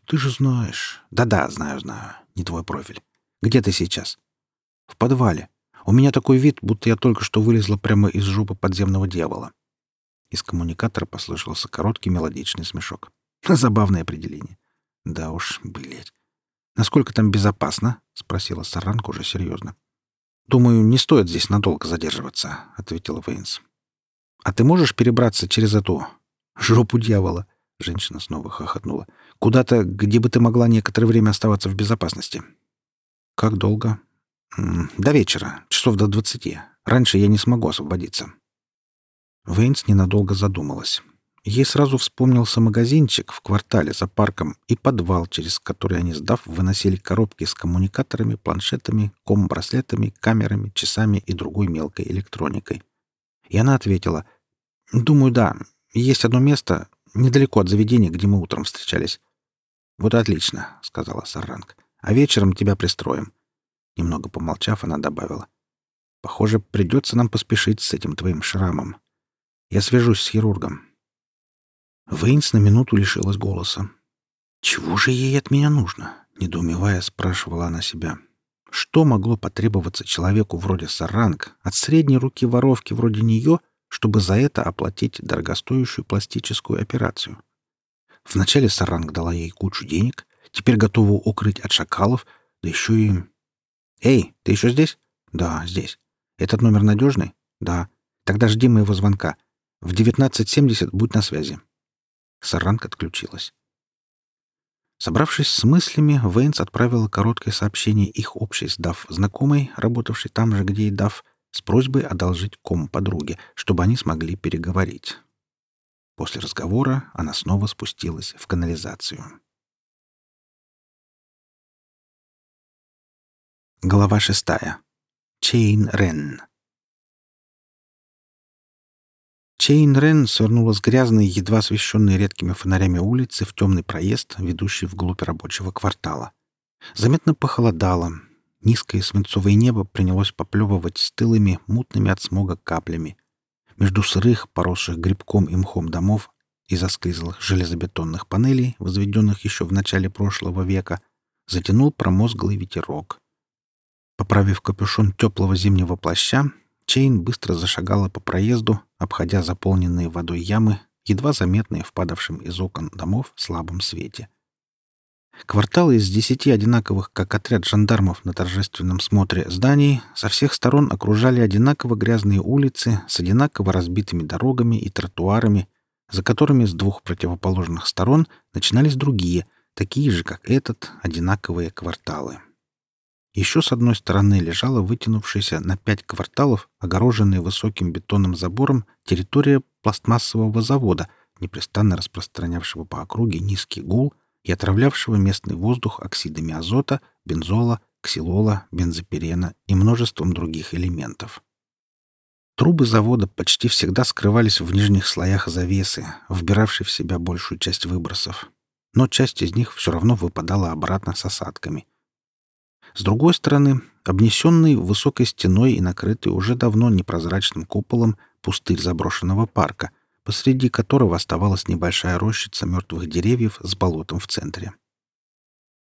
«Ты же знаешь». «Да-да, знаю, знаю. Не твой профиль. Где ты сейчас?» «В подвале. У меня такой вид, будто я только что вылезла прямо из жопы подземного дьявола». Из коммуникатора послышался короткий мелодичный смешок. Забавное определение. Да уж, блядь. Насколько там безопасно? спросила Саранка уже серьезно. Думаю, не стоит здесь надолго задерживаться, ответила Вейнс. А ты можешь перебраться через эту жопу дьявола? Женщина снова хохотнула. Куда-то, где бы ты могла некоторое время оставаться в безопасности. Как долго? До вечера, часов до двадцати. Раньше я не смогу освободиться. Вейнс ненадолго задумалась. Ей сразу вспомнился магазинчик в квартале за парком и подвал, через который они, сдав, выносили коробки с коммуникаторами, планшетами, ком-браслетами, камерами, часами и другой мелкой электроникой. И она ответила, «Думаю, да. Есть одно место, недалеко от заведения, где мы утром встречались». «Вот отлично», — сказала Саранг. «А вечером тебя пристроим». Немного помолчав, она добавила. «Похоже, придется нам поспешить с этим твоим шрамом. Я свяжусь с хирургом. Вейнс на минуту лишилась голоса. «Чего же ей от меня нужно?» — недоумевая, спрашивала она себя. «Что могло потребоваться человеку вроде Саранг от средней руки воровки вроде нее, чтобы за это оплатить дорогостоящую пластическую операцию?» Вначале Саранг дала ей кучу денег, теперь готова укрыть от шакалов, да еще и... «Эй, ты еще здесь?» «Да, здесь. Этот номер надежный?» «Да. Тогда жди моего звонка. В 19.70 будь на связи». Саранг отключилась. Собравшись с мыслями, Вейнс отправила короткое сообщение их общей с Дав знакомой, работавшей там же, где и Дав, с просьбой одолжить ком подруге, чтобы они смогли переговорить. После разговора она снова спустилась в канализацию. Глава шестая. Чейн Рен. Чейн Рен свернула с грязной, едва освещенной редкими фонарями улицы в темный проезд, ведущий вглубь рабочего квартала. Заметно похолодало. Низкое свинцовое небо принялось поплевывать стылыми, мутными от смога каплями. Между сырых, поросших грибком и мхом домов и засклизлых железобетонных панелей, возведенных еще в начале прошлого века, затянул промозглый ветерок. Поправив капюшон теплого зимнего плаща, Чейн быстро зашагала по проезду, обходя заполненные водой ямы, едва заметные в падавшем из окон домов слабом свете. Кварталы из десяти одинаковых, как отряд жандармов на торжественном смотре зданий, со всех сторон окружали одинаково грязные улицы с одинаково разбитыми дорогами и тротуарами, за которыми с двух противоположных сторон начинались другие, такие же, как этот, одинаковые кварталы. Еще с одной стороны лежала вытянувшаяся на пять кварталов, огороженная высоким бетонным забором, территория пластмассового завода, непрестанно распространявшего по округе низкий гул и отравлявшего местный воздух оксидами азота, бензола, ксилола, бензопирена и множеством других элементов. Трубы завода почти всегда скрывались в нижних слоях завесы, вбиравшей в себя большую часть выбросов. Но часть из них все равно выпадала обратно с осадками — с другой стороны, обнесенный высокой стеной и накрытый уже давно непрозрачным куполом пустырь заброшенного парка, посреди которого оставалась небольшая рощица мертвых деревьев с болотом в центре.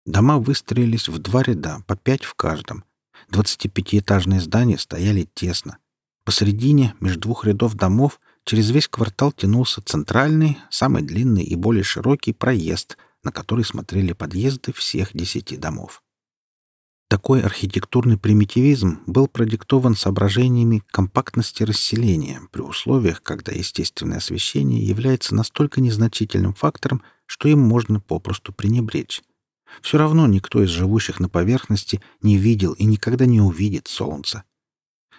Дома выстроились в два ряда, по пять в каждом. Двадцатипятиэтажные здания стояли тесно. Посредине, между двух рядов домов, через весь квартал тянулся центральный, самый длинный и более широкий проезд, на который смотрели подъезды всех десяти домов. Такой архитектурный примитивизм был продиктован соображениями компактности расселения при условиях, когда естественное освещение является настолько незначительным фактором, что им можно попросту пренебречь. Все равно никто из живущих на поверхности не видел и никогда не увидит солнца.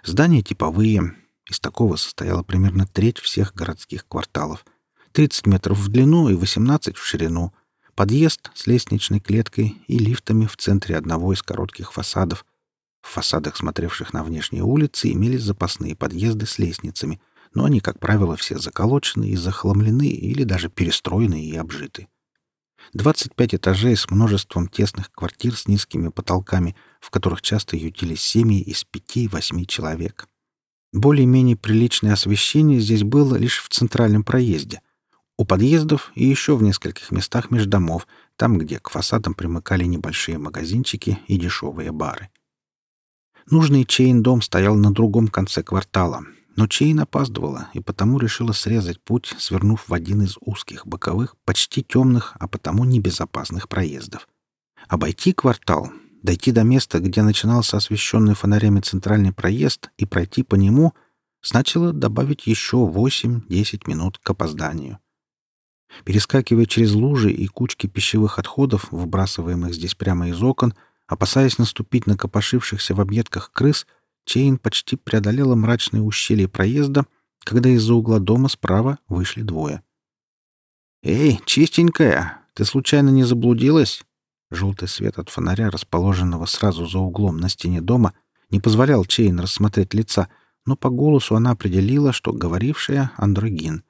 Здания типовые, из такого состояла примерно треть всех городских кварталов. 30 метров в длину и 18 в ширину — подъезд с лестничной клеткой и лифтами в центре одного из коротких фасадов. В фасадах, смотревших на внешние улицы, имелись запасные подъезды с лестницами, но они, как правило, все заколочены и захламлены или даже перестроены и обжиты. 25 этажей с множеством тесных квартир с низкими потолками, в которых часто ютились семьи из пяти-восьми человек. Более-менее приличное освещение здесь было лишь в центральном проезде, у подъездов и еще в нескольких местах меж домов, там, где к фасадам примыкали небольшие магазинчики и дешевые бары. Нужный чейн-дом стоял на другом конце квартала, Но Чейн опаздывала и потому решила срезать путь, свернув в один из узких, боковых, почти темных, а потому небезопасных проездов. Обойти квартал, дойти до места, где начинался освещенный фонарями центральный проезд, и пройти по нему, значило добавить еще 8-10 минут к опозданию. Перескакивая через лужи и кучки пищевых отходов, выбрасываемых здесь прямо из окон, опасаясь наступить на копошившихся в объедках крыс, Чейн почти преодолела мрачное ущелье проезда, когда из-за угла дома справа вышли двое. «Эй, чистенькая, ты случайно не заблудилась?» Желтый свет от фонаря, расположенного сразу за углом на стене дома, не позволял Чейн рассмотреть лица, но по голосу она определила, что говорившая — андрогин.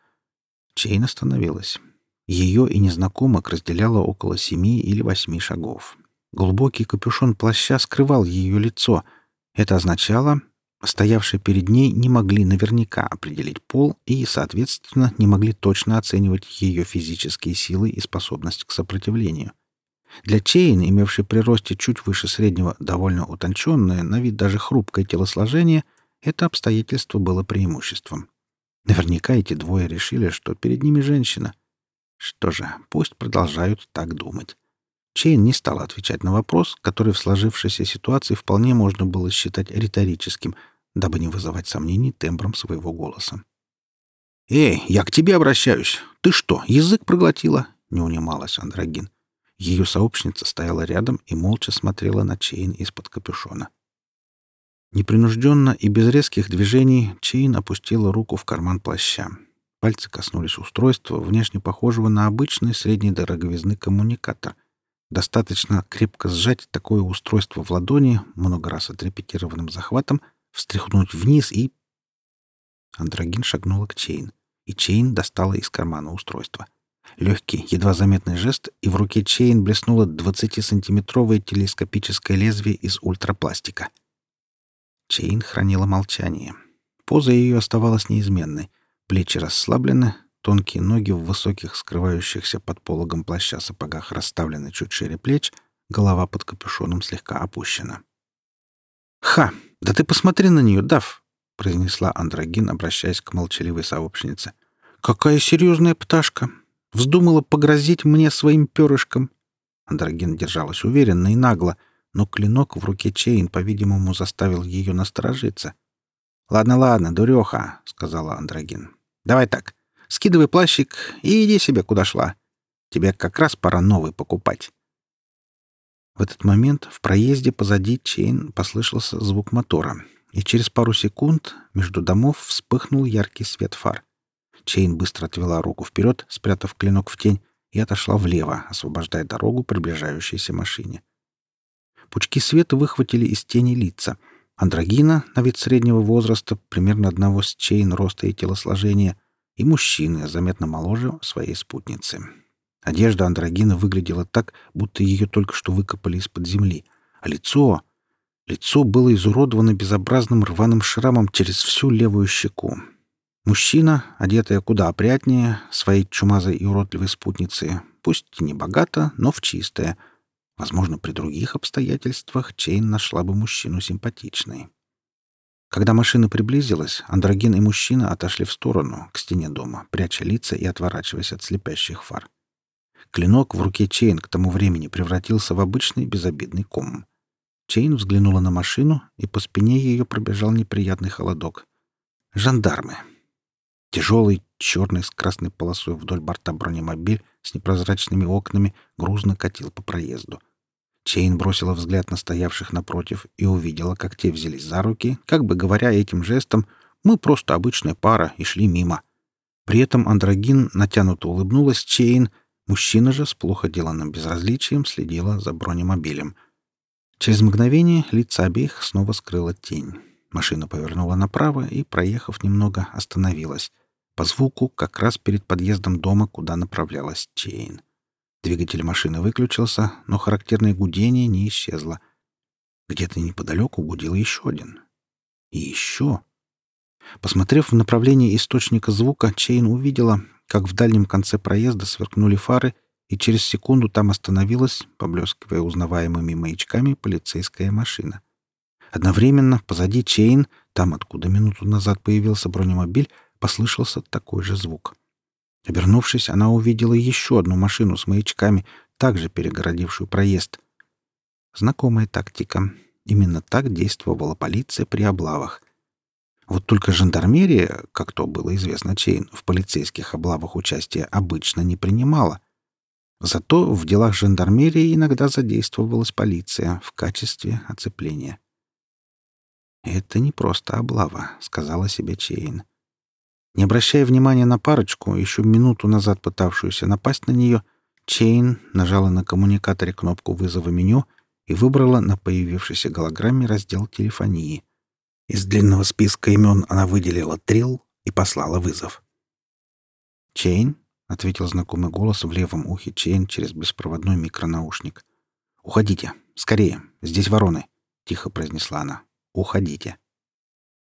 Чейн остановилась. Ее и незнакомок разделяло около семи или восьми шагов. Глубокий капюшон плаща скрывал ее лицо — это означало, стоявшие перед ней не могли наверняка определить пол и, соответственно, не могли точно оценивать ее физические силы и способность к сопротивлению. Для Чейн, имевшей при росте чуть выше среднего довольно утонченное, на вид даже хрупкое телосложение, это обстоятельство было преимуществом. Наверняка эти двое решили, что перед ними женщина. Что же, пусть продолжают так думать. Чейн не стала отвечать на вопрос, который в сложившейся ситуации вполне можно было считать риторическим, дабы не вызывать сомнений тембром своего голоса. «Эй, я к тебе обращаюсь! Ты что, язык проглотила?» — не унималась Андрогин. Ее сообщница стояла рядом и молча смотрела на Чейн из-под капюшона. Непринужденно и без резких движений Чейн опустила руку в карман плаща. Пальцы коснулись устройства, внешне похожего на обычный средней дороговизны коммуникатор — Достаточно крепко сжать такое устройство в ладони, много раз отрепетированным захватом, встряхнуть вниз и... Андрогин шагнула к Чейн, и Чейн достала из кармана устройство. Легкий, едва заметный жест, и в руке Чейн блеснуло 20-сантиметровое телескопическое лезвие из ультрапластика. Чейн хранила молчание. Поза ее оставалась неизменной. Плечи расслаблены, Тонкие ноги в высоких, скрывающихся под пологом плаща сапогах расставлены чуть шире плеч, голова под капюшоном слегка опущена. «Ха! Да ты посмотри на нее, Дав!» — произнесла Андрогин, обращаясь к молчаливой сообщнице. «Какая серьезная пташка! Вздумала погрозить мне своим перышком!» Андрогин держалась уверенно и нагло, но клинок в руке Чейн, по-видимому, заставил ее насторожиться. «Ладно, ладно, дуреха», — сказала Андрогин. «Давай так. Скидывай плащик и иди себе, куда шла. Тебе как раз пора новый покупать. В этот момент в проезде позади Чейн послышался звук мотора, и через пару секунд между домов вспыхнул яркий свет фар. Чейн быстро отвела руку вперед, спрятав клинок в тень, и отошла влево, освобождая дорогу приближающейся машине. Пучки света выхватили из тени лица. Андрогина, на вид среднего возраста, примерно одного с Чейн роста и телосложения, и мужчины, заметно моложе своей спутницы. Одежда андрогина выглядела так, будто ее только что выкопали из-под земли, а лицо... Лицо было изуродовано безобразным рваным шрамом через всю левую щеку. Мужчина, одетая куда опрятнее, своей чумазой и уродливой спутницы, пусть и не богато, но в чистое. Возможно, при других обстоятельствах Чейн нашла бы мужчину симпатичной. Когда машина приблизилась, Андрогин и мужчина отошли в сторону, к стене дома, пряча лица и отворачиваясь от слепящих фар. Клинок в руке Чейн к тому времени превратился в обычный безобидный ком. Чейн взглянула на машину, и по спине ее пробежал неприятный холодок. «Жандармы!» Тяжелый, черный, с красной полосой вдоль борта бронемобиль с непрозрачными окнами грузно катил по проезду. Чейн бросила взгляд на стоявших напротив и увидела, как те взялись за руки, как бы говоря этим жестом «Мы просто обычная пара» и шли мимо. При этом Андрогин натянуто улыбнулась Чейн, мужчина же с плохо деланным безразличием следила за бронемобилем. Через мгновение лица обеих снова скрыла тень. Машина повернула направо и, проехав немного, остановилась. По звуку как раз перед подъездом дома, куда направлялась Чейн. Двигатель машины выключился, но характерное гудение не исчезло. Где-то неподалеку гудел еще один. И еще. Посмотрев в направлении источника звука, Чейн увидела, как в дальнем конце проезда сверкнули фары, и через секунду там остановилась, поблескивая узнаваемыми маячками, полицейская машина. Одновременно позади Чейн Там, откуда минуту назад появился бронемобиль, послышался такой же звук. Обернувшись, она увидела еще одну машину с маячками, также перегородившую проезд. Знакомая тактика. Именно так действовала полиция при облавах. Вот только жандармерия, как то было известно Чейн, в полицейских облавах участия обычно не принимала. Зато в делах жандармерии иногда задействовалась полиция в качестве оцепления. «Это не просто облава», — сказала себе Чейн. Не обращая внимания на парочку, еще минуту назад пытавшуюся напасть на нее, Чейн нажала на коммуникаторе кнопку вызова меню и выбрала на появившейся голограмме раздел телефонии. Из длинного списка имен она выделила Трилл и послала вызов. «Чейн?» — ответил знакомый голос в левом ухе Чейн через беспроводной микронаушник. «Уходите! Скорее! Здесь вороны!» — тихо произнесла она. «Уходите!»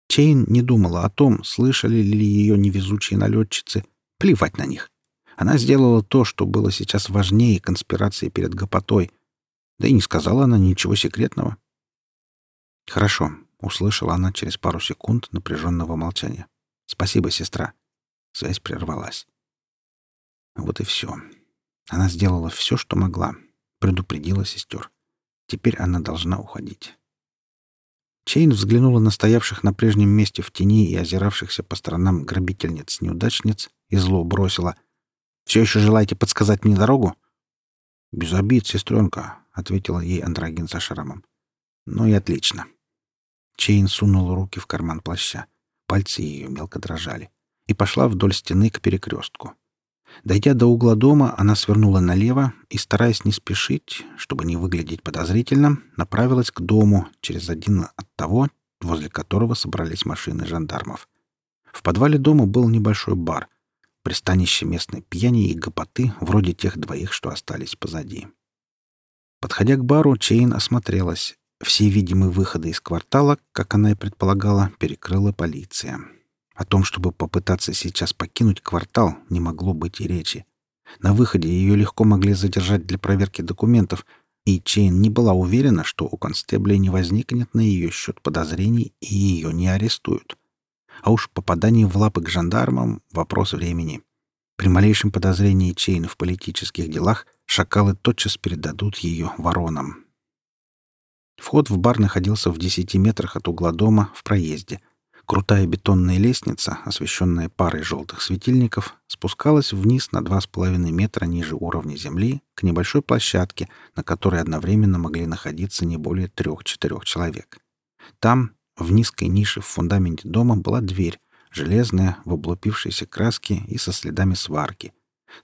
Чейн не думала о том, слышали ли ее невезучие налетчицы. Плевать на них. Она сделала то, что было сейчас важнее конспирации перед гопотой. Да и не сказала она ничего секретного. «Хорошо», — услышала она через пару секунд напряженного молчания. «Спасибо, сестра». Связь прервалась. Вот и все. Она сделала все, что могла. Предупредила сестер. Теперь она должна уходить. Чейн взглянула на стоявших на прежнем месте в тени и озиравшихся по сторонам грабительниц-неудачниц и зло бросила. «Все еще желаете подсказать мне дорогу?» «Без обид, сестренка», — ответила ей Андрогин за шрамом. «Ну и отлично». Чейн сунула руки в карман плаща. Пальцы ее мелко дрожали. И пошла вдоль стены к перекрестку. Дойдя до угла дома, она свернула налево и, стараясь не спешить, чтобы не выглядеть подозрительно, направилась к дому через один от того, возле которого собрались машины жандармов. В подвале дома был небольшой бар, пристанище местной пьяни и гопоты, вроде тех двоих, что остались позади. Подходя к бару, Чейн осмотрелась. Все видимые выходы из квартала, как она и предполагала, перекрыла полиция. О том, чтобы попытаться сейчас покинуть квартал, не могло быть и речи. На выходе ее легко могли задержать для проверки документов, и Чейн не была уверена, что у констебля не возникнет на ее счет подозрений и ее не арестуют. А уж попадание в лапы к жандармам — вопрос времени. При малейшем подозрении Чейн в политических делах шакалы тотчас передадут ее воронам. Вход в бар находился в десяти метрах от угла дома в проезде — Крутая бетонная лестница, освещенная парой желтых светильников, спускалась вниз на два с половиной метра ниже уровня земли к небольшой площадке, на которой одновременно могли находиться не более трех-четырех человек. Там, в низкой нише в фундаменте дома, была дверь, железная, в облупившейся краске и со следами сварки.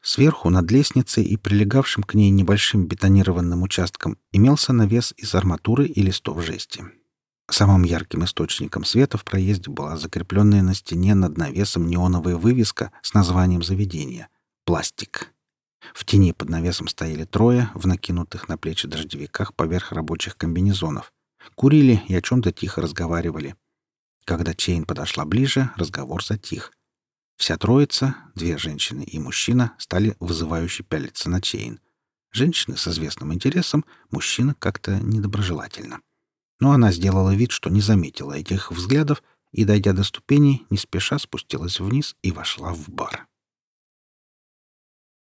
Сверху, над лестницей и прилегавшим к ней небольшим бетонированным участком, имелся навес из арматуры и листов жести. Самым ярким источником света в проезде была закрепленная на стене над навесом неоновая вывеска с названием заведения «Пластик». В тени под навесом стояли трое в накинутых на плечи дождевиках поверх рабочих комбинезонов. Курили и о чем-то тихо разговаривали. Когда Чейн подошла ближе, разговор затих. Вся троица, две женщины и мужчина, стали вызывающе пялиться на Чейн. Женщины с известным интересом, мужчина как-то недоброжелательно. Но она сделала вид, что не заметила этих взглядов и, дойдя до ступеней, не спеша спустилась вниз и вошла в бар.